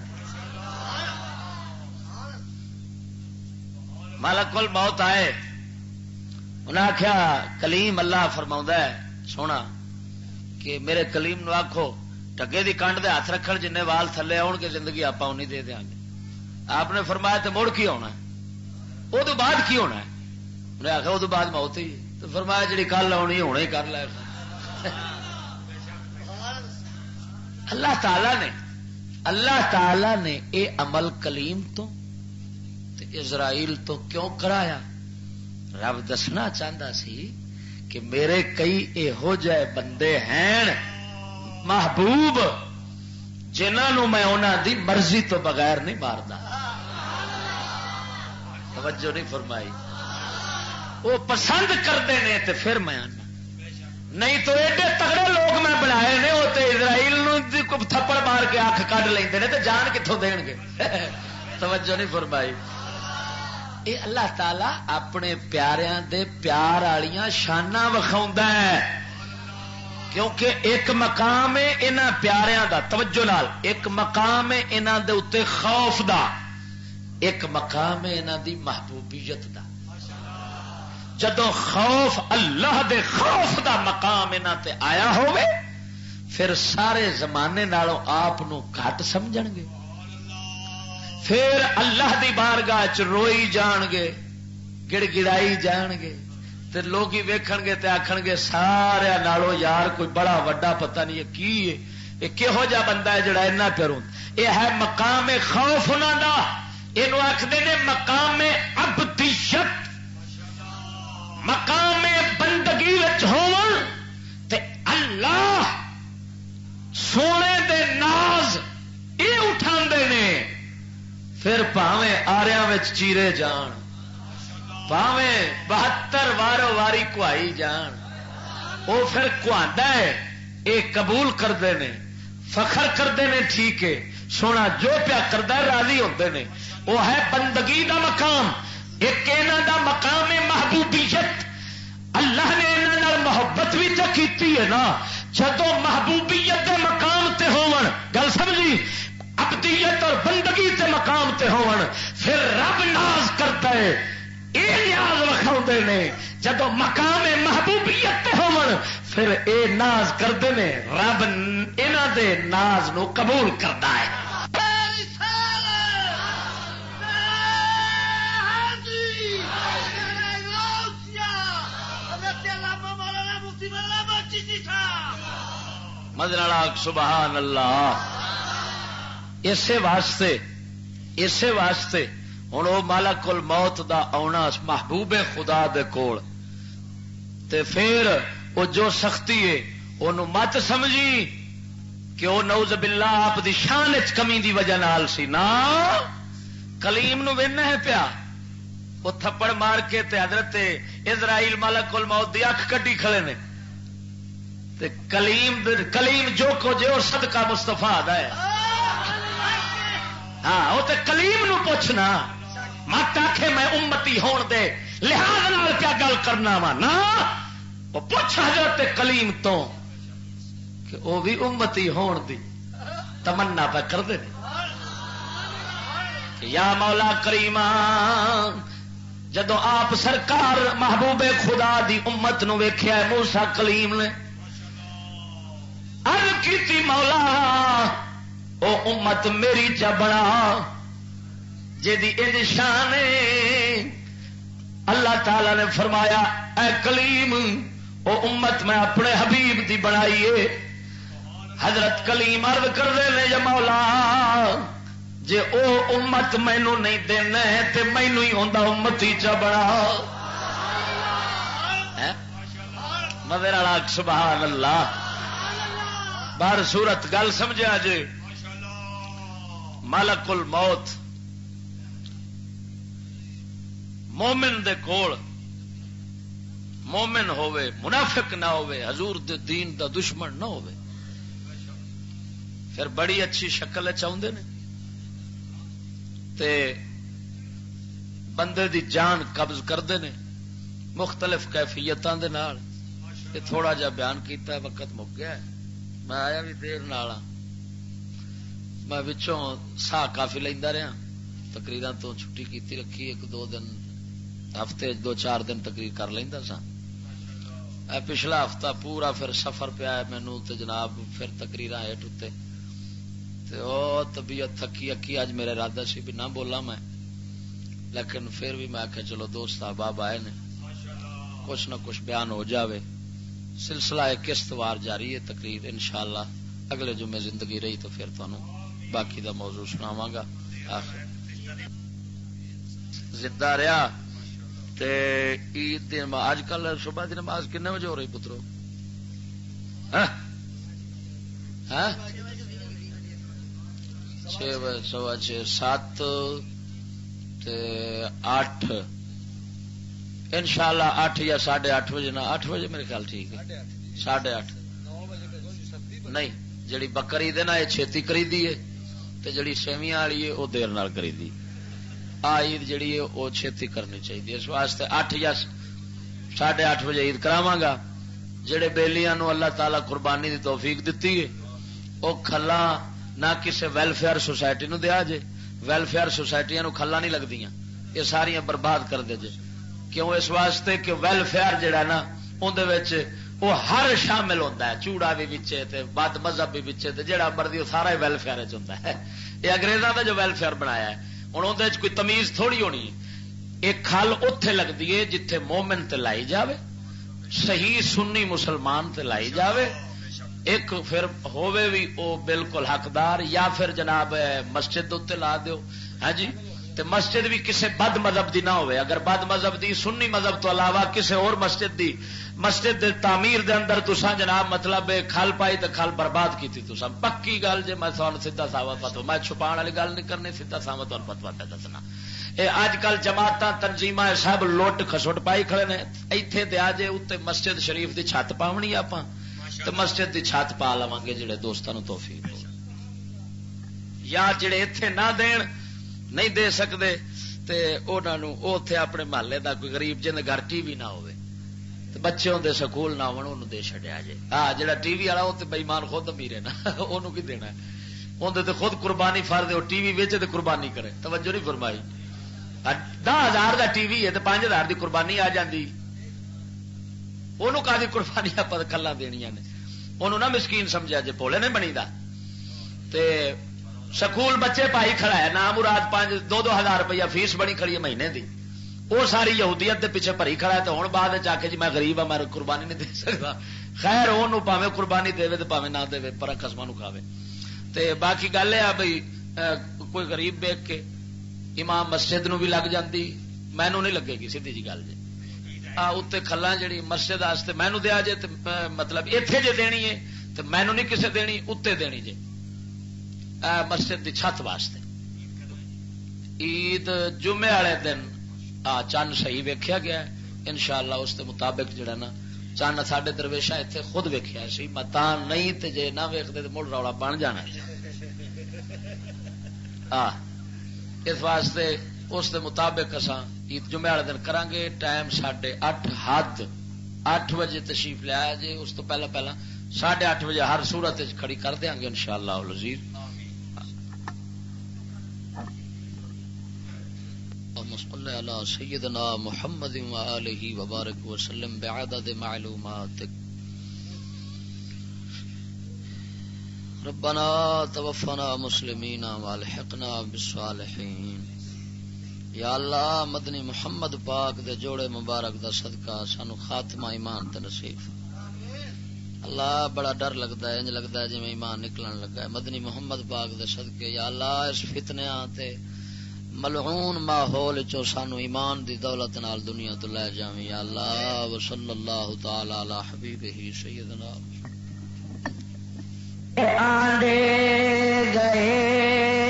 مالک موت آئے۔ انہیں آخیا کلیم اللہ فرما ہے، سونا، کہ میرے کلیم نو آخو ٹگے دی کانڈ دے ہاتھ رکھن جن وال تھلے آن کے زندگی آپ دے دیا گے آپ نے فرمایا تو مڑ کی آنا وہ تو بعد کی ہونا ہے انہیں آخر وہ تو بعد موت ہی تو فرمایا جی کل آنی ہونا ہی کر لے اللہ تعالی نے اللہ تعالی نے اے عمل کلیم تو اسرائیل تو کیوں کرایا رب دسنا چاہتا سی کہ میرے کئی یہو جہ بندے ہیں محبوب جنہوں میں انہوں دی مرضی تو بغیر نہیں مارتا توجہ نہیں فرمائی۔ وہ پسند کرتے ہیں تو پھر میں آنا۔ نہیں تو ایڈے تگڑے لوگ میں بنائے نے، وہ تو اسرائیل تھپڑ مار کے اکھ کھ لے تو جان کتوں دین گے۔ توجہ نہیں فرمائی۔ یہ اللہ تعالی اپنے پیاریاں دے پیار والیاں شانہ وکھاؤں ہے۔ کیونکہ ایک مقام ہے یہاں پیاروں دا، توجہ لال ایک مقام ہے یہاں دے اتنے خوف دا، ایک مقام ہے یہاں دی محبوبیت دا۔ جدو خوف اللہ دے خوف دا مقام انہوں تے آیا ہوئے پھر سارے زمانے نالوں آپ گھٹ سمجھ گے۔ پھر اللہ دی بارگاہ چ روئی جان گے، گڑ گڑائی جان گے۔ تے لوگ ویکھن گے تے آکھن گے سارے نالوں یار کوئی بڑا وڈا پتہ نہیں ہے کی ہے۔ یہ کہہو جا بندہ ہے جڑا اینا پیروں یہ ہے مقام خوف انہوں کا یہ آخر نے مقام ابدیت مقام بندگی تے اللہ سونے دے ناز یہ اٹھا نے۔ پھر پاوے آریا چیرے جان۔ پاوے بہتر وارو واری کوائی جان۔ وہ پھر ہے یہ قبول کرتے ہیں فخر کرتے ہیں ٹھیک ہے۔ سونا جو پیا کرتا راضی ہوتے ہیں وہ ہے بندگی دا مقام، ایک یہاں دا مقام ہے محبوبیت۔ اللہ نے یہاں محبت بھی تو کی ہے نا۔ جدو محبوبیت دے مقام تے ہون، گل سمجھی؟ ابدیت اور بندگی تے مقام تے ہون۔ پھر رب ناز کرتا ہے۔ یہ نیاز وکھاؤ نے، جدو مقام محبوبیت تے ہون پھر اے ناز کرتے ہیں رب انہ دے ناز نو قبول کرتا ہے۔ مدن سبحان اللہ۔ اسی واسطے اسی واسطے ہوں وہ مالک موت دا آنا محبوب خدا دے کول۔ تے پھر وہ جو سختی ہے وہ مت سمجھی کہ وہ نوز بلا آپ دی شان کمی دی وجہ نال سی۔ نا، کلیم نو ہے پیا۔ وہ تھپڑ مار کے تے حضرت اسرائیل مالک موت دی اکھ کٹی کھڑے نے۔ تے کلیم کلیم جو کو جو اور صدقہ مستفا ہے۔ ہاں وہ تے کلیم نو پوچھنا۔ مت آخے میں امتی ہون دے، لحاظ نال کیا گل کرنا وا؟ نا؟ وہ پوچھ حضرت کلیم تو کہ وہ بھی امتی ہون دی۔ تمنا پہ کر دے۔ یا مولا کریم جدو آپ سرکار محبوب خدا دی امت نو ویخیا موسا کلیم نے کی مولا، او امت میری چا بنا۔ جی شان اللہ تعالی نے فرمایا، اے کلیم، او امت میں اپنے حبیب دی بنائی حضرت کلیم ارد کر دے یا مولا، جے او امت مینو نہیں دینا تے مینو ہی ہوں امت ہی چا بنا۔ ہاں؟ مدر سبحان اللہ بار سورت گل سمجھا جی مالک الموت مومن دے کول مومن ہوے منافق نہ ہوے حضور دے دین دا دشمن نہ ہوے پھر بڑی اچھی شکل چاہتے ہیں تے بندے دی جان قبض کرتے ہیں مختلف کیفیتوں کے تھوڑا جا بیان کیتا ہے، وقت مک گیا ہے۔ میں آیا بھی دیر نال ہاں۔ میں سا کافی لینا رہا۔ تقریر تو چھٹی کیتی رکھی، ایک دو دن ہفتے دو چار دن تقریر کر لینا سا۔ پچھلا ہفتہ پورا پھر سفر پیا مینو تو جناب پھر تقریر ہٹ اتنے طبیعت تھکی اکی اج میرا ارادہ سی بھی نہ بولا میں۔ لیکن پھر بھی میں آخیا چلو دوست احباب آئے نے۔ کچھ نہ کچھ بیان ہو جاوے۔ سلسلہ ایک قسط وار جاری ہے تقریر انشاءاللہ۔ اگلے جمعے زندگی رہی تو پھر تمہیں باقی دا موضوع سناواں گا۔ زندہ رہا۔ تے عید اج کل صبح دی نماز کنے بجے ہو رہی پترو؟ ہاں؟ ہاں؟ چھ بجے سوا چھ سات اٹھ ان شاء اللہ اٹھ یا ساڑھے اٹھ بجے نا اٹھ بجے میرے خیال ٹھیک ہے۔ ساڑھے اٹھ نہیں جڑی بکری دے نا یہ چھتی کری دی ہے جڑی سیویاں والی ہے وہ دیر نال کری دی آ عید جڑی ہے وہ چھتی کرنی چاہیے اس واسطے اٹھ یا ساڑھے اٹھ بجے عید کراواں گا۔ جڑے بیلیاں نو اللہ تعالی قربانی دی توفیق دتی ہے، وہ کھلا نہ کسی ویلفیئر سوسائٹی نو دیا جے۔ ویلفیئر سوسائٹیاں نو کھلا نہیں لگدیاں۔ یہ ساری برباد کر دے جے۔ کیوں؟ اس واسطے کہ ویلفیئر جڑا نا اندر وہ ہر شامل ہوتا ہے۔ چوڑا بھی بچے بد مذہب بھی بچے جہاں مرضی وہ سارا ویلفیئر ہوتا ہے۔ یہ اگریزوں کا جو ویلفیئر بنایا ہے۔ ہوں۔ اندر کوئی تمیز تھوڑی ہونی۔ ایک کھل اتے لگتی ہے جتھے مومن تے لائی جاوے، صحیح سنی مسلمان تے لائی جاوے۔ ایک پھر ہووے بھی او بالکل حقدار، یا پھر جناب مسجد اتنے لا دیو۔ ہاں جی؟ تے مسجد بھی کسے بد مذہب دی نہ ہوئے۔ اگر بد مذہب دی، سنی مذہب تو علاوہ کسے اور مسجد دی، مسجد دے تعمیر دے اندر تسا جناب مطلب کھل پائی تو کھل برباد کی تسا پکی گل جی میں تھوڑا سیدا ساوا پتو میں چھپا والی گل نہیں کرنی سیدا ساوا تمہیں پتوا پہ دسنا۔ اے اج کل جماعت تنظیم سب لٹ خسٹ پائی کھڑے نے۔ ایتھے دیا جے اتنے مسجد شریف دی چھت پاونی آپ تو مسجد دی چھت پا لوا گے جڑے دوستوں توفیق ہو یا جڑے اتے نہ دین نہیں دے سکتے اتے اپنے محلے دا کوئی غریب جن گھر ٹی وی نہ ہوئے بچے ہوں سکول نہ ہو دے چڈیا جی ہاں جا ٹی وی والا وہ تو بےمان خود امیرے نا وہ کی دینا اندر تو خود قربانی فر دے ٹی وی ویچے تو قربانی کرے۔ توجہ نہیں فرمائی۔ دہ ہزار کا ٹی وی ہے تو پانچ ہزار کی قربانی آ جاتی وہ قربانی آپ کلا دنیا نے۔ انہوں نہ مسکین سمجھا جی پولے نہیں بنی دا تے سکول بچے پائی کھڑا ہے، نام مراد پانچ، دو دو ہزار روپیہ فیس بنی کھڑی ہے مہینے دی۔ وہ ساری یہودیت دے پیچھے بھری کھڑا ہے تو ہوں بعد جا کے جی میں غریب ہوں میں قربانی نہیں دے سکتا۔ خیر، وہ پاوے قربانی دے تو پاوے نہ دے پر قسم کھاوے۔ تے باقی گل ہے بھائی کوئی غریب ویک کے امام مسجد نو بھی لگ جاتی مینو نہیں لگے گی، سیدھی جی گل جی۔ اتنے کلا جی مسجد واسطے مینو دیا جے مطلب اتنے جے دینی ہے تو مینو نہیں کسے دینی اتنے دینی جے۔ مسجد دی چھت واسطے۔ عید جمعے والے دن، آ، چند صحیح ویکیا گیا ان شاء اللہ اس کے مطابق جڑا نا، چند سڈے درویشا اتنے خود ویکیا سی۔ متا نہیں تے جے نہ ویکتے تو مڑ رولا بن جانا آ، اس واسطے اس دے مطابق اصا عید جمعے والے دن کران گے ٹائم ساڈے اٹھ حد، اٹھ بجے تشریف لیا جی اس تو پہلا پہلا ساڑھے اٹھ بجے ہر سورت کھڑی کر دیا گے ان شاء اللہ لذیذ على سيدنا محمد وآله وبارك وسلم بعدد معلوماتك ربنا توفنا مسلمين والحقنا بالصالحين یا اللہ مدنی محمد پاک دے جوڑے مبارک دا صدقہ سانو خاتمہ ایمان تے نصیب اللہ بڑا ڈر لگتا ہے، انج لگتا ہے جی میں ایمان نکلن لگا ہے۔ مدنی محمد پاک دے صدقے، یا اللہ اس فتنے آتے ملعون ماحول چو سانو ایمان دی دولت نال دنیا تو لے جاویں یا اللہ وصلی اللہ تعالی علی حبیبہ سیدنا آندے گئے